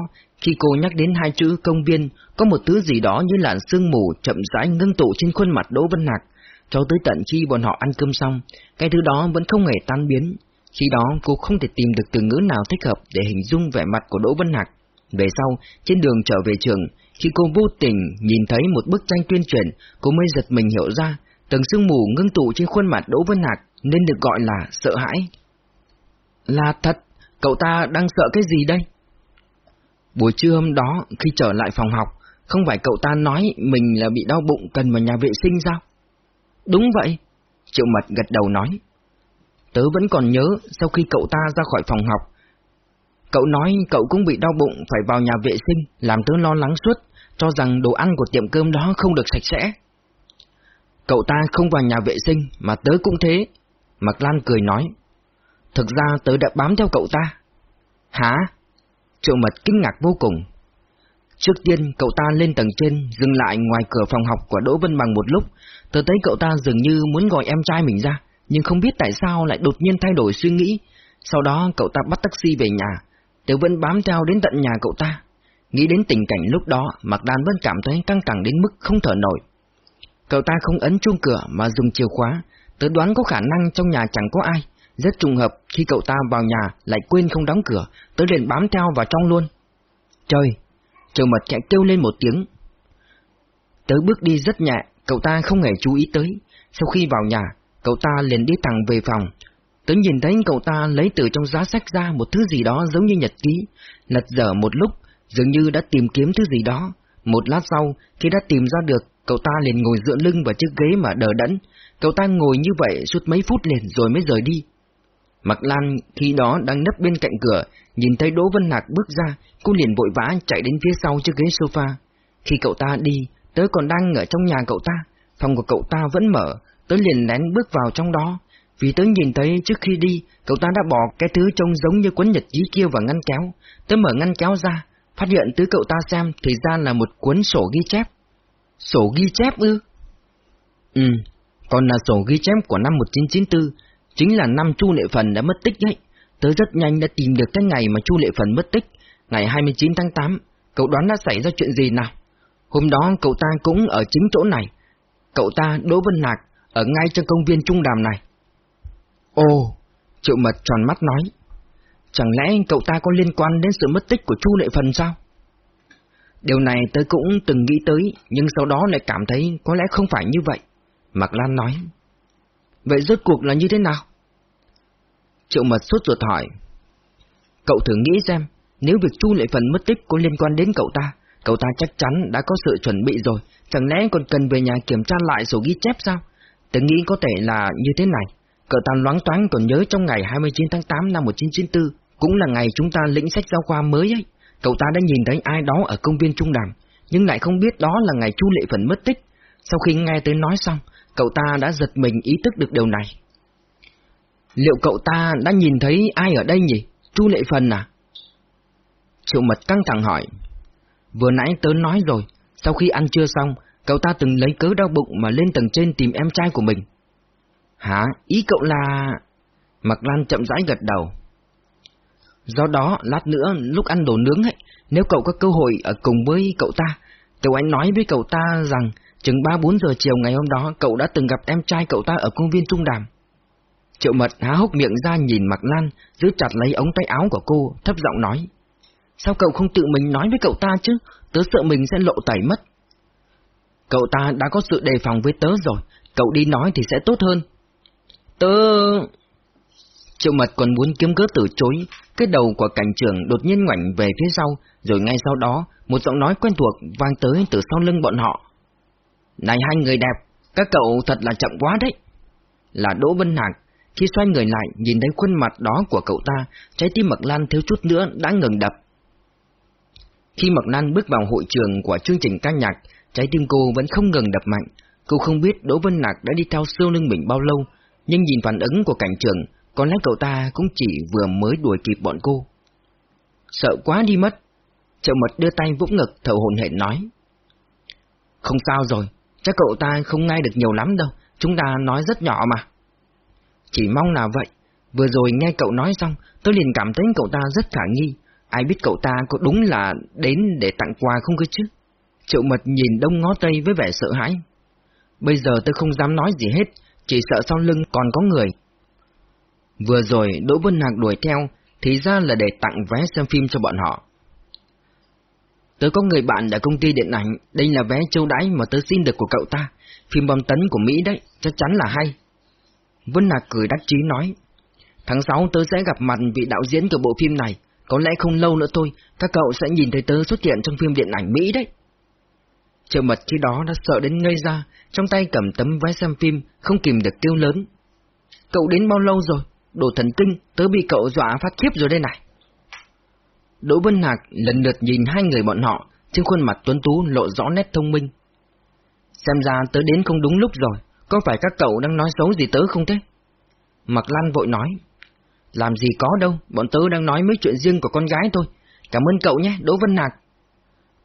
khi cô nhắc đến hai chữ công viên, có một thứ gì đó như làn sương mù chậm rãi ngưng tụ trên khuôn mặt Đỗ Vân Hạc, cho tới tận khi bọn họ ăn cơm xong, cái thứ đó vẫn không hề tan biến, khi đó cô không thể tìm được từ ngữ nào thích hợp để hình dung vẻ mặt của Đỗ Vân Hạc. Về sau, trên đường trở về trường, khi cô vô tình nhìn thấy một bức tranh tuyên truyền, cô mới giật mình hiểu ra, tầng sương mù ngưng tụ trên khuôn mặt Đỗ Vân Hạc nên được gọi là sợ hãi. Là thật, cậu ta đang sợ cái gì đây? Buổi trưa hôm đó, khi trở lại phòng học, không phải cậu ta nói mình là bị đau bụng cần vào nhà vệ sinh sao? Đúng vậy, Triệu Mật gật đầu nói. Tớ vẫn còn nhớ sau khi cậu ta ra khỏi phòng học. Cậu nói cậu cũng bị đau bụng phải vào nhà vệ sinh, làm tớ lo lắng suốt, cho rằng đồ ăn của tiệm cơm đó không được sạch sẽ. Cậu ta không vào nhà vệ sinh, mà tớ cũng thế. Mạc Lan cười nói. Thực ra tớ đã bám theo cậu ta. Hả? Triệu mật kinh ngạc vô cùng. Trước tiên, cậu ta lên tầng trên, dừng lại ngoài cửa phòng học của Đỗ Vân Bằng một lúc, tớ thấy cậu ta dường như muốn gọi em trai mình ra, nhưng không biết tại sao lại đột nhiên thay đổi suy nghĩ. Sau đó cậu ta bắt taxi về nhà, Tớ vẫn bám theo đến tận nhà cậu ta. Nghĩ đến tình cảnh lúc đó, Mạc Đan vẫn cảm thấy căng thẳng đến mức không thở nổi. Cậu ta không ấn chuông cửa mà dùng chìa khóa, tớ đoán có khả năng trong nhà chẳng có ai. Rất trùng hợp khi cậu ta vào nhà lại quên không đóng cửa, tớ liền bám theo vào trong luôn. Trời! Trời mật chạy kêu lên một tiếng. Tớ bước đi rất nhẹ, cậu ta không hề chú ý tới. Sau khi vào nhà, cậu ta liền đi thẳng về phòng. Tớ nhìn thấy cậu ta lấy từ trong giá sách ra một thứ gì đó giống như nhật ký, lật dở một lúc, dường như đã tìm kiếm thứ gì đó. Một lát sau, khi đã tìm ra được, cậu ta liền ngồi dựa lưng vào chiếc ghế mà đờ đẫn. Cậu ta ngồi như vậy suốt mấy phút liền rồi mới rời đi. Mặc Lan khi đó đang nấp bên cạnh cửa, nhìn thấy Đỗ Vân Hạc bước ra, cô liền vội vã chạy đến phía sau chiếc ghế sofa. Khi cậu ta đi, tớ còn đang ở trong nhà cậu ta, phòng của cậu ta vẫn mở, tớ liền lén bước vào trong đó. Vì tớ nhìn thấy trước khi đi, cậu ta đã bỏ cái thứ trông giống như cuốn nhật ký kia vào ngăn kéo. Tớ mở ngăn kéo ra, phát hiện tứ cậu ta xem thì ra là một cuốn sổ ghi chép. Sổ ghi chép ư? Ừ, còn là sổ ghi chép của năm 1994, chính là năm Chu Lệ Phần đã mất tích đấy. Tớ rất nhanh đã tìm được cái ngày mà Chu Lệ Phần mất tích, ngày 29 tháng 8. Cậu đoán đã xảy ra chuyện gì nào? Hôm đó cậu ta cũng ở chính chỗ này. Cậu ta, Đỗ Vân Nạc, ở ngay trong công viên Trung Đàm này. Ồ, Triệu Mật tròn mắt nói. Chẳng lẽ cậu ta có liên quan đến sự mất tích của Chu Lệ Phần sao? Điều này tôi cũng từng nghĩ tới, nhưng sau đó lại cảm thấy có lẽ không phải như vậy. Mạc Lan nói. Vậy rốt cuộc là như thế nào? Triệu Mật sốt ruột hỏi. Cậu thử nghĩ xem, nếu việc Chu Lệ Phần mất tích có liên quan đến cậu ta, cậu ta chắc chắn đã có sự chuẩn bị rồi, chẳng lẽ còn cần về nhà kiểm tra lại sổ ghi chép sao? Tôi nghĩ có thể là như thế này. Cậu ta loáng toán còn nhớ trong ngày 29 tháng 8 năm 1994, cũng là ngày chúng ta lĩnh sách giáo khoa mới ấy. Cậu ta đã nhìn thấy ai đó ở công viên Trung Đàm, nhưng lại không biết đó là ngày Chu Lệ Phần mất tích. Sau khi nghe tới nói xong, cậu ta đã giật mình ý thức được điều này. Liệu cậu ta đã nhìn thấy ai ở đây nhỉ? Chu Lệ Phần à? Triệu Mật căng thẳng hỏi. Vừa nãy tớ nói rồi, sau khi ăn trưa xong, cậu ta từng lấy cớ đau bụng mà lên tầng trên tìm em trai của mình. Hả? Ý cậu là... mặc Lan chậm rãi gật đầu. Do đó, lát nữa, lúc ăn đồ nướng ấy, nếu cậu có cơ hội ở cùng với cậu ta, cậu Anh nói với cậu ta rằng chừng 3-4 giờ chiều ngày hôm đó cậu đã từng gặp em trai cậu ta ở công viên Trung Đàm. Triệu mật há hốc miệng ra nhìn Mạc Lan, giữ chặt lấy ống tay áo của cô, thấp giọng nói. Sao cậu không tự mình nói với cậu ta chứ, tớ sợ mình sẽ lộ tẩy mất. Cậu ta đã có sự đề phòng với tớ rồi, cậu đi nói thì sẽ tốt hơn. Tớ... Triệu mật còn muốn kiếm cớ từ chối, cái đầu của cảnh trưởng đột nhiên ngoảnh về phía sau, rồi ngay sau đó, một giọng nói quen thuộc vang tới từ sau lưng bọn họ. Này hai người đẹp, các cậu thật là chậm quá đấy. Là Đỗ Vân Hạc, khi xoay người lại nhìn thấy khuôn mặt đó của cậu ta, trái tim Mạc Lan thiếu chút nữa đã ngừng đập. Khi Mạc Lan bước vào hội trường của chương trình ca nhạc, trái tim cô vẫn không ngừng đập mạnh. Cô không biết Đỗ Vân Hạc đã đi theo siêu lưng mình bao lâu, nhưng nhìn phản ứng của cảnh trường, có lẽ cậu ta cũng chỉ vừa mới đuổi kịp bọn cô. Sợ quá đi mất. Triệu mật đưa tay vũng ngực thở hồn hển nói. Không sao rồi, chắc cậu ta không nghe được nhiều lắm đâu, chúng ta nói rất nhỏ mà. Chỉ mong là vậy, vừa rồi nghe cậu nói xong, tôi liền cảm thấy cậu ta rất khả nghi, ai biết cậu ta có đúng là đến để tặng quà không cơ chứ? Triệu mật nhìn đông ngó tây với vẻ sợ hãi. Bây giờ tôi không dám nói gì hết, chỉ sợ sau lưng còn có người. Vừa rồi Đỗ Vân Hạc đuổi theo, thì ra là để tặng vé xem phim cho bọn họ. Tớ có người bạn ở công ty điện ảnh, đây là vé châu đãi mà tớ xin được của cậu ta, phim bom tấn của Mỹ đấy, chắc chắn là hay. Vân Nạc cười đắc chí nói, tháng 6 tớ sẽ gặp mặt vị đạo diễn của bộ phim này, có lẽ không lâu nữa thôi, các cậu sẽ nhìn thấy tớ xuất hiện trong phim điện ảnh Mỹ đấy. Trợ mật khi đó đã sợ đến ngây ra, trong tay cầm tấm vé xem phim, không kìm được kêu lớn. Cậu đến bao lâu rồi? Đồ thần kinh, tớ bị cậu dọa phát khiếp rồi đây này. Đỗ Vân Hạc lần lượt nhìn hai người bọn họ, trên khuôn mặt tuấn tú lộ rõ nét thông minh. Xem ra tớ đến không đúng lúc rồi, có phải các cậu đang nói xấu gì tớ không thế? Mạc Lan vội nói. Làm gì có đâu, bọn tớ đang nói mấy chuyện riêng của con gái thôi. Cảm ơn cậu nhé, Đỗ Vân Hạc.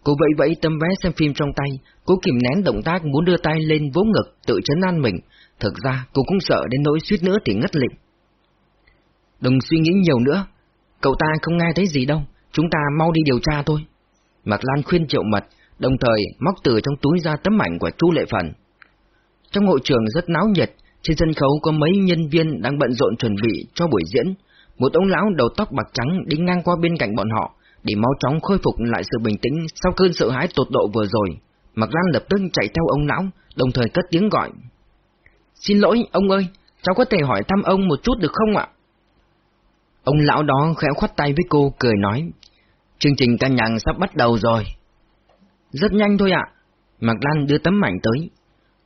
Cô vẫy vẫy tấm vé xem phim trong tay, cô kìm nén động tác muốn đưa tay lên vỗ ngực, tự chấn an mình. Thực ra cô cũng sợ đến nỗi suýt nữa thì ngất lịm. Đừng suy nghĩ nhiều nữa, cậu ta không nghe thấy gì đâu, chúng ta mau đi điều tra thôi. Mạc Lan khuyên Triệu Mật, đồng thời móc từ trong túi ra tấm ảnh của Chu Lệ Phần. Trong hội trường rất náo nhiệt, trên sân khấu có mấy nhân viên đang bận rộn chuẩn bị cho buổi diễn. Một ông lão đầu tóc bạc trắng đi ngang qua bên cạnh bọn họ, để mau chóng khôi phục lại sự bình tĩnh sau cơn sợ hãi tột độ vừa rồi. Mạc Lan lập tức chạy theo ông lão, đồng thời cất tiếng gọi. Xin lỗi, ông ơi, cháu có thể hỏi thăm ông một chút được không ạ? Ông lão đó khẽ khoát tay với cô, cười nói. Chương trình ca nhạc sắp bắt đầu rồi. Rất nhanh thôi ạ. Mạc Lan đưa tấm ảnh tới.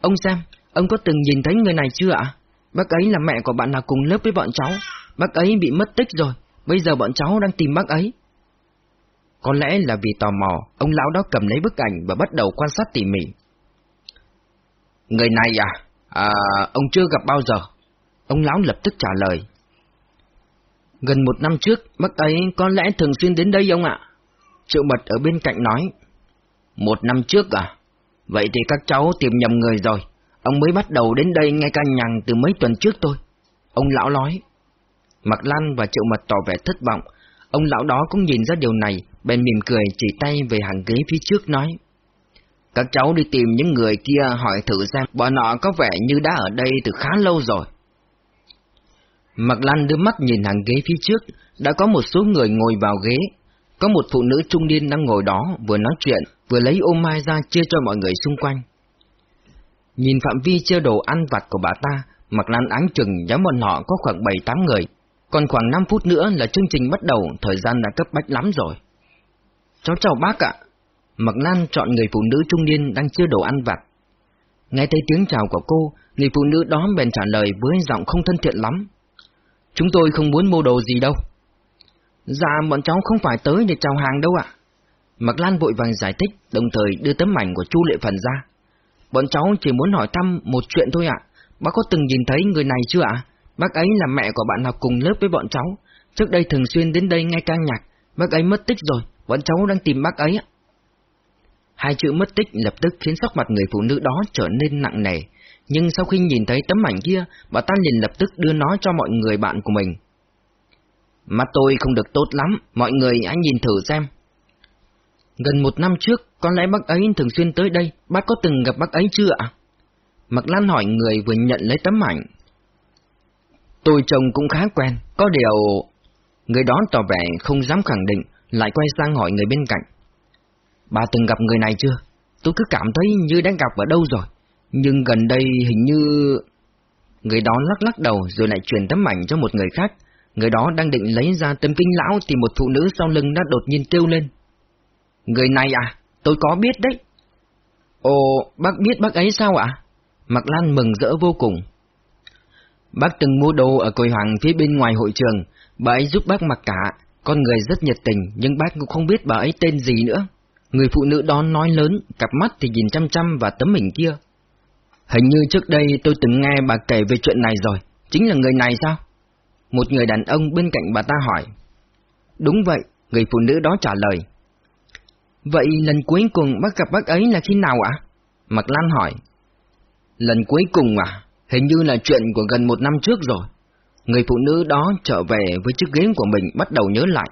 Ông xem, ông có từng nhìn thấy người này chưa ạ? Bác ấy là mẹ của bạn nào cùng lớp với bọn cháu. Bác ấy bị mất tích rồi, bây giờ bọn cháu đang tìm bác ấy. Có lẽ là vì tò mò, ông lão đó cầm lấy bức ảnh và bắt đầu quan sát tỉ mỉ. Người này à? À, ông chưa gặp bao giờ. Ông lão lập tức trả lời. Gần một năm trước, bác ấy có lẽ thường xuyên đến đây ông ạ. Triệu mật ở bên cạnh nói. Một năm trước à? Vậy thì các cháu tìm nhầm người rồi. Ông mới bắt đầu đến đây ngay ca nhằng từ mấy tuần trước thôi. Ông lão nói. Mặc Lan và Triệu Mật tỏ vẻ thất vọng. Ông lão đó cũng nhìn ra điều này, bèn mỉm cười chỉ tay về hàng ghế phía trước nói. Các cháu đi tìm những người kia hỏi thử xem bọn họ có vẻ như đã ở đây từ khá lâu rồi. Mặc Lan đưa mắt nhìn hàng ghế phía trước, đã có một số người ngồi vào ghế. Có một phụ nữ trung niên đang ngồi đó, vừa nói chuyện, vừa lấy ô mai ra chia cho mọi người xung quanh. Nhìn phạm vi chia đồ ăn vặt của bà ta, Mặc Lan áng chừng nhóm bọn họ có khoảng 7-8 người, còn khoảng 5 phút nữa là chương trình bắt đầu, thời gian đã cấp bách lắm rồi. Cháu chào bác ạ. Mặc Lan chọn người phụ nữ trung niên đang chia đồ ăn vặt. Nghe thấy tiếng chào của cô, người phụ nữ đó bèn trả lời với giọng không thân thiện lắm. Chúng tôi không muốn mua đồ gì đâu. Dạ, bọn cháu không phải tới để chào hàng đâu ạ. Mạc Lan vội vàng giải thích, đồng thời đưa tấm ảnh của Chu Lệ Phần ra. Bọn cháu chỉ muốn hỏi thăm một chuyện thôi ạ. Bác có từng nhìn thấy người này chưa ạ? Bác ấy là mẹ của bạn học cùng lớp với bọn cháu. Trước đây thường xuyên đến đây nghe ca nhạc. Bác ấy mất tích rồi, bọn cháu đang tìm bác ấy ạ. Hai chữ mất tích lập tức khiến sắc mặt người phụ nữ đó trở nên nặng nề, nhưng sau khi nhìn thấy tấm ảnh kia, bà ta liền lập tức đưa nó cho mọi người bạn của mình. Mắt tôi không được tốt lắm, mọi người hãy nhìn thử xem. Gần một năm trước, có lẽ bác ấy thường xuyên tới đây, bác có từng gặp bác ấy chưa ạ? Mặc Lan hỏi người vừa nhận lấy tấm ảnh. Tôi trông cũng khá quen, có điều... Người đó tỏ vẻ không dám khẳng định, lại quay sang hỏi người bên cạnh. Bà từng gặp người này chưa? Tôi cứ cảm thấy như đã gặp ở đâu rồi. Nhưng gần đây hình như... Người đó lắc lắc đầu rồi lại truyền tấm ảnh cho một người khác. Người đó đang định lấy ra tấm kinh lão thì một phụ nữ sau lưng đã đột nhiên kêu lên. Người này à? Tôi có biết đấy. Ồ, bác biết bác ấy sao ạ? À? Mạc Lan mừng rỡ vô cùng. Bác từng mua đồ ở cội hoàng phía bên ngoài hội trường, bà ấy giúp bác mặc cả, con người rất nhiệt tình nhưng bác cũng không biết bà ấy tên gì nữa. Người phụ nữ đó nói lớn, cặp mắt thì nhìn chăm chăm vào tấm hình kia. Hình như trước đây tôi từng nghe bà kể về chuyện này rồi, chính là người này sao? Một người đàn ông bên cạnh bà ta hỏi. Đúng vậy, người phụ nữ đó trả lời. Vậy lần cuối cùng bác gặp bác ấy là khi nào ạ? À? Mạc Lan hỏi. Lần cuối cùng à? Hình như là chuyện của gần một năm trước rồi. Người phụ nữ đó trở về với chiếc ghế của mình bắt đầu nhớ lại.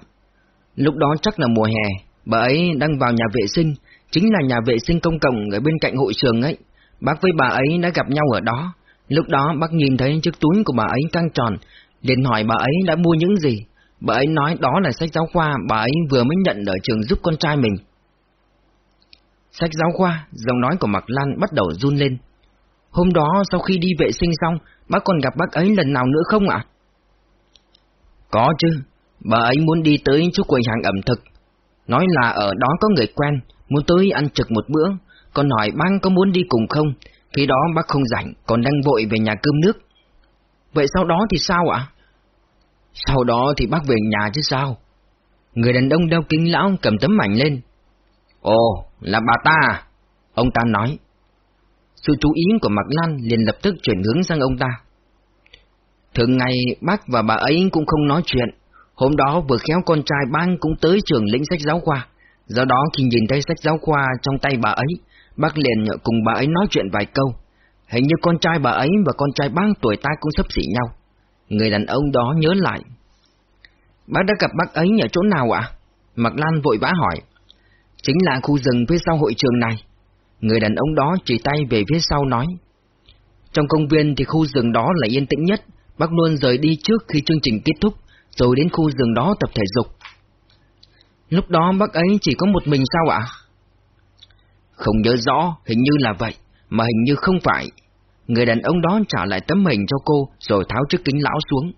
Lúc đó chắc là mùa hè, bà ấy đang vào nhà vệ sinh, chính là nhà vệ sinh công cộng ở bên cạnh hội trường ấy. Bác với bà ấy đã gặp nhau ở đó. Lúc đó bác nhìn thấy chiếc túi của bà ấy căng tròn, liền hỏi bà ấy đã mua những gì. Bà ấy nói đó là sách giáo khoa bà ấy vừa mới nhận ở trường giúp con trai mình. Sách giáo khoa, giọng nói của Mạc Lan bắt đầu run lên. Hôm đó sau khi đi vệ sinh xong, bác còn gặp bác ấy lần nào nữa không ạ? Có chứ, bà ấy muốn đi tới chỗ quầy hàng ẩm thực. Nói là ở đó có người quen, muốn tới ăn trực một bữa, con hỏi bác có muốn đi cùng không? Khi đó bác không rảnh, còn đang vội về nhà cơm nước. Vậy sau đó thì sao ạ? Sau đó thì bác về nhà chứ sao? Người đàn ông đeo kính lão cầm tấm ảnh lên. Ồ, là bà ta à? Ông ta nói. Sự chú ý của Mạc Lan liền lập tức chuyển hướng sang ông ta. Thường ngày bác và bà ấy cũng không nói chuyện. Hôm đó vừa khéo con trai bang cũng tới trường lĩnh sách giáo khoa. Do đó khi nhìn thấy sách giáo khoa trong tay bà ấy, bác liền cùng bà ấy nói chuyện vài câu. Hình như con trai bà ấy và con trai bác tuổi ta cũng sắp xỉ nhau. Người đàn ông đó nhớ lại. Bác đã gặp bác ấy ở chỗ nào ạ? Mạc Lan vội vã hỏi. Chính là khu rừng phía sau hội trường này. Người đàn ông đó chỉ tay về phía sau nói. Trong công viên thì khu rừng đó là yên tĩnh nhất, bác luôn rời đi trước khi chương trình kết thúc, rồi đến khu rừng đó tập thể dục. Lúc đó bác ấy chỉ có một mình sao ạ? Không nhớ rõ, hình như là vậy, mà hình như không phải. Người đàn ông đó trả lại tấm hình cho cô rồi tháo chiếc kính lão xuống.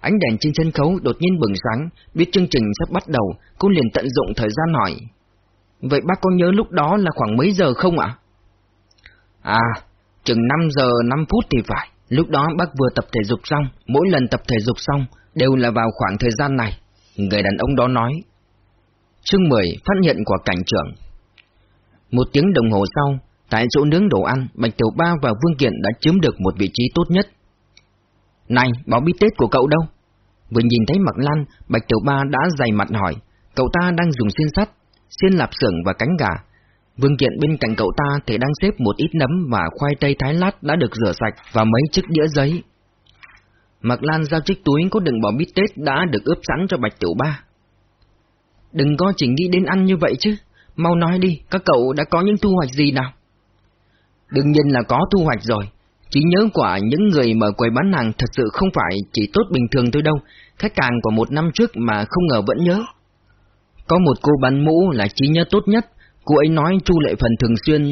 Ánh đèn trên sân khấu đột nhiên bừng sáng, biết chương trình sắp bắt đầu, cô liền tận dụng thời gian hỏi. Vậy bác có nhớ lúc đó là khoảng mấy giờ không ạ? À, chừng 5 giờ 5 phút thì phải. Lúc đó bác vừa tập thể dục xong, mỗi lần tập thể dục xong đều là vào khoảng thời gian này. Người đàn ông đó nói. Chương 10 phát hiện của cảnh trưởng. Một tiếng đồng hồ sau, tại chỗ nướng đồ ăn, Bạch Tiểu Ba và Vương Kiện đã chiếm được một vị trí tốt nhất. Này, báo bí tết của cậu đâu? Vừa nhìn thấy Mạc Lan, Bạch Tiểu Ba đã dày mặt hỏi, cậu ta đang dùng xiên sắt, xiên lạp xưởng và cánh gà. Vương Kiện bên cạnh cậu ta thì đang xếp một ít nấm và khoai tây thái lát đã được rửa sạch và mấy chiếc đĩa giấy. Mạc Lan giao chiếc túi có đựng bò bít tết đã được ướp sẵn cho Bạch Tiểu Ba. Đừng có chỉ nghĩ đến ăn như vậy chứ, mau nói đi, các cậu đã có những thu hoạch gì nào? Đương nhiên là có thu hoạch rồi, Chỉ nhớ quả những người mở quầy bán hàng thật sự không phải chỉ tốt bình thường thôi đâu, khách hàng của một năm trước mà không ngờ vẫn nhớ. Có một cô bán mũ là trí nhớ tốt nhất, cô ấy nói Chu Lệ Phần thường xuyên...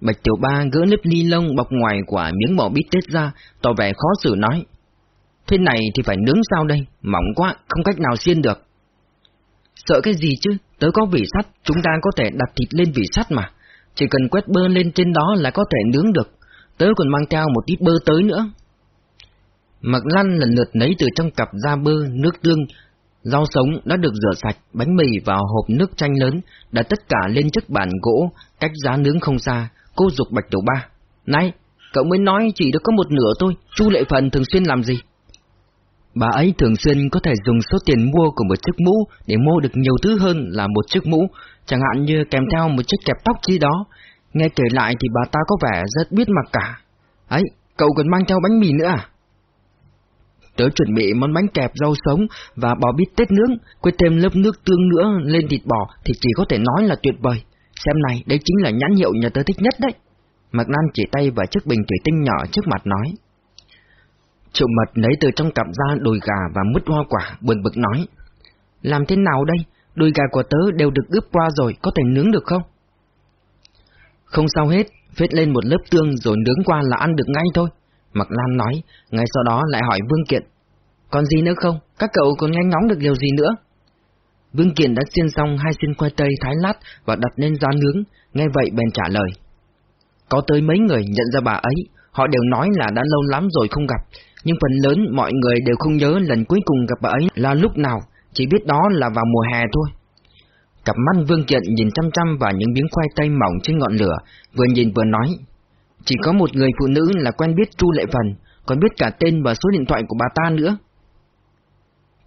Bạch Tiểu Ba gỡ lớp ni lông bọc ngoài quả miếng bò bít tết ra, tỏ vẻ khó xử nói. Thế này thì phải nướng sao đây, mỏng quá, không cách nào xiên được. Sợ cái gì chứ, tớ có vỉ sắt, chúng ta có thể đặt thịt lên vỉ sắt mà. Chỉ cần quét bơ lên trên đó là có thể nướng được, tớ còn mang theo một ít bơ tới nữa. Mặc lăn lần lượt lấy từ trong cặp da bơ, nước tương, rau sống đã được rửa sạch, bánh mì vào hộp nước chanh lớn, đã tất cả lên chiếc bàn gỗ, cách giá nướng không xa, cô dục bạch tiểu ba. Này, cậu mới nói chỉ được có một nửa thôi, Chu Lệ Phần thường xuyên làm gì? Bà ấy thường xuyên có thể dùng số tiền mua của một chiếc mũ để mua được nhiều thứ hơn là một chiếc mũ, chẳng hạn như kèm theo một chiếc kẹp tóc chi đó, Nghe kể lại thì bà ta có vẻ rất biết mặc cả. Ấy, cậu còn mang theo bánh mì nữa à? Tớ chuẩn bị món bánh kẹp rau sống và bò bít tết nướng, quên thêm lớp nước tương nữa lên thịt bò thì chỉ có thể nói là tuyệt vời. Xem này, đây chính là nhãn hiệu nhà tớ thích nhất đấy. Mạc nam chỉ tay vào chiếc bình thủy tinh nhỏ trước mặt nói. Triệu mật lấy từ trong cặp ra đùi gà và mứt hoa quả, buồn bực nói. Làm thế nào đây? Đùi gà của tớ đều được ướp qua rồi, có thể nướng được không? Không sao hết, phết lên một lớp tương rồi nướng qua là ăn được ngay thôi. mặc Lan nói, ngay sau đó lại hỏi Vương Kiện. Còn gì nữa không? Các cậu còn nghe ngóng được điều gì nữa? Vương Kiện đã xiên xong hai xiên khoai tây thái lát và đặt lên giá nướng, nghe vậy bèn trả lời. Có tới mấy người nhận ra bà ấy, họ đều nói là đã lâu lắm rồi không gặp, nhưng phần lớn mọi người đều không nhớ lần cuối cùng gặp bà ấy là lúc nào, chỉ biết đó là vào mùa hè thôi. Cặp mắt Vương Kiện nhìn chăm chăm vào những miếng khoai tây mỏng trên ngọn lửa, vừa nhìn vừa nói. Chỉ có một người phụ nữ là quen biết Chu Lệ Phần, còn biết cả tên và số điện thoại của bà ta nữa.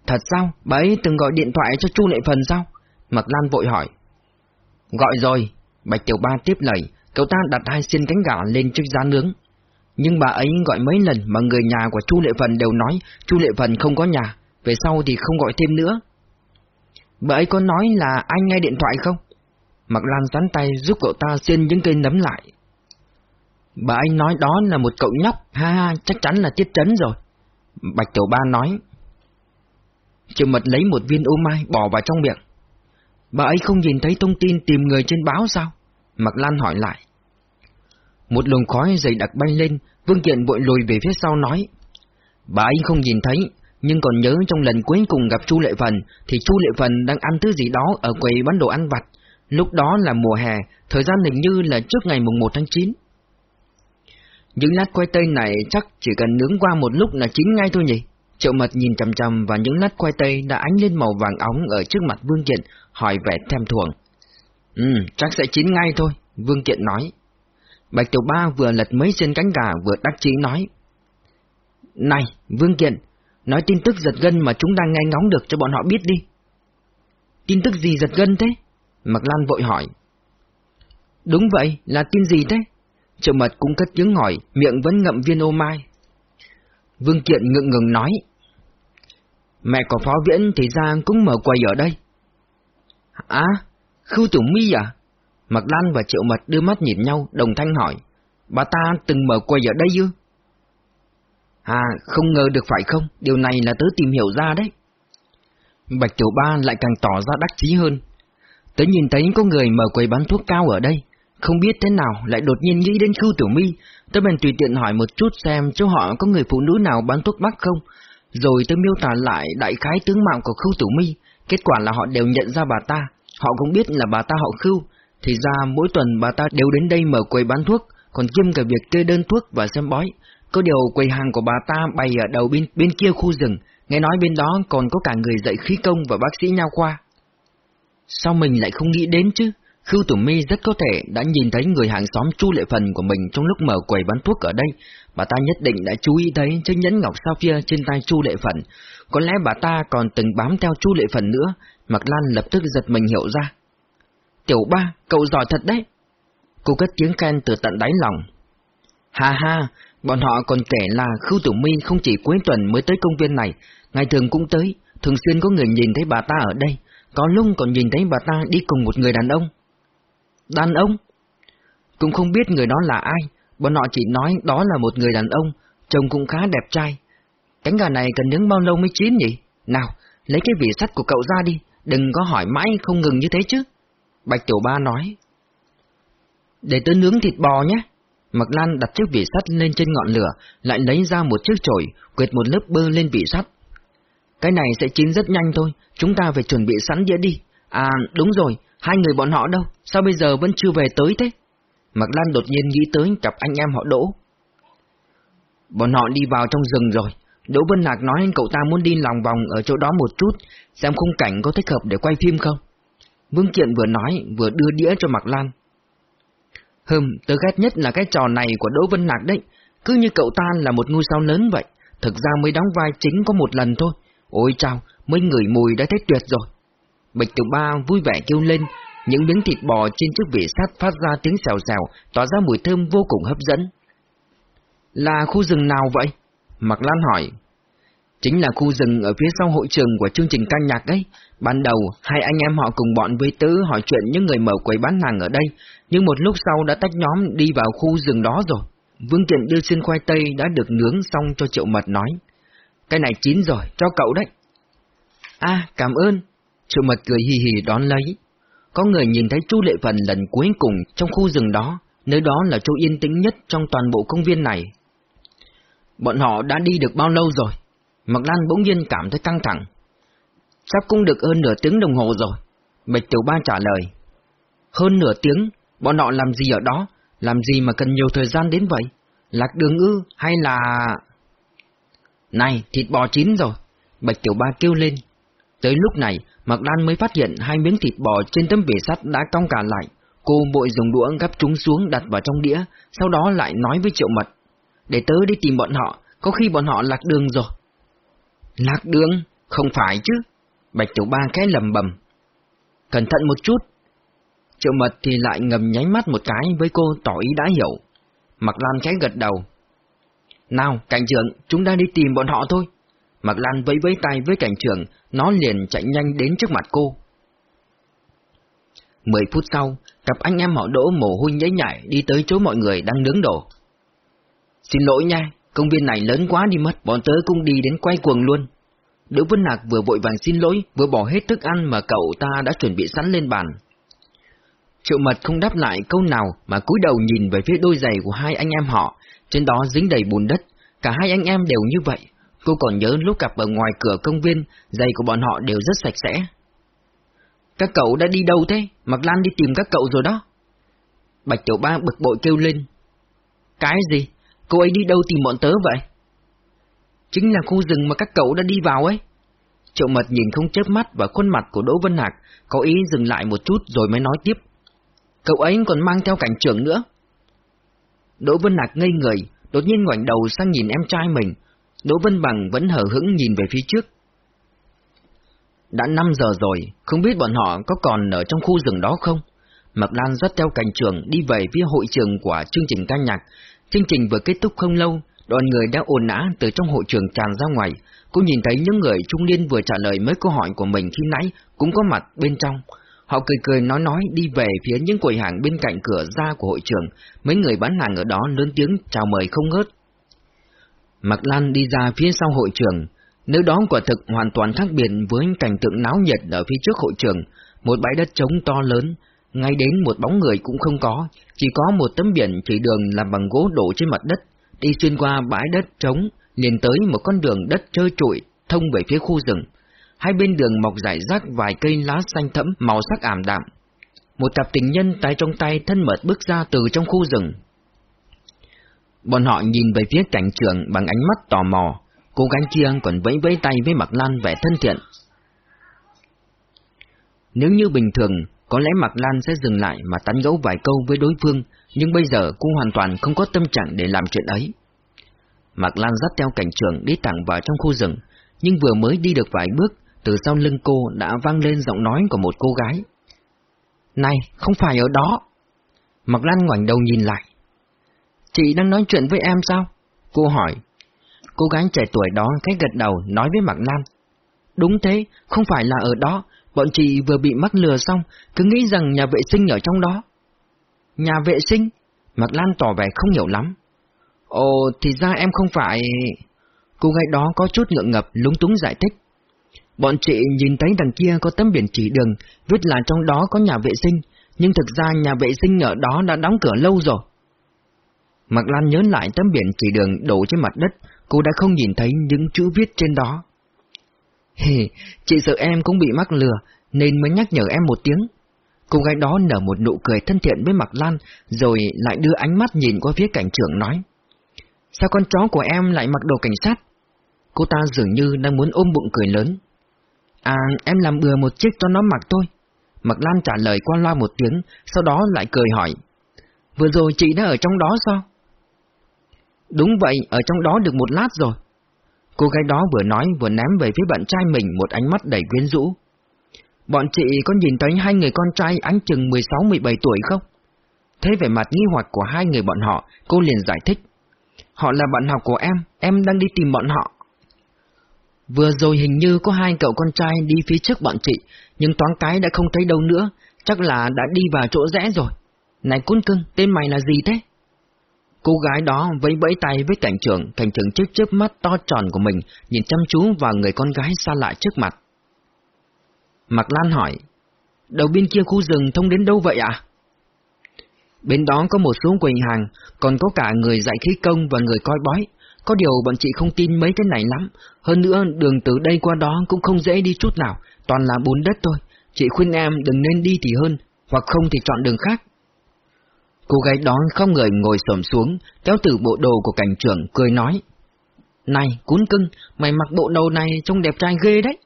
Thật sao? Bà ấy từng gọi điện thoại cho Chu Lệ Phần sao? Mạc Lan vội hỏi. Gọi rồi, Bạch Tiểu Ba tiếp lời, cậu ta đặt hai xiên cánh gà lên chiếc giá nướng. Nhưng bà ấy gọi mấy lần mà người nhà của Chu Lệ Vân đều nói Chu Lệ Vân không có nhà, về sau thì không gọi thêm nữa. Bà ấy có nói là anh nghe điện thoại không? Mạc Lan sắn tay giúp cậu ta xiên những cây nấm lại. Bà ấy nói đó là một cậu nhóc, ha ha, chắc chắn là tiết trấn rồi. Bạch Tiểu Ba nói. Triệu mật lấy một viên ô mai bỏ vào trong miệng. Bà ấy không nhìn thấy thông tin tìm người trên báo sao? Mạc Lan hỏi lại. Một luồng khói dày đặc bay lên, Vương Kiện vội lùi về phía sau nói. Bà ấy không nhìn thấy, nhưng còn nhớ trong lần cuối cùng gặp Chu Lệ Phần thì Chu Lệ Phần đang ăn thứ gì đó ở quầy bán đồ ăn vặt. Lúc đó là mùa hè, thời gian hình như là trước ngày mùng 1 tháng 9. Những lát khoai tây này chắc chỉ cần nướng qua một lúc là chín ngay thôi nhỉ? Triệu mật nhìn chầm chầm và những lát khoai tây đã ánh lên màu vàng óng ở trước mặt Vương Kiện, hỏi vẻ thèm thuồng. Ừ, chắc sẽ chín ngay thôi, Vương Kiện nói. Bạch Tiểu Ba vừa lật mấy trên cánh gà vừa đắc chí nói. Này, Vương Kiện, Nói tin tức giật gân mà chúng đang nghe ngóng được cho bọn họ biết đi. Tin tức gì giật gân thế? Mạc Lan vội hỏi. Đúng vậy, là tin gì thế? Triệu mật cũng cất tiếng hỏi, miệng vẫn ngậm viên ô mai. Vương Kiện ngượng ngừng nói. Mẹ của Phó Viễn thì ra cũng mở quầy ở đây. À, Khưu Tiểu My à? Mạc Lan và Triệu Mật đưa mắt nhìn nhau, đồng thanh hỏi. Bà ta từng mở quầy ở đây ư? À, không ngờ được phải không? Điều này là tớ tìm hiểu ra đấy. Bạch Tiểu Ba lại càng tỏ ra đắc chí hơn. Tớ nhìn thấy có người mở quầy bán thuốc cao ở đây, không biết thế nào lại đột nhiên nghĩ đến Khưu Tiểu My, tớ bèn tùy tiện hỏi một chút xem chỗ họ có người phụ nữ nào bán thuốc bắc không, rồi tớ miêu tả lại đại khái tướng mạo của Khưu Tiểu My, kết quả là họ đều nhận ra bà ta, họ cũng biết là bà ta họ Khưu, thì ra mỗi tuần bà ta đều đến đây mở quầy bán thuốc, còn kiêm cả việc kê đơn thuốc và xem bói. Có điều quầy hàng của bà ta bày ở đầu bên bên kia khu rừng, nghe nói bên đó còn có cả người dạy khí công và bác sĩ nha khoa. Sao mình lại không nghĩ đến chứ? Khưu Tử Mi rất có thể đã nhìn thấy người hàng xóm Chu Lệ Phần của mình trong lúc mở quầy bán thuốc ở đây. Bà ta nhất định đã chú ý thấy chiếc nhẫn ngọc sapphire trên tay Chu Lệ Phần. Có lẽ bà ta còn từng bám theo Chu Lệ Phần nữa. Mạc Lan lập tức giật mình hiểu ra. Tiểu ba, cậu giỏi thật đấy. Cô cất tiếng khen từ tận đáy lòng. Ha ha, bọn họ còn kể là Khưu Tử Mi không chỉ cuối tuần mới tới công viên này, ngày thường cũng tới, thường xuyên có người nhìn thấy bà ta ở đây, có lúc còn nhìn thấy bà ta đi cùng một người đàn ông. Đàn ông? Cũng không biết người đó là ai, bọn họ chỉ nói đó là một người đàn ông, trông cũng khá đẹp trai. Cánh gà này cần nướng bao lâu mới chín nhỉ? Nào, lấy cái vỉ sắt của cậu ra đi, đừng có hỏi mãi không ngừng như thế chứ. Bạch Tiểu Ba nói. Để tôi nướng thịt bò nhé. Mạc Lan đặt chiếc vỉ sắt lên trên ngọn lửa, lại lấy ra một chiếc chổi, quệt một lớp bơ lên vỉ sắt. Cái này sẽ chín rất nhanh thôi, chúng ta phải chuẩn bị sẵn đĩa đi. À, đúng rồi, hai người bọn họ đâu, sao bây giờ vẫn chưa về tới thế? Mạc Lan đột nhiên nghĩ tới cặp anh em họ Đỗ. Bọn họ đi vào trong rừng rồi, Đỗ Vân Lạc nói cậu ta muốn đi lòng vòng ở chỗ đó một chút, xem khung cảnh có thích hợp để quay phim không. Vương Kiện vừa nói vừa đưa đĩa cho Mạc Lan. Hừm, tớ ghét nhất là cái trò này của Đỗ Vân Lạc đấy, cứ như cậu ta là một ngôi sao lớn vậy, thực ra mới đóng vai chính có một lần thôi. Ôi chào, mấy người mùi đã thấy tuyệt rồi. Bạch Tiểu Ba vui vẻ kêu lên, những miếng thịt bò trên chiếc vỉ sắt phát ra tiếng xèo xèo, tỏa ra mùi thơm vô cùng hấp dẫn. Là khu rừng nào vậy? Mạc Lan hỏi. Chính là khu rừng ở phía sau hội trường của chương trình ca nhạc ấy. Ban đầu, hai anh em họ cùng bọn với tứ hỏi chuyện những người mở quầy bán hàng ở đây, nhưng một lúc sau đã tách nhóm đi vào khu rừng đó rồi. Vương Kiện đưa xin khoai tây đã được nướng xong cho Triệu Mật nói. Cái này chín rồi, cho cậu đấy. À, cảm ơn. Triệu Mật cười hì hì đón lấy. Có người nhìn thấy Chu Lệ Phần lần cuối cùng trong khu rừng đó, nơi đó là chỗ yên tĩnh nhất trong toàn bộ công viên này. Bọn họ đã đi được bao lâu rồi? Mạc Lan bỗng nhiên cảm thấy căng thẳng. Sắp cũng được hơn nửa tiếng đồng hồ rồi. Bạch Tiểu Ba trả lời. Hơn nửa tiếng, bọn họ làm gì ở đó? Làm gì mà cần nhiều thời gian đến vậy? Lạc đường ư hay là... Này, thịt bò chín rồi. Bạch Tiểu Ba kêu lên. Tới lúc này, Mạc Lan mới phát hiện hai miếng thịt bò trên tấm bể sắt đã cong cả lại. Cô bội dùng đũa gắp chúng xuống đặt vào trong đĩa, sau đó lại nói với Triệu Mật. Để tớ đi tìm bọn họ, có khi bọn họ lạc đường rồi. Lạc đường? Không phải chứ. Bạch Tiểu Ba cái lầm bầm. Cẩn thận một chút. Triệu Mật thì lại ngầm nháy mắt một cái với cô tỏ ý đã hiểu. mặc Lan khẽ gật đầu. Nào, cảnh trưởng, chúng ta đi tìm bọn họ thôi. mặc Lan vẫy vẫy tay với cảnh trưởng, nó liền chạy nhanh đến trước mặt cô. Mười phút sau, cặp anh em họ đỗ mồ hôi nhảy nhảy đi tới chỗ mọi người đang nướng đổ. Xin lỗi nha, công viên này lớn quá đi mất, bọn tớ cũng đi đến quay cuồng luôn. Đỗ Vân Nạc vừa vội vàng xin lỗi, vừa bỏ hết thức ăn mà cậu ta đã chuẩn bị sẵn lên bàn. Triệu mật không đáp lại câu nào mà cúi đầu nhìn về phía đôi giày của hai anh em họ, trên đó dính đầy bùn đất, cả hai anh em đều như vậy. Cô còn nhớ lúc gặp ở ngoài cửa công viên, giày của bọn họ đều rất sạch sẽ. Các cậu đã đi đâu thế? Mặc Lan đi tìm các cậu rồi đó. Bạch Tiểu Ba bực bội kêu lên. Cái gì? Cô ấy đi đâu tìm bọn tớ vậy? Chính là khu rừng mà các cậu đã đi vào ấy. Triệu mật nhìn không chớp mắt vào khuôn mặt của Đỗ Vân Hạc, có ý dừng lại một chút rồi mới nói tiếp. Cậu ấy còn mang theo cảnh trưởng nữa. Đỗ Vân Hạc ngây người, đột nhiên ngoảnh đầu sang nhìn em trai mình. Đỗ Vân Bằng vẫn hờ hững nhìn về phía trước. Đã 5 giờ rồi, không biết bọn họ có còn ở trong khu rừng đó không? Mạc Lan dắt theo cảnh trưởng đi về phía hội trường của chương trình ca nhạc. Chương trình vừa kết thúc không lâu, đoàn người đã ồn ào từ trong hội trường tràn ra ngoài. Cô nhìn thấy những người trung niên vừa trả lời mấy câu hỏi của mình khi nãy cũng có mặt bên trong. Họ cười cười nói nói đi về phía những quầy hàng bên cạnh cửa ra của hội trường. Mấy người bán hàng ở đó lớn tiếng chào mời không ngớt. Mạc Lan đi ra phía sau hội trường. Nơi đó quả thực hoàn toàn khác biệt với cảnh tượng náo nhiệt ở phía trước hội trường. Một bãi đất trống to lớn, ngay đến một bóng người cũng không có, chỉ có một tấm biển chỉ đường làm bằng gỗ đổ trên mặt đất, đi xuyên qua bãi đất trống, liền tới một con đường đất trơ trụi, thông về phía khu rừng. Hai bên đường mọc rải rác vài cây lá xanh thẫm màu sắc ảm đạm. Một cặp tình nhân tay trong tay thân mật bước ra từ trong khu rừng. Bọn họ nhìn về phía cảnh trường bằng ánh mắt tò mò, cô gái kia còn vẫy vẫy tay với mặt Lan vẻ thân thiện. Nếu như bình thường, có lẽ Mạc Lan sẽ dừng lại mà tán gẫu vài câu với đối phương, nhưng bây giờ cô hoàn toàn không có tâm trạng để làm chuyện ấy. Mạc Lan dắt theo cảnh trưởng đi thẳng vào trong khu rừng, nhưng vừa mới đi được vài bước, từ sau lưng cô đã vang lên giọng nói của một cô gái. Này, không phải ở đó. Mạc Lan ngoảnh đầu nhìn lại. Chị đang nói chuyện với em sao? Cô hỏi. Cô gái trẻ tuổi đó cách gật đầu nói với Mạc Lan. Đúng thế, không phải là ở đó, Bọn chị vừa bị mắc lừa xong, cứ nghĩ rằng nhà vệ sinh ở trong đó. Nhà vệ sinh? Mạc Lan tỏ vẻ không hiểu lắm. Ồ, thì ra em không phải... Cô gái đó có chút ngượng ngập, lúng túng giải thích. Bọn chị nhìn thấy đằng kia có tấm biển chỉ đường, viết là trong đó có nhà vệ sinh, nhưng thực ra nhà vệ sinh ở đó đã đóng cửa lâu rồi. Mạc Lan nhớ lại tấm biển chỉ đường đổ trên mặt đất, cô đã không nhìn thấy những chữ viết trên đó. Hề, chị sợ em cũng bị mắc lừa, nên mới nhắc nhở em một tiếng. Cô gái đó nở một nụ cười thân thiện với Mạc Lan, rồi lại đưa ánh mắt nhìn qua phía cảnh trưởng nói. Sao con chó của em lại mặc đồ cảnh sát? Cô ta dường như đang muốn ôm bụng cười lớn. À, em làm bừa một chiếc cho nó mặc thôi. Mạc Lan trả lời qua loa một tiếng, sau đó lại cười hỏi. Vừa rồi chị đã ở trong đó sao? Đúng vậy, ở trong đó được một lát rồi. Cô gái đó vừa nói vừa ném về phía bạn trai mình một ánh mắt đầy quyến rũ. Bọn chị có nhìn thấy hai người con trai ánh chừng 16-17 tuổi không? Thế về mặt nghi hoặc của hai người bọn họ, cô liền giải thích. Họ là bạn học của em, em đang đi tìm bọn họ. Vừa rồi hình như có hai cậu con trai đi phía trước bọn chị, nhưng toán cái đã không thấy đâu nữa, chắc là đã đi vào chỗ rẽ rồi. Này cún cưng, tên mày là gì thế? Cô gái đó vẫy bẫy tay với cảnh trưởng, cảnh trưởng chớp chớp mắt to tròn của mình, nhìn chăm chú vào người con gái xa lạ trước mặt. Mạc Lan hỏi, đầu bên kia khu rừng thông đến đâu vậy ạ? Bên đó có một số quầy hàng, còn có cả người dạy khí công và người coi bói. Có điều bọn chị không tin mấy cái này lắm, hơn nữa đường từ đây qua đó cũng không dễ đi chút nào, toàn là bùn đất thôi. Chị khuyên em đừng nên đi thì hơn, hoặc không thì chọn đường khác. Cô gái đó không người ngồi xổm xuống, kéo từ bộ đồ của cảnh trưởng, cười nói. Này, cún cưng, mày mặc bộ đồ này trông đẹp trai ghê đấy.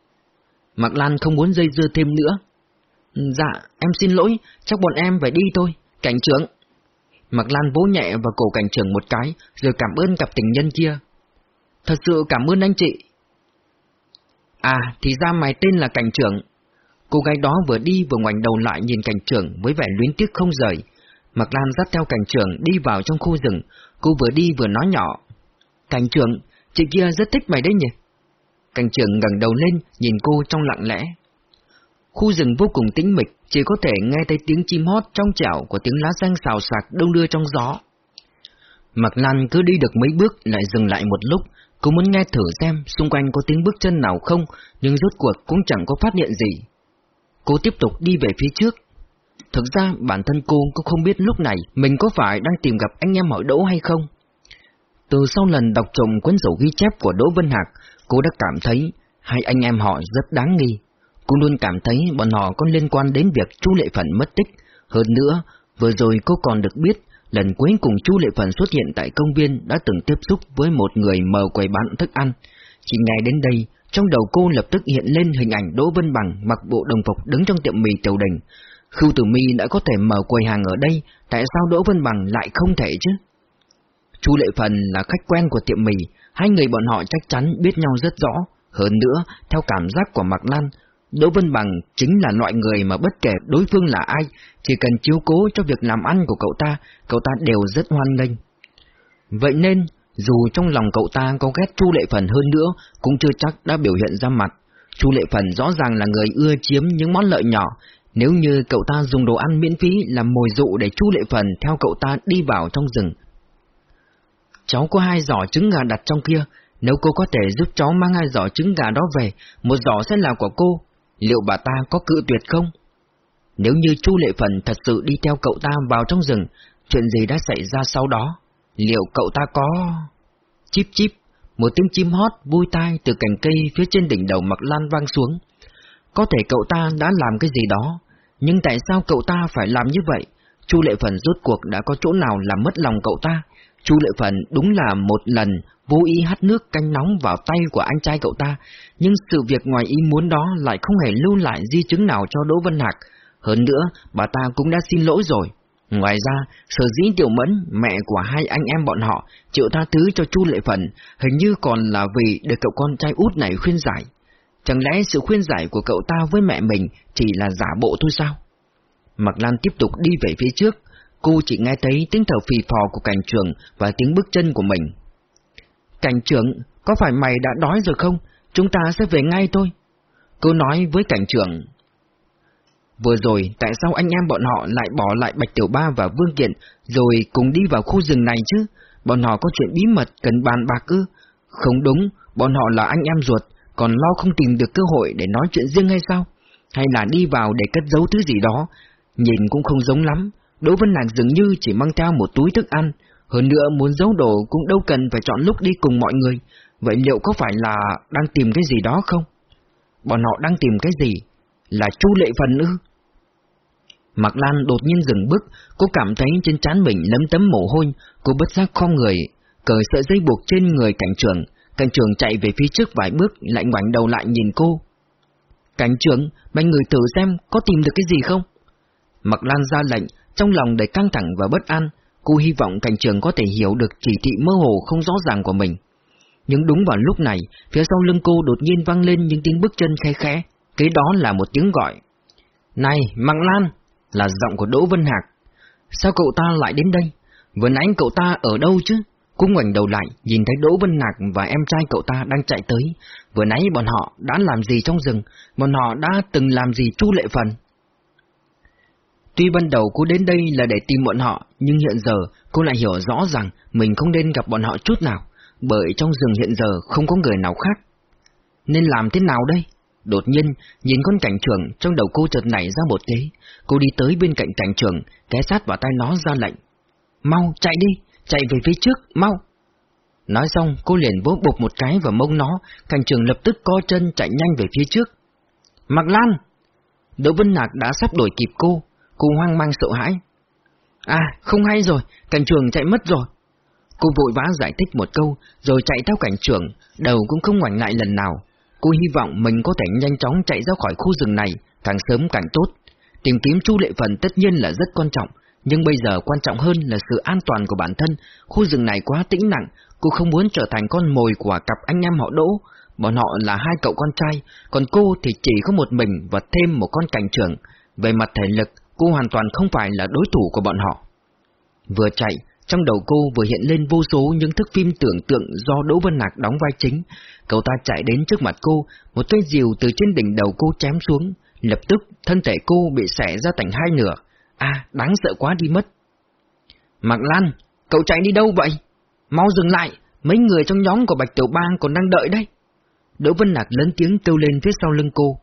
Mạc Lan không muốn dây dưa thêm nữa. Dạ, em xin lỗi, chắc bọn em phải đi thôi, cảnh trưởng. Mạc Lan vỗ nhẹ vào cổ cảnh trưởng một cái, rồi cảm ơn cặp tình nhân kia. Thật sự cảm ơn anh chị. À, thì ra mày tên là cảnh trưởng. Cô gái đó vừa đi vừa ngoảnh đầu lại nhìn cảnh trưởng với vẻ luyến tiếc không rời, Mạc Lan dắt theo cảnh trưởng đi vào trong khu rừng, cô vừa đi vừa nói nhỏ. Cảnh trưởng, chị kia rất thích mày đấy nhỉ? Cảnh trưởng ngẩng đầu lên, nhìn cô trong lặng lẽ. Khu rừng vô cùng tĩnh mịch, chỉ có thể nghe thấy tiếng chim hót trong chảo của tiếng lá xanh xào xạc đông đưa trong gió. Mạc Lan cứ đi được mấy bước lại dừng lại một lúc, cô muốn nghe thử xem xung quanh có tiếng bước chân nào không, nhưng rốt cuộc cũng chẳng có phát hiện gì. Cô tiếp tục đi về phía trước, Thực ra bản thân cô cũng không biết lúc này mình có phải đang tìm gặp anh em hỏi Đỗ hay không. Từ sau lần đọc trộm cuốn sổ ghi chép của Đỗ Vân Hạc, cô đã cảm thấy hai anh em họ rất đáng nghi. Cô luôn cảm thấy bọn họ có liên quan đến việc Chu Lệ Phần mất tích. Hơn nữa, vừa rồi cô còn được biết lần cuối cùng Chu Lệ Phần xuất hiện tại công viên đã từng tiếp xúc với một người mờ quầy bán thức ăn. Chỉ ngay đến đây, trong đầu cô lập tức hiện lên hình ảnh Đỗ Vân Bằng mặc bộ đồng phục đứng trong tiệm mì tiểu đình, Khưu Tử Mi đã có thể mở quầy hàng ở đây, tại sao Đỗ Vân Bằng lại không thể chứ? Chu Lệ Phần là khách quen của tiệm mì, hai người bọn họ chắc chắn biết nhau rất rõ. Hơn nữa, theo cảm giác của Mạc Lan, Đỗ Vân Bằng chính là loại người mà bất kể đối phương là ai, chỉ cần chiếu cố cho việc làm ăn của cậu ta, cậu ta đều rất hoan nghênh. Vậy nên, dù trong lòng cậu ta có ghét Chu Lệ Phần hơn nữa, cũng chưa chắc đã biểu hiện ra mặt. Chu Lệ Phần rõ ràng là người ưa chiếm những món lợi nhỏ, nếu như cậu ta dùng đồ ăn miễn phí làm mồi dụ để Chu Lệ Phần theo cậu ta đi vào trong rừng. Cháu có hai giỏ trứng gà đặt trong kia, nếu cô có thể giúp cháu mang hai giỏ trứng gà đó về, một giỏ sẽ là của cô, liệu bà ta có cự tuyệt không? Nếu như Chu Lệ Phần thật sự đi theo cậu ta vào trong rừng, chuyện gì đã xảy ra sau đó? Liệu cậu ta có... Chíp chíp, một tiếng chim hót vui tai từ cành cây phía trên đỉnh đầu Mặc Lan vang xuống. Có thể cậu ta đã làm cái gì đó, nhưng tại sao cậu ta phải làm như vậy? Chu Lệ Phần rốt cuộc đã có chỗ nào làm mất lòng cậu ta? Chu Lệ Phần đúng là một lần vô ý hắt nước canh nóng vào tay của anh trai cậu ta, nhưng sự việc ngoài ý muốn đó lại không hề lưu lại di chứng nào cho Đỗ Vân Hạc. Hơn nữa, bà ta cũng đã xin lỗi rồi. Ngoài ra, sở dĩ Tiểu Mẫn, mẹ của hai anh em bọn họ, chịu tha thứ cho Chu Lệ Phần, hình như còn là vì được cậu con trai út này khuyên giải. Chẳng lẽ sự khuyên giải của cậu ta với mẹ mình chỉ là giả bộ thôi sao? Mạc Lan tiếp tục đi về phía trước, cô chỉ nghe thấy tiếng thở phì phò của cảnh trưởng và tiếng bước chân của mình. Cảnh trưởng, có phải mày đã đói rồi không? Chúng ta sẽ về ngay thôi. Cô nói với cảnh trưởng. Vừa rồi, tại sao anh em bọn họ lại bỏ lại Bạch Tiểu Ba và Vương Kiện, rồi cùng đi vào khu rừng này chứ? Bọn họ có chuyện bí mật cần bàn bạc ư? Không đúng, bọn họ là anh em ruột, còn lo không tìm được cơ hội để nói chuyện riêng hay sao? Hay là đi vào để cất giấu thứ gì đó? Nhìn cũng không giống lắm, Đỗ Vân Lạc dường như chỉ mang theo một túi thức ăn, hơn nữa muốn giấu đồ cũng đâu cần phải chọn lúc đi cùng mọi người, vậy liệu có phải là đang tìm cái gì đó không? Bọn họ đang tìm cái gì? Là Chu Lệ Phần ư? Mạc Lan đột nhiên dừng bước, cô cảm thấy trên trán mình lấm tấm mồ hôi, cô bất giác khom người, cởi sợi dây buộc trên người cảnh trưởng, cảnh trưởng chạy về phía trước vài bước, lại ngoảnh đầu lại nhìn cô. Cảnh trưởng, mấy người thử xem có tìm được cái gì không? mặc Lan ra lệnh, trong lòng đầy căng thẳng và bất an, cô hy vọng cảnh trường có thể hiểu được chỉ thị mơ hồ không rõ ràng của mình. Nhưng đúng vào lúc này, phía sau lưng cô đột nhiên vang lên những tiếng bước chân khe khẽ, kế đó là một tiếng gọi. Này, Mạc Lan! Là giọng của Đỗ Vân Hạc. Sao cậu ta lại đến đây? Vừa nãy cậu ta ở đâu chứ? Cũng ngoảnh đầu lại, nhìn thấy Đỗ Vân Nạc và em trai cậu ta đang chạy tới. Vừa nãy bọn họ đã làm gì trong rừng? Bọn họ đã từng làm gì chu lệ phần? Tuy ban đầu cô đến đây là để tìm bọn họ, nhưng hiện giờ cô lại hiểu rõ rằng mình không nên gặp bọn họ chút nào, bởi trong rừng hiện giờ không có người nào khác. Nên làm thế nào đây? Đột nhiên, nhìn con cảnh trưởng trong đầu cô chợt nảy ra một kế. cô đi tới bên cạnh cảnh trưởng, ké sát vào tay nó ra lệnh. Mau, chạy đi, chạy về phía trước, mau! Nói xong, cô liền vỗ bột một cái vào mông nó, cảnh trường lập tức co chân chạy nhanh về phía trước. Mạc Lan! Đỗ Vân Nạc đã sắp đuổi kịp cô, cô hoang mang sợ hãi. À, không hay rồi, cảnh trường chạy mất rồi. Cô vội vã giải thích một câu, rồi chạy theo cảnh trường đầu cũng không ngoảnh lại lần nào. Cô hy vọng mình có thể nhanh chóng chạy ra khỏi khu rừng này, càng sớm càng tốt. Tìm kiếm Chu Lệ Phần tất nhiên là rất quan trọng, nhưng bây giờ quan trọng hơn là sự an toàn của bản thân. Khu rừng này quá tĩnh lặng, cô không muốn trở thành con mồi của cặp anh em họ Đỗ. Bọn họ là hai cậu con trai, còn cô thì chỉ có một mình và thêm một con cảnh trưởng. Về mặt thể lực, cô hoàn toàn không phải là đối thủ của bọn họ. Vừa chạy, trong đầu cô vừa hiện lên vô số những thức phim tưởng tượng do Đỗ Vân Nạc đóng vai chính. Cậu ta chạy đến trước mặt cô, một cây diều từ trên đỉnh đầu cô chém xuống. Lập tức, thân thể cô bị xẻ ra thành hai nửa. À, đáng sợ quá đi mất. Mạc Lan, cậu chạy đi đâu vậy? Mau dừng lại, mấy người trong nhóm của Bạch Tiểu Bang còn đang đợi đấy. Đỗ Vân Lạc lớn tiếng kêu lên phía sau lưng cô.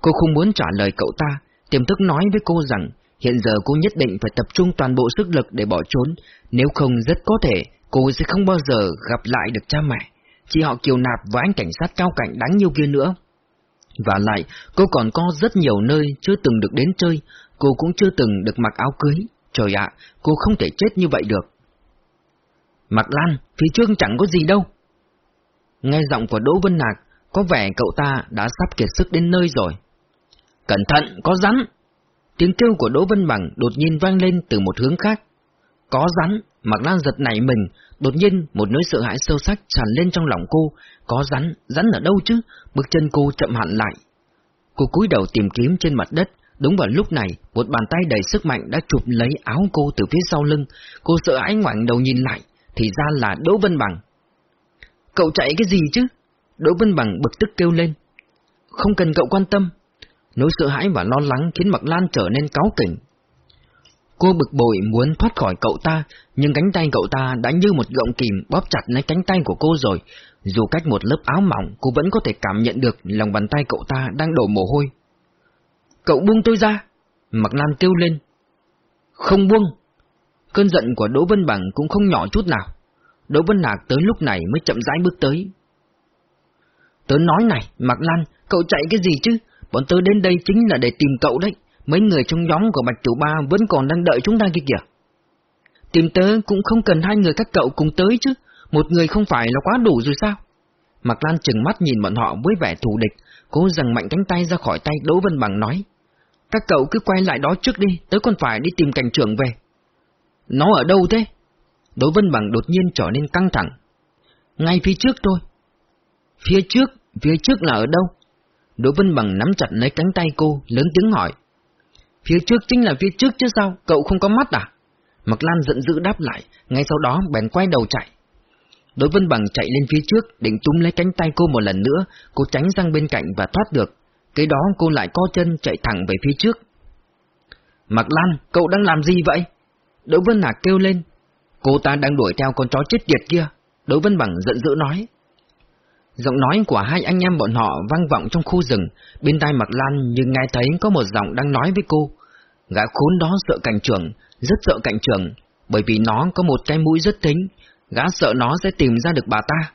Cô không muốn trả lời cậu ta, tiềm thức nói với cô rằng hiện giờ cô nhất định phải tập trung toàn bộ sức lực để bỏ trốn, nếu không rất có thể cô sẽ không bao giờ gặp lại được cha mẹ, chỉ họ kiều nạp và anh cảnh sát cao cảnh đáng yêu kia nữa. Và lại, cô còn có rất nhiều nơi chưa từng được đến chơi, cô cũng chưa từng được mặc áo cưới. Trời ạ, cô không thể chết như vậy được. Mặc Lan, phía trước chẳng có gì đâu. Nghe giọng của Đỗ Vân Nạc, có vẻ cậu ta đã sắp kiệt sức đến nơi rồi. Cẩn thận, có rắn! Tiếng kêu của Đỗ Vân Bằng đột nhiên vang lên từ một hướng khác. Có rắn, Mạc Lan giật nảy mình, đột nhiên một nỗi sợ hãi sâu sắc tràn lên trong lòng cô. Có rắn, rắn ở đâu chứ? Bước chân cô chậm hẳn lại. Cô cúi đầu tìm kiếm trên mặt đất, đúng vào lúc này, một bàn tay đầy sức mạnh đã chụp lấy áo cô từ phía sau lưng. Cô sợ hãi ngoảnh đầu nhìn lại, thì ra là Đỗ Vân Bằng. Cậu chạy cái gì chứ? Đỗ Vân Bằng bực tức kêu lên. Không cần cậu quan tâm. Nỗi sợ hãi và lo lắng khiến Mạc Lan trở nên cáu kỉnh. Cô bực bội muốn thoát khỏi cậu ta, nhưng cánh tay cậu ta đã như một gọng kìm bóp chặt lấy cánh tay của cô rồi. Dù cách một lớp áo mỏng, cô vẫn có thể cảm nhận được lòng bàn tay cậu ta đang đổ mồ hôi. Cậu buông tôi ra! Mạc Lan kêu lên. Không buông! Cơn giận của Đỗ Vân Bằng cũng không nhỏ chút nào. Đỗ Vân Lạc tới lúc này mới chậm rãi bước tới. Tớ nói này, Mạc Lan, cậu chạy cái gì chứ? Bọn tớ đến đây chính là để tìm cậu đấy. Mấy người trong nhóm của Bạch Tiểu Ba vẫn còn đang đợi chúng ta kia kìa. Tìm tớ cũng không cần hai người các cậu cùng tới chứ. Một người không phải là quá đủ rồi sao? Mạc Lan chừng mắt nhìn bọn họ với vẻ thù địch, cố rằng mạnh cánh tay ra khỏi tay Đỗ Vân Bằng nói. Các cậu cứ quay lại đó trước đi, tớ còn phải đi tìm cảnh trưởng về. Nó ở đâu thế? Đỗ Vân Bằng đột nhiên trở nên căng thẳng. Ngay phía trước thôi. Phía trước? Phía trước là ở đâu? Đỗ Vân Bằng nắm chặt lấy cánh tay cô, lớn tiếng hỏi. Phía trước chính là phía trước chứ sao, cậu không có mắt à? mặc Lan giận dữ đáp lại, ngay sau đó bèn quay đầu chạy. Đỗ Vân Bằng chạy lên phía trước, định túm lấy cánh tay cô một lần nữa, cô tránh sang bên cạnh và thoát được cái đó cô lại co chân chạy thẳng về phía trước. Mạc Lan, cậu đang làm gì vậy? Đỗ Vân Hạc kêu lên. Cô ta đang đuổi theo con chó chết tiệt kia. Đỗ Vân Bằng giận dữ nói. Giọng nói của hai anh em bọn họ vang vọng trong khu rừng, bên tai Mạc Lan nhưng nghe thấy có một giọng đang nói với cô. Gã khốn đó sợ cảnh trưởng, rất sợ cảnh trưởng, bởi vì nó có một cái mũi rất thính, gã sợ nó sẽ tìm ra được bà ta.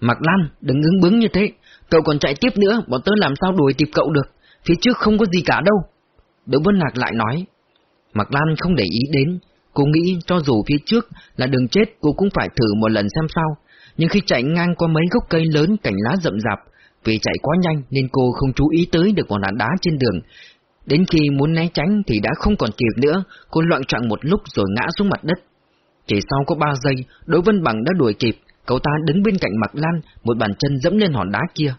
Mạc Lan, đừng ứng bướng như thế, cậu còn chạy tiếp nữa, bọn tớ làm sao đuổi kịp cậu được, phía trước không có gì cả đâu. Đỗ Vân Lạc lại nói. Mạc Lan không để ý đến, cô nghĩ cho dù phía trước là đường chết cô cũng phải thử một lần xem sao, nhưng khi chạy ngang qua mấy gốc cây lớn cành lá rậm rạp, vì chạy quá nhanh nên cô không chú ý tới được một đá trên đường. Đến khi muốn né tránh thì đã không còn kịp nữa, cô loạn trọng một lúc rồi ngã xuống mặt đất. Chỉ sau có ba giây, Đỗ Vân Bằng đã đuổi kịp, cậu ta đứng bên cạnh Mạc Lan, một bàn chân dẫm lên hòn đá kia.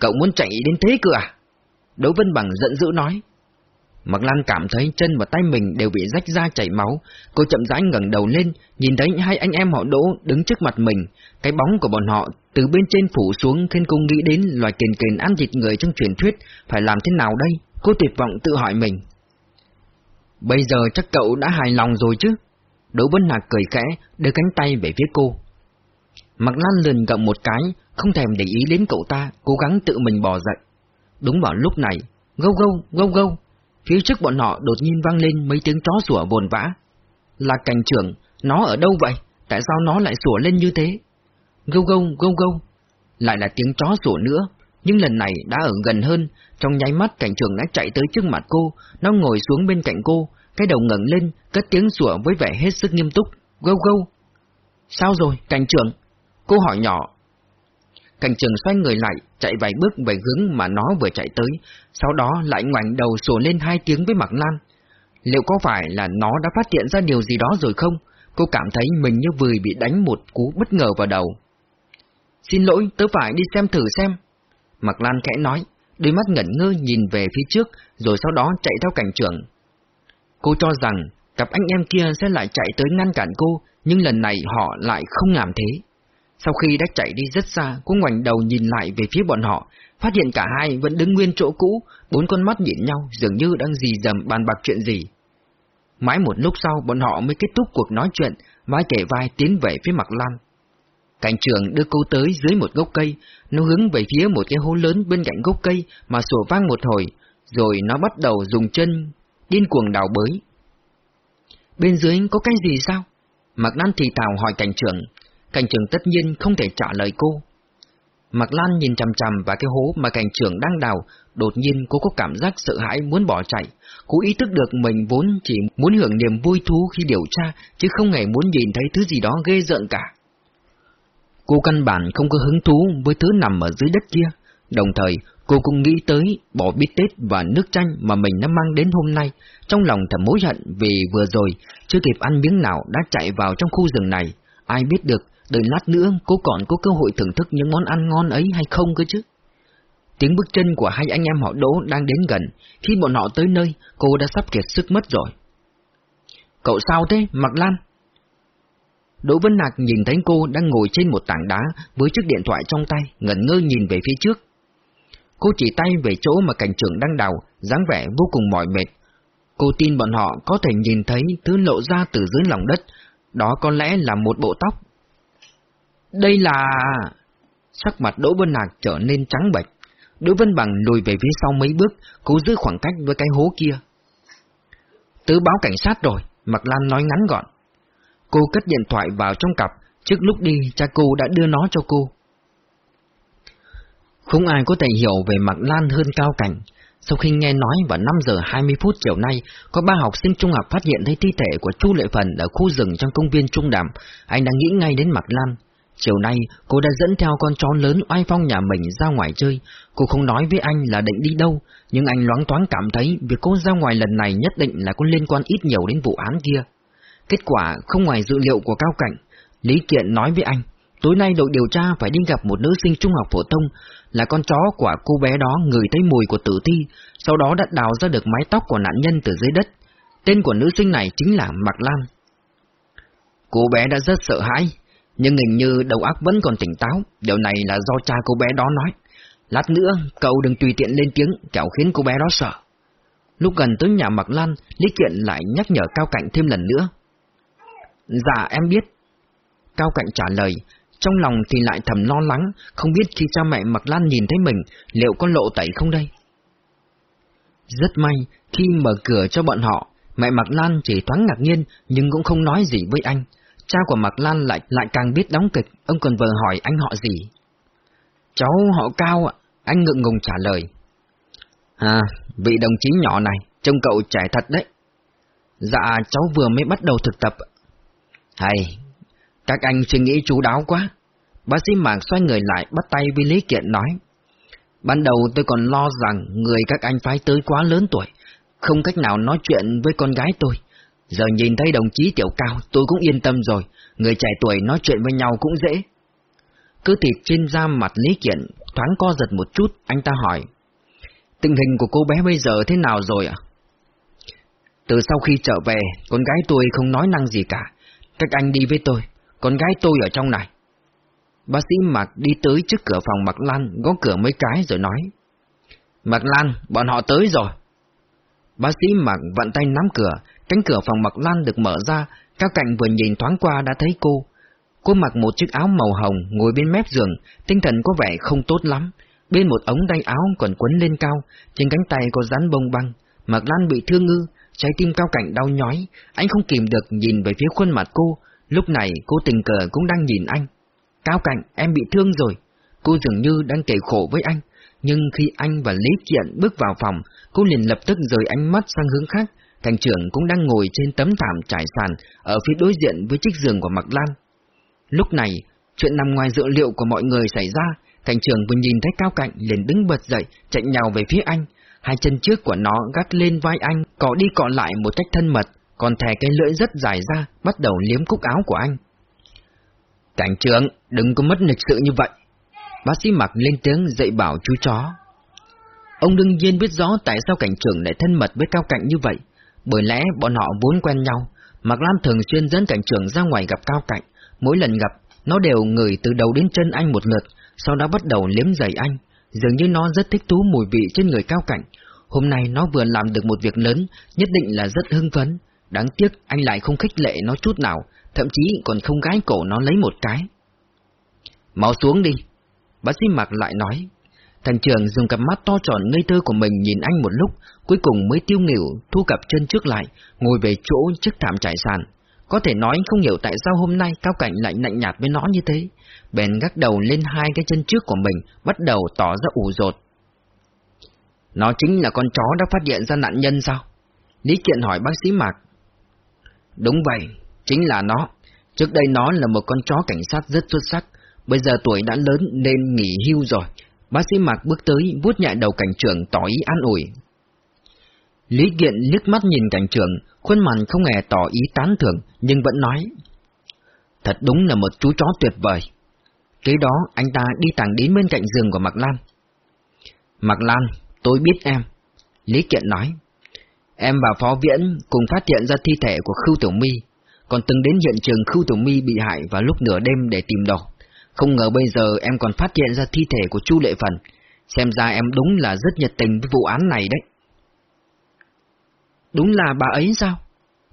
Cậu muốn chạy đến thế cơ à? Đỗ Vân Bằng giận dữ nói. Mạc Lan cảm thấy chân và tay mình đều bị rách ra chảy máu, cô chậm rãi ngẩng đầu lên, nhìn thấy hai anh em họ Đỗ đứng trước mặt mình, cái bóng của bọn họ từ bên trên phủ xuống khiến cô nghĩ đến loài kền kền ăn thịt người trong truyền thuyết, phải làm thế nào đây? Cô tuyệt vọng tự hỏi mình. Bây giờ chắc cậu đã hài lòng rồi chứ? Đỗ Vân Hạc cười khẽ, đưa cánh tay về phía cô. Mặc Lan lần gậm một cái, không thèm để ý đến cậu ta, cố gắng tự mình bò dậy. Đúng vào lúc này, gâu gâu, gâu gâu, Phía trước bọn họ đột nhiên vang lên mấy tiếng chó sủa vồn vã. Là cảnh trưởng, nó ở đâu vậy? Tại sao nó lại sủa lên như thế? Gâu gâu, gâu gâu. Lại là tiếng chó sủa nữa, nhưng lần này đã ở gần hơn, trong nháy mắt cảnh trưởng đã chạy tới trước mặt cô, nó ngồi xuống bên cạnh cô, cái đầu ngẩng lên, cất tiếng sủa với vẻ hết sức nghiêm túc. Gâu gâu. Sao rồi, cảnh trưởng? Cô hỏi nhỏ, Cảnh trưởng xoay người lại, chạy vài bước về hướng mà nó vừa chạy tới, sau đó lại ngoảnh đầu sủa lên hai tiếng với Mạc Lan. Liệu có phải là nó đã phát hiện ra điều gì đó rồi không? Cô cảm thấy mình như vừa bị đánh một cú bất ngờ vào đầu. Xin lỗi, tớ phải đi xem thử xem. Mạc Lan khẽ nói, đôi mắt ngẩn ngơ nhìn về phía trước, rồi sau đó chạy theo cảnh trưởng. Cô cho rằng cặp anh em kia sẽ lại chạy tới ngăn cản cô, nhưng lần này họ lại không làm thế. Sau khi đã chạy đi rất xa, cô ngoảnh đầu nhìn lại về phía bọn họ, phát hiện cả hai vẫn đứng nguyên chỗ cũ, bốn con mắt nhìn nhau dường như đang dì dầm bàn bạc chuyện gì. Mãi một lúc sau bọn họ mới kết thúc cuộc nói chuyện, vai kể vai tiến về phía mặt Lan. Cảnh trưởng đưa cô tới dưới một gốc cây, nó hướng về phía một cái hố lớn bên cạnh gốc cây mà sủa vang một hồi, rồi nó bắt đầu dùng chân, điên cuồng đào bới. Bên dưới có cái gì sao? Mạc Lan thì thào hỏi cảnh trưởng, Cảnh trưởng tất nhiên không thể trả lời cô. Mạc Lan nhìn chằm chằm vào cái hố mà cảnh trưởng đang đào, đột nhiên cô có cảm giác sợ hãi muốn bỏ chạy. Cô ý thức được mình vốn chỉ muốn hưởng niềm vui thú khi điều tra, chứ không hề muốn nhìn thấy thứ gì đó ghê rợn cả. Cô căn bản không có hứng thú với thứ nằm ở dưới đất kia, đồng thời cô cũng nghĩ tới bỏ bít tết và nước chanh mà mình đã mang đến hôm nay, trong lòng thầm mối hận vì vừa rồi chưa kịp ăn miếng nào đã chạy vào trong khu rừng này. Ai biết được Đợi lát nữa cô còn có cơ hội thưởng thức những món ăn ngon ấy hay không cơ chứ? Tiếng bước chân của hai anh em họ Đỗ đang đến gần, khi bọn họ tới nơi, cô đã sắp kiệt sức mất rồi. Cậu sao thế, Mạc Lan? Đỗ Vân Nạc nhìn thấy cô đang ngồi trên một tảng đá với chiếc điện thoại trong tay, ngẩn ngơ nhìn về phía trước. Cô chỉ tay về chỗ mà cảnh trưởng đang đào, dáng vẻ vô cùng mỏi mệt. Cô tin bọn họ có thể nhìn thấy thứ lộ ra từ dưới lòng đất, đó có lẽ là một bộ tóc. Đây là... Sắc mặt Đỗ Vân Nạc trở nên trắng bệch. Đỗ Vân Bằng lùi về phía sau mấy bước, cố giữ khoảng cách với cái hố kia. Tứ báo cảnh sát rồi, Mạc Lan nói ngắn gọn. Cô cất điện thoại vào trong cặp, trước lúc đi cha cô đã đưa nó cho cô. Không ai có thể hiểu về Mạc Lan hơn Cao Cảnh. Sau khi nghe nói vào 5 giờ 20 phút chiều nay, có ba học sinh trung học phát hiện thấy thi thể của Chu Lệ Phần ở khu rừng trong công viên Trung Đàm, anh đang nghĩ ngay đến Mạc Lan. Chiều nay, cô đã dẫn theo con chó lớn oai phong nhà mình ra ngoài chơi. Cô không nói với anh là định đi đâu, nhưng anh loáng thoáng cảm thấy việc cô ra ngoài lần này nhất định là có liên quan ít nhiều đến vụ án kia. Kết quả không ngoài dự liệu của Cao Cảnh, Lý Kiện nói với anh, tối nay đội điều tra phải đi gặp một nữ sinh trung học phổ thông, là con chó của cô bé đó ngửi thấy mùi của tử thi, sau đó đã đào ra được mái tóc của nạn nhân từ dưới đất. Tên của nữ sinh này chính là Mạc Lan. Cô bé đã rất sợ hãi, nhưng hình như đầu óc vẫn còn tỉnh táo, điều này là do cha cô bé đó nói. Lát nữa, cậu đừng tùy tiện lên tiếng, kẻo khiến cô bé đó sợ. Lúc gần tới nhà Mạc Lan, Lý Kiện lại nhắc nhở Cao Cạnh thêm lần nữa. Dạ, em biết. Cao Cạnh trả lời, trong lòng thì lại thầm lo lắng, không biết khi cha mẹ Mạc Lan nhìn thấy mình, liệu có lộ tẩy không đây? Rất may, khi mở cửa cho bọn họ, mẹ Mạc Lan chỉ thoáng ngạc nhiên nhưng cũng không nói gì với anh. Cha của Mạc Lan lại lại càng biết đóng kịch, ông còn vừa hỏi anh họ gì. Cháu họ Cao ạ, anh ngượng ngùng trả lời. À, vị đồng chí nhỏ này, trông cậu trẻ thật đấy. Dạ, cháu vừa mới bắt đầu thực tập. Hay, các anh suy nghĩ chú đáo quá. Bác sĩ Mạc xoay người lại bắt tay với Lý Kiện nói. Ban đầu tôi còn lo rằng người các anh phái tới quá lớn tuổi, không cách nào nói chuyện với con gái tôi. Giờ nhìn thấy đồng chí Tiểu Cao tôi cũng yên tâm rồi, người trẻ tuổi nói chuyện với nhau cũng dễ. Cứ thịt trên da mặt Lý Kiện thoáng co giật một chút, anh ta hỏi. Tình hình của cô bé bây giờ thế nào rồi ạ? Từ sau khi trở về, con gái tôi không nói năng gì cả. Các anh đi với tôi, con gái tôi ở trong này. Bác sĩ Mạc đi tới trước cửa phòng Mạc Lan, gõ cửa mấy cái rồi nói. Mạc Lan, bọn họ tới rồi. Bác sĩ Mạc vặn tay nắm cửa, cánh cửa phòng Mạc Lan được mở ra, Cao Cạnh vừa nhìn thoáng qua đã thấy cô. Cô mặc một chiếc áo màu hồng, ngồi bên mép giường, tinh thần có vẻ không tốt lắm. Bên một ống tay áo còn quấn lên cao, trên cánh tay có dán bông băng. Mạc Lan bị thương ngư, trái tim Cao Cảnh đau nhói, anh không kìm được nhìn về phía khuôn mặt cô, lúc này cô tình cờ cũng đang nhìn anh. Cao Cảnh, em bị thương rồi. Cô dường như đang kể khổ với anh, nhưng khi anh và Lý Kiện bước vào phòng, cô liền lập tức rời ánh mắt sang hướng khác. thành trưởng cũng đang ngồi trên tấm thảm trải sàn ở phía đối diện với chiếc giường của Mạc Lan. Lúc này, chuyện nằm ngoài dự liệu của mọi người xảy ra, thành trưởng vừa nhìn thấy Cao Cạnh liền đứng bật dậy, chạy nhào về phía anh. Hai chân trước của nó gắt lên vai anh, cọ đi cọ lại một cách thân mật, còn thè cái lưỡi rất dài ra, bắt đầu liếm cúc áo của anh. Cảnh trưởng, đừng có mất lịch sự như vậy. Bác sĩ mặc lên tiếng dạy bảo chú chó. Ông đương nhiên biết rõ tại sao cảnh trưởng lại thân mật với Cao Cạnh như vậy, bởi lẽ bọn họ vốn quen nhau. Mạc Lam thường xuyên dẫn cảnh trưởng ra ngoài gặp Cao Cạnh, mỗi lần gặp, nó đều ngửi từ đầu đến chân anh một lượt, sau đó bắt đầu liếm giày anh. Dường như nó rất thích thú mùi vị trên người Cao Cạnh. Hôm nay nó vừa làm được một việc lớn, nhất định là rất hưng phấn. Đáng tiếc anh lại không khích lệ nó chút nào, thậm chí còn không gái cổ nó lấy một cái. Mau xuống đi. Bác sĩ Mạc lại nói. Thành trường dùng cặp mắt to tròn ngây thơ của mình nhìn anh một lúc, cuối cùng mới tiêu nghỉu, thu cặp chân trước lại, ngồi về chỗ chiếc thảm trải sàn. Có thể nói không hiểu tại sao hôm nay Cao Cảnh lại lạnh nhạt với nó như thế. Bèn gác đầu lên hai cái chân trước của mình, bắt đầu tỏ ra ủ rột. Nó chính là con chó đã phát hiện ra nạn nhân sao? Lý Kiện hỏi bác sĩ Mạc. Đúng vậy, chính là nó. Trước đây nó là một con chó cảnh sát rất xuất sắc, bây giờ tuổi đã lớn nên nghỉ hưu rồi. Bác sĩ Mạc bước tới, vuốt nhẹ đầu cảnh trưởng tỏ ý an ủi. Lý Kiện liếc mắt nhìn cảnh trưởng, khuôn mặt không hề tỏ ý tán thưởng, nhưng vẫn nói. Thật đúng là một chú chó tuyệt vời. Kế đó, anh ta đi thẳng đến bên cạnh giường của Mạc Lan. Mạc Lan, tôi biết em. Lý Kiện nói. Em và Phó Viễn cùng phát hiện ra thi thể của Khưu Tiểu My, còn từng đến hiện trường Khưu Tiểu My bị hại vào lúc nửa đêm để tìm đọc. Không ngờ bây giờ em còn phát hiện ra thi thể của Chu Lệ Phần. Xem ra em đúng là rất nhiệt tình với vụ án này đấy. Đúng là bà ấy sao?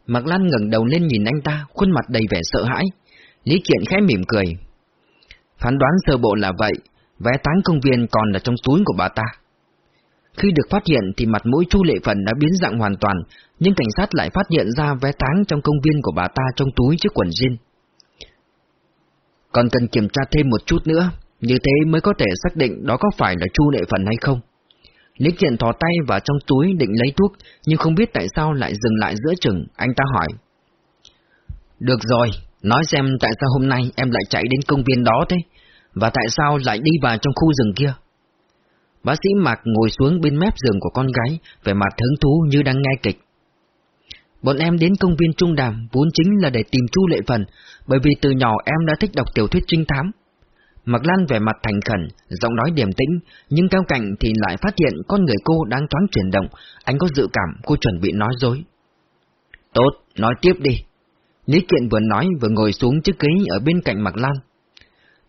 Mạc Lan ngẩng đầu lên nhìn anh ta, khuôn mặt đầy vẻ sợ hãi. Lý Kiện khẽ mỉm cười. Phán đoán sơ bộ là vậy, vé táng công viên còn là trong túi của bà ta. Khi được phát hiện thì mặt mũi Chu Lệ Phần đã biến dạng hoàn toàn, nhưng cảnh sát lại phát hiện ra vé táng trong công viên của bà ta trong túi chiếc quần jean. Còn cần kiểm tra thêm một chút nữa, như thế mới có thể xác định đó có phải là Chu Lệ Phần hay không. Lý Kiện thò tay vào trong túi định lấy thuốc, nhưng không biết tại sao lại dừng lại giữa chừng, anh ta hỏi. Được rồi, nói xem tại sao hôm nay em lại chạy đến công viên đó thế, và tại sao lại đi vào trong khu rừng kia. Bác sĩ Mạc ngồi xuống bên mép giường của con gái, vẻ mặt hứng thú như đang nghe kịch. Bọn em đến công viên Trung Đàm vốn chính là để tìm Chu Lệ Phần, bởi vì từ nhỏ em đã thích đọc tiểu thuyết trinh thám. Mạc Lan vẻ mặt thành khẩn, giọng nói điềm tĩnh, nhưng cao cảnh thì lại phát hiện con người cô đang thoáng chuyển động, anh có dự cảm cô chuẩn bị nói dối. Tốt, nói tiếp đi. Lý Kiện vừa nói vừa ngồi xuống chiếc ghế ở bên cạnh Mạc Lan.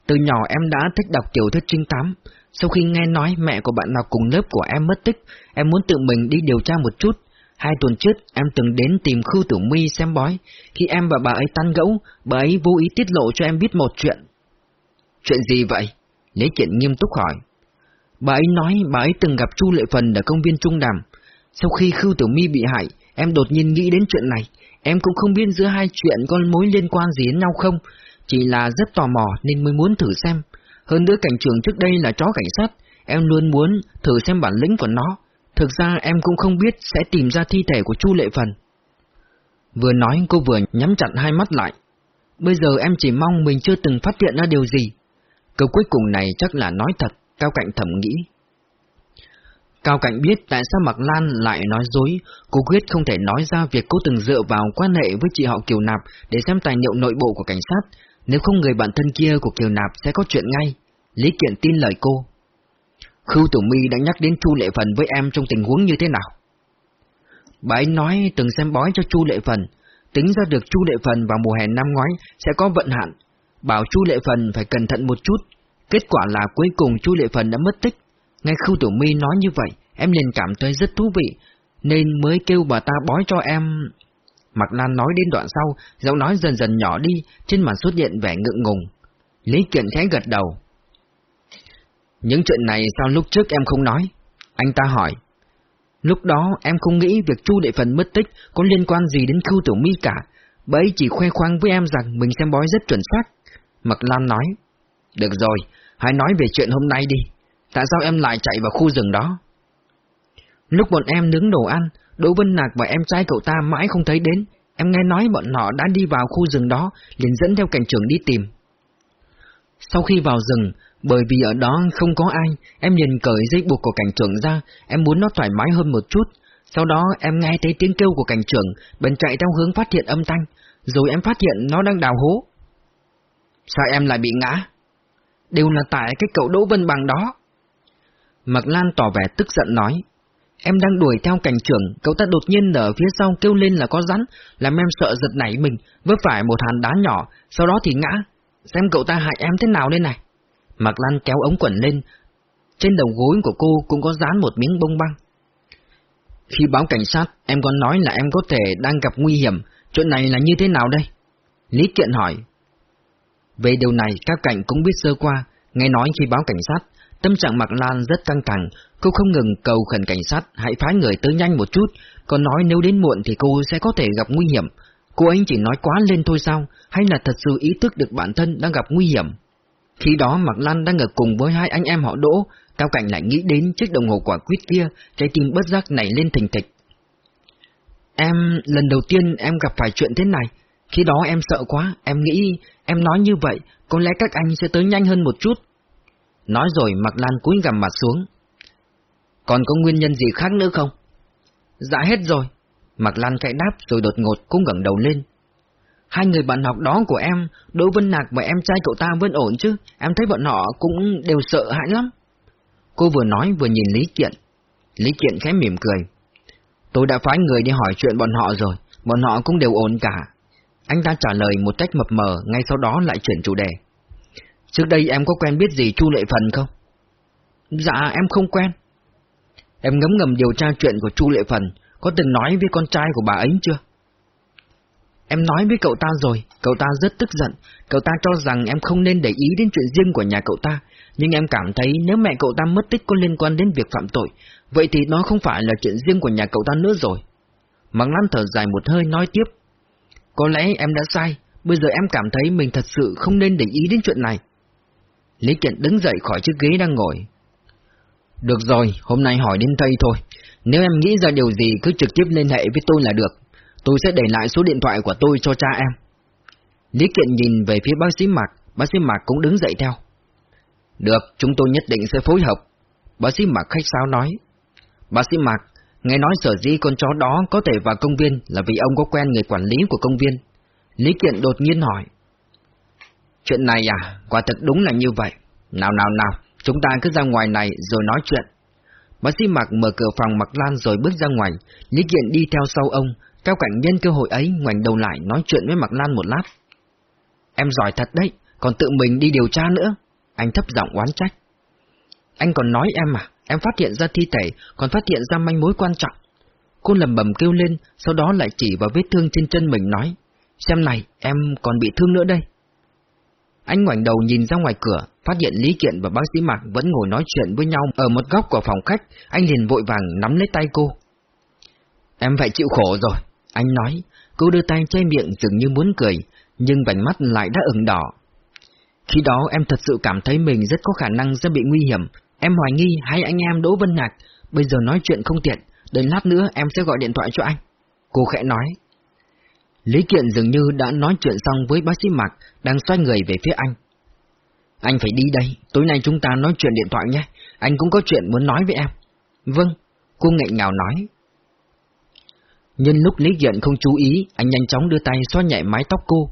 Từ nhỏ em đã thích đọc tiểu thuyết trinh thám, sau khi nghe nói mẹ của bạn nào cùng lớp của em mất tích, em muốn tự mình đi điều tra một chút. Hai tuần trước, em từng đến tìm Khưu Tử My xem bói. Khi em và bà ấy tan gẫu, bà ấy vô ý tiết lộ cho em biết một chuyện. Chuyện gì vậy? Lấy chuyện nghiêm túc hỏi. Bà ấy nói bà ấy từng gặp Chu Lệ Phần ở công viên Trung Đàm. Sau khi Khưu Tử My bị hại, em đột nhiên nghĩ đến chuyện này. Em cũng không biết giữa hai chuyện có mối liên quan gì đến nhau không, chỉ là rất tò mò nên mới muốn thử xem. Hơn nữa cảnh trường trước đây là chó cảnh sát, em luôn muốn thử xem bản lĩnh của nó. Thực ra em cũng không biết sẽ tìm ra thi thể của Chu Lệ Phần. Vừa nói cô vừa nhắm chặt hai mắt lại. Bây giờ em chỉ mong mình chưa từng phát hiện ra điều gì. Câu cuối cùng này chắc là nói thật, Cao Cạnh thầm nghĩ. Cao Cạnh biết tại sao Mạc Lan lại nói dối, cô quyết không thể nói ra việc cô từng dựa vào quan hệ với chị họ Kiều Nạp để xem tài liệu nội bộ của cảnh sát, nếu không người bạn thân kia của Kiều Nạp sẽ có chuyện ngay. Lý Kiện tin lời cô. Khưu Tử My đã nhắc đến Chu Lệ Phần với em trong tình huống như thế nào? Bà ấy nói từng xem bói cho Chu Lệ Phần, tính ra được Chu Lệ Phần vào mùa hè năm ngoái sẽ có vận hạn, bảo Chu Lệ Phần phải cẩn thận một chút. Kết quả là cuối cùng Chu Lệ Phần đã mất tích. Nghe Khưu Tử My nói như vậy, em liền cảm thấy rất thú vị, nên mới kêu bà ta bói cho em Mạc Lan nói đến đoạn sau, giọng nói dần dần nhỏ đi, trên mặt xuất hiện vẻ ngượng ngùng. Lý Kiện khẽ gật đầu. Những chuyện này sao lúc trước em không nói? Anh ta hỏi. Lúc đó em không nghĩ việc Chu Đệ Phần mất tích có liên quan gì đến Khưu Tiểu Mi cả, bởi chỉ khoe khoang với em rằng mình xem bói rất chuẩn xác. Mạc Lan nói. Được rồi, hãy nói về chuyện hôm nay đi. Tại sao em lại chạy vào khu rừng đó? Lúc bọn em nướng đồ ăn, Đỗ Vân Nạc và em trai cậu ta mãi không thấy đến, em nghe nói bọn họ đã đi vào khu rừng đó, liền dẫn theo cảnh trưởng đi tìm. Sau khi vào rừng, bởi vì ở đó không có ai, em liền cởi dây buộc của cảnh trưởng ra, em muốn nó thoải mái hơn một chút. Sau đó em nghe thấy tiếng kêu của cảnh trưởng, bèn chạy theo hướng phát hiện âm thanh, rồi em phát hiện nó đang đào hố. Sao em lại bị ngã? Đều là tại cái cậu Đỗ Vân Bằng đó. Mạc Lan tỏ vẻ tức giận nói. Em đang đuổi theo cảnh trưởng, cậu ta đột nhiên ở phía sau kêu lên là có rắn, làm em sợ giật nảy mình, vấp phải một hàn đá nhỏ, sau đó thì ngã. Xem cậu ta hại em thế nào đây này. Mạc Lan kéo ống quần lên, trên đầu gối của cô cũng có dán một miếng bông băng. Khi báo cảnh sát, em còn nói là em có thể đang gặp nguy hiểm, chuyện này là như thế nào đây? Lý Kiện hỏi. Về điều này, các cảnh cũng biết sơ qua, nghe nói khi báo cảnh sát, Tâm trạng Mạc Lan rất căng thẳng, cô không ngừng cầu khẩn cảnh sát hãy phái người tới nhanh một chút, còn nói nếu đến muộn thì cô sẽ có thể gặp nguy hiểm. Cô ấy chỉ nói quá lên thôi sao, hay là thật sự ý thức được bản thân đang gặp nguy hiểm? Khi đó Mạc Lan đang ở cùng với hai anh em họ Đỗ, Cao Cảnh lại nghĩ đến chiếc đồng hồ quả quýt kia, trái tim bất giác nảy lên thình thịch. Em, lần đầu tiên em gặp phải chuyện thế này, khi đó em sợ quá, em nghĩ em nói như vậy, có lẽ các anh sẽ tới nhanh hơn một chút. Nói rồi Mạc Lan cúi gằm mặt xuống. Còn có nguyên nhân gì khác nữa không? Dạ hết rồi. Mạc Lan khẽ đáp rồi đột ngột cũng ngẩng đầu lên. Hai người bạn học đó của em, Đỗ Vân Nạc và em trai cậu ta vẫn ổn chứ, em thấy bọn họ cũng đều sợ hãi lắm. Cô vừa nói vừa nhìn Lý Kiện. Lý Kiện khẽ mỉm cười. Tôi đã phái người đi hỏi chuyện bọn họ rồi, bọn họ cũng đều ổn cả. Anh ta trả lời một cách mập mờ, ngay sau đó lại chuyển chủ đề. Trước đây em có quen biết gì Chu Lệ Phần không? Dạ, em không quen. Em ngấm ngầm điều tra chuyện của Chu Lệ Phần, có từng nói với con trai của bà ấy chưa? Em nói với cậu ta rồi, cậu ta rất tức giận, cậu ta cho rằng em không nên để ý đến chuyện riêng của nhà cậu ta, nhưng em cảm thấy nếu mẹ cậu ta mất tích có liên quan đến việc phạm tội, vậy thì nó không phải là chuyện riêng của nhà cậu ta nữa rồi. mắng Lan thở dài một hơi nói tiếp. Có lẽ em đã sai, bây giờ em cảm thấy mình thật sự không nên để ý đến chuyện này. Lý Kiện đứng dậy khỏi chiếc ghế đang ngồi. Được rồi, hôm nay hỏi đến đây thôi. Nếu em nghĩ ra điều gì cứ trực tiếp liên hệ với tôi là được. Tôi sẽ để lại số điện thoại của tôi cho cha em. Lý Kiện nhìn về phía bác sĩ Mạc, bác sĩ Mạc cũng đứng dậy theo. Được, chúng tôi nhất định sẽ phối hợp. Bác sĩ Mạc khách sáo nói. Bác sĩ Mạc, nghe nói sở dĩ con chó đó có thể vào công viên là vì ông có quen người quản lý của công viên. Lý Kiện đột nhiên hỏi. Chuyện này à, quả thực đúng là như vậy. Nào nào nào, chúng ta cứ ra ngoài này rồi nói chuyện. Bác sĩ Mạc mở cửa phòng Mạc Lan rồi bước ra ngoài, Lý Kiện đi theo sau ông, Cao Cảnh nhân cơ hội ấy ngoảnh đầu lại nói chuyện với Mạc Lan một lát. Em giỏi thật đấy, còn tự mình đi điều tra nữa. Anh thấp giọng oán trách. Anh còn nói em à, em phát hiện ra thi thể, còn phát hiện ra manh mối quan trọng. Cô lầm bầm kêu lên, sau đó lại chỉ vào vết thương trên chân mình nói. Xem này, em còn bị thương nữa đây. Anh ngoảnh đầu nhìn ra ngoài cửa, phát hiện Lý Kiện và bác sĩ Mạc vẫn ngồi nói chuyện với nhau ở một góc của phòng khách, anh liền vội vàng nắm lấy tay cô. Em phải chịu khổ rồi, anh nói, cô đưa tay che miệng dường như muốn cười, nhưng vành mắt lại đã ửng đỏ. Khi đó em thật sự cảm thấy mình rất có khả năng sẽ bị nguy hiểm. Em hoài nghi hai anh em Đỗ Vân Nhạc, bây giờ nói chuyện không tiện, đến lát nữa em sẽ gọi điện thoại cho anh. Cô khẽ nói. Lý Kiện dường như đã nói chuyện xong với bác sĩ Mạc, đang xoay người về phía anh. Anh phải đi đây, tối nay chúng ta nói chuyện điện thoại nhé, anh cũng có chuyện muốn nói với em. Vâng, cô nghẹn ngào nói. Nhân lúc Lý Kiện không chú ý, anh nhanh chóng đưa tay xoa nhẹ mái tóc cô.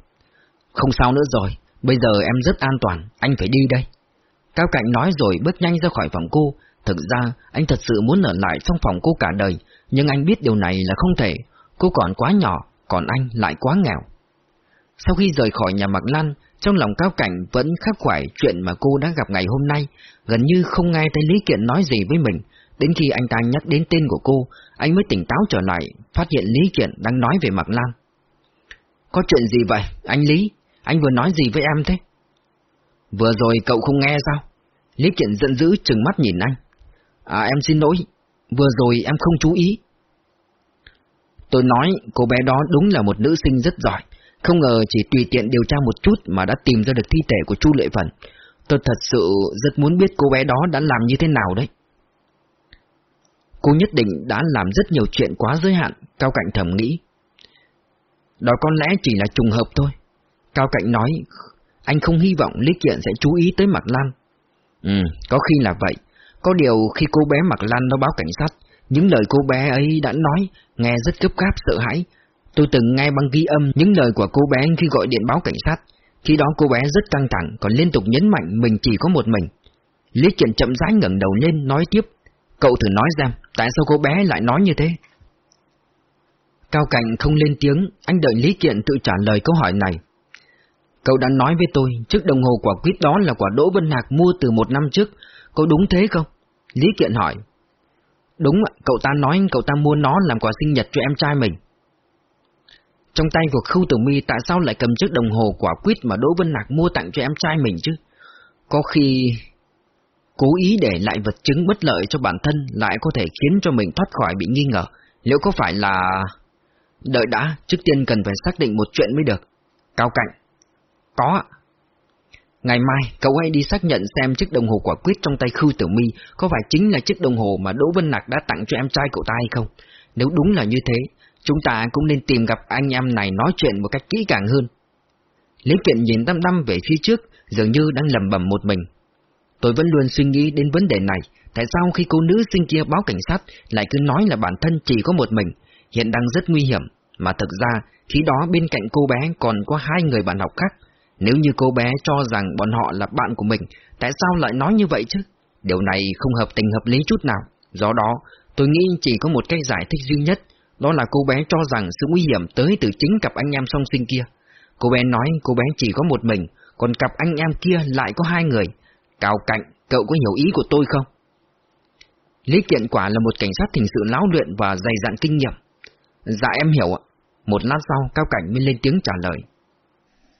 Không sao nữa rồi, bây giờ em rất an toàn, anh phải đi đây. Cao Cạnh nói rồi bước nhanh ra khỏi phòng cô, thực ra anh thật sự muốn ở lại trong phòng cô cả đời, nhưng anh biết điều này là không thể, cô còn quá nhỏ, còn anh lại quá nghèo. Sau khi rời khỏi nhà Mạc Lan, trong lòng Cao Cảnh vẫn khắc khoải chuyện mà cô đã gặp ngày hôm nay, gần như không nghe thấy Lý Kiện nói gì với mình. Đến khi anh ta nhắc đến tên của cô, anh mới tỉnh táo trở lại, phát hiện Lý Kiện đang nói về Mạc Lan. Có chuyện gì vậy, anh Lý? Anh vừa nói gì với em thế? Vừa rồi cậu không nghe sao? Lý Kiện giận dữ trừng mắt nhìn anh. À em xin lỗi, vừa rồi em không chú ý. Tôi nói cô bé đó đúng là một nữ sinh rất giỏi, không ngờ chỉ tùy tiện điều tra một chút mà đã tìm ra được thi thể của Chu Lệ Vân. Tôi thật sự rất muốn biết cô bé đó đã làm như thế nào đấy. Cô nhất định đã làm rất nhiều chuyện quá giới hạn, Cao Cạnh thầm nghĩ. Đó có lẽ chỉ là trùng hợp thôi. Cao Cạnh nói, anh không hy vọng Lý Kiện sẽ chú ý tới Mạc Lan. Ừ, có khi là vậy. Có điều khi cô bé Mạc Lan nó báo cảnh sát, những lời cô bé ấy đã nói, nghe rất cấp gáp sợ hãi. Tôi từng nghe băng ghi âm những lời của cô bé khi gọi điện báo cảnh sát. Khi đó cô bé rất căng thẳng, còn liên tục nhấn mạnh mình chỉ có một mình. Lý Kiện chậm rãi ngẩng đầu lên nói tiếp. Cậu thử nói xem, tại sao cô bé lại nói như thế? Cao Cảnh không lên tiếng, anh đợi Lý Kiện tự trả lời câu hỏi này. Cậu đã nói với tôi, chiếc đồng hồ quả quýt đó là quả Đỗ Vân Hạc mua từ một năm trước, có đúng thế không? Lý Kiện hỏi. Đúng ạ, cậu ta nói cậu ta mua nó làm quà sinh nhật cho em trai mình. Trong tay của Khưu Tử Mi tại sao lại cầm chiếc đồng hồ quả quýt mà Đỗ Vân Nạc mua tặng cho em trai mình chứ? Có khi cố ý để lại vật chứng bất lợi cho bản thân lại có thể khiến cho mình thoát khỏi bị nghi ngờ. Liệu có phải là... Đợi đã, trước tiên cần phải xác định một chuyện mới được. Cao Cảnh. Có ạ. Ngày mai, cậu hãy đi xác nhận xem chiếc đồng hồ quả quyết trong tay Khưu Tử Mi có phải chính là chiếc đồng hồ mà Đỗ Vân Nạc đã tặng cho em trai cậu ta hay không. Nếu đúng là như thế, chúng ta cũng nên tìm gặp anh em này nói chuyện một cách kỹ càng hơn. Lý Kiện nhìn đăm đăm về phía trước, dường như đang lầm bầm một mình. Tôi vẫn luôn suy nghĩ đến vấn đề này, tại sao khi cô nữ sinh kia báo cảnh sát lại cứ nói là bản thân chỉ có một mình, hiện đang rất nguy hiểm, mà thực ra khi đó bên cạnh cô bé còn có hai người bạn học khác. Nếu như cô bé cho rằng bọn họ là bạn của mình, tại sao lại nói như vậy chứ? Điều này không hợp tình hợp lý chút nào. Do đó, tôi nghĩ chỉ có một cách giải thích duy nhất, đó là cô bé cho rằng sự nguy hiểm tới từ chính cặp anh em song sinh kia. Cô bé nói cô bé chỉ có một mình, còn cặp anh em kia lại có hai người. Cao Cạnh, cậu có hiểu ý của tôi không? Lý Kiện quả là một cảnh sát hình sự lão luyện và dày dặn kinh nghiệm. Dạ em hiểu ạ. Một lát sau, Cao Cảnh mới lên tiếng trả lời.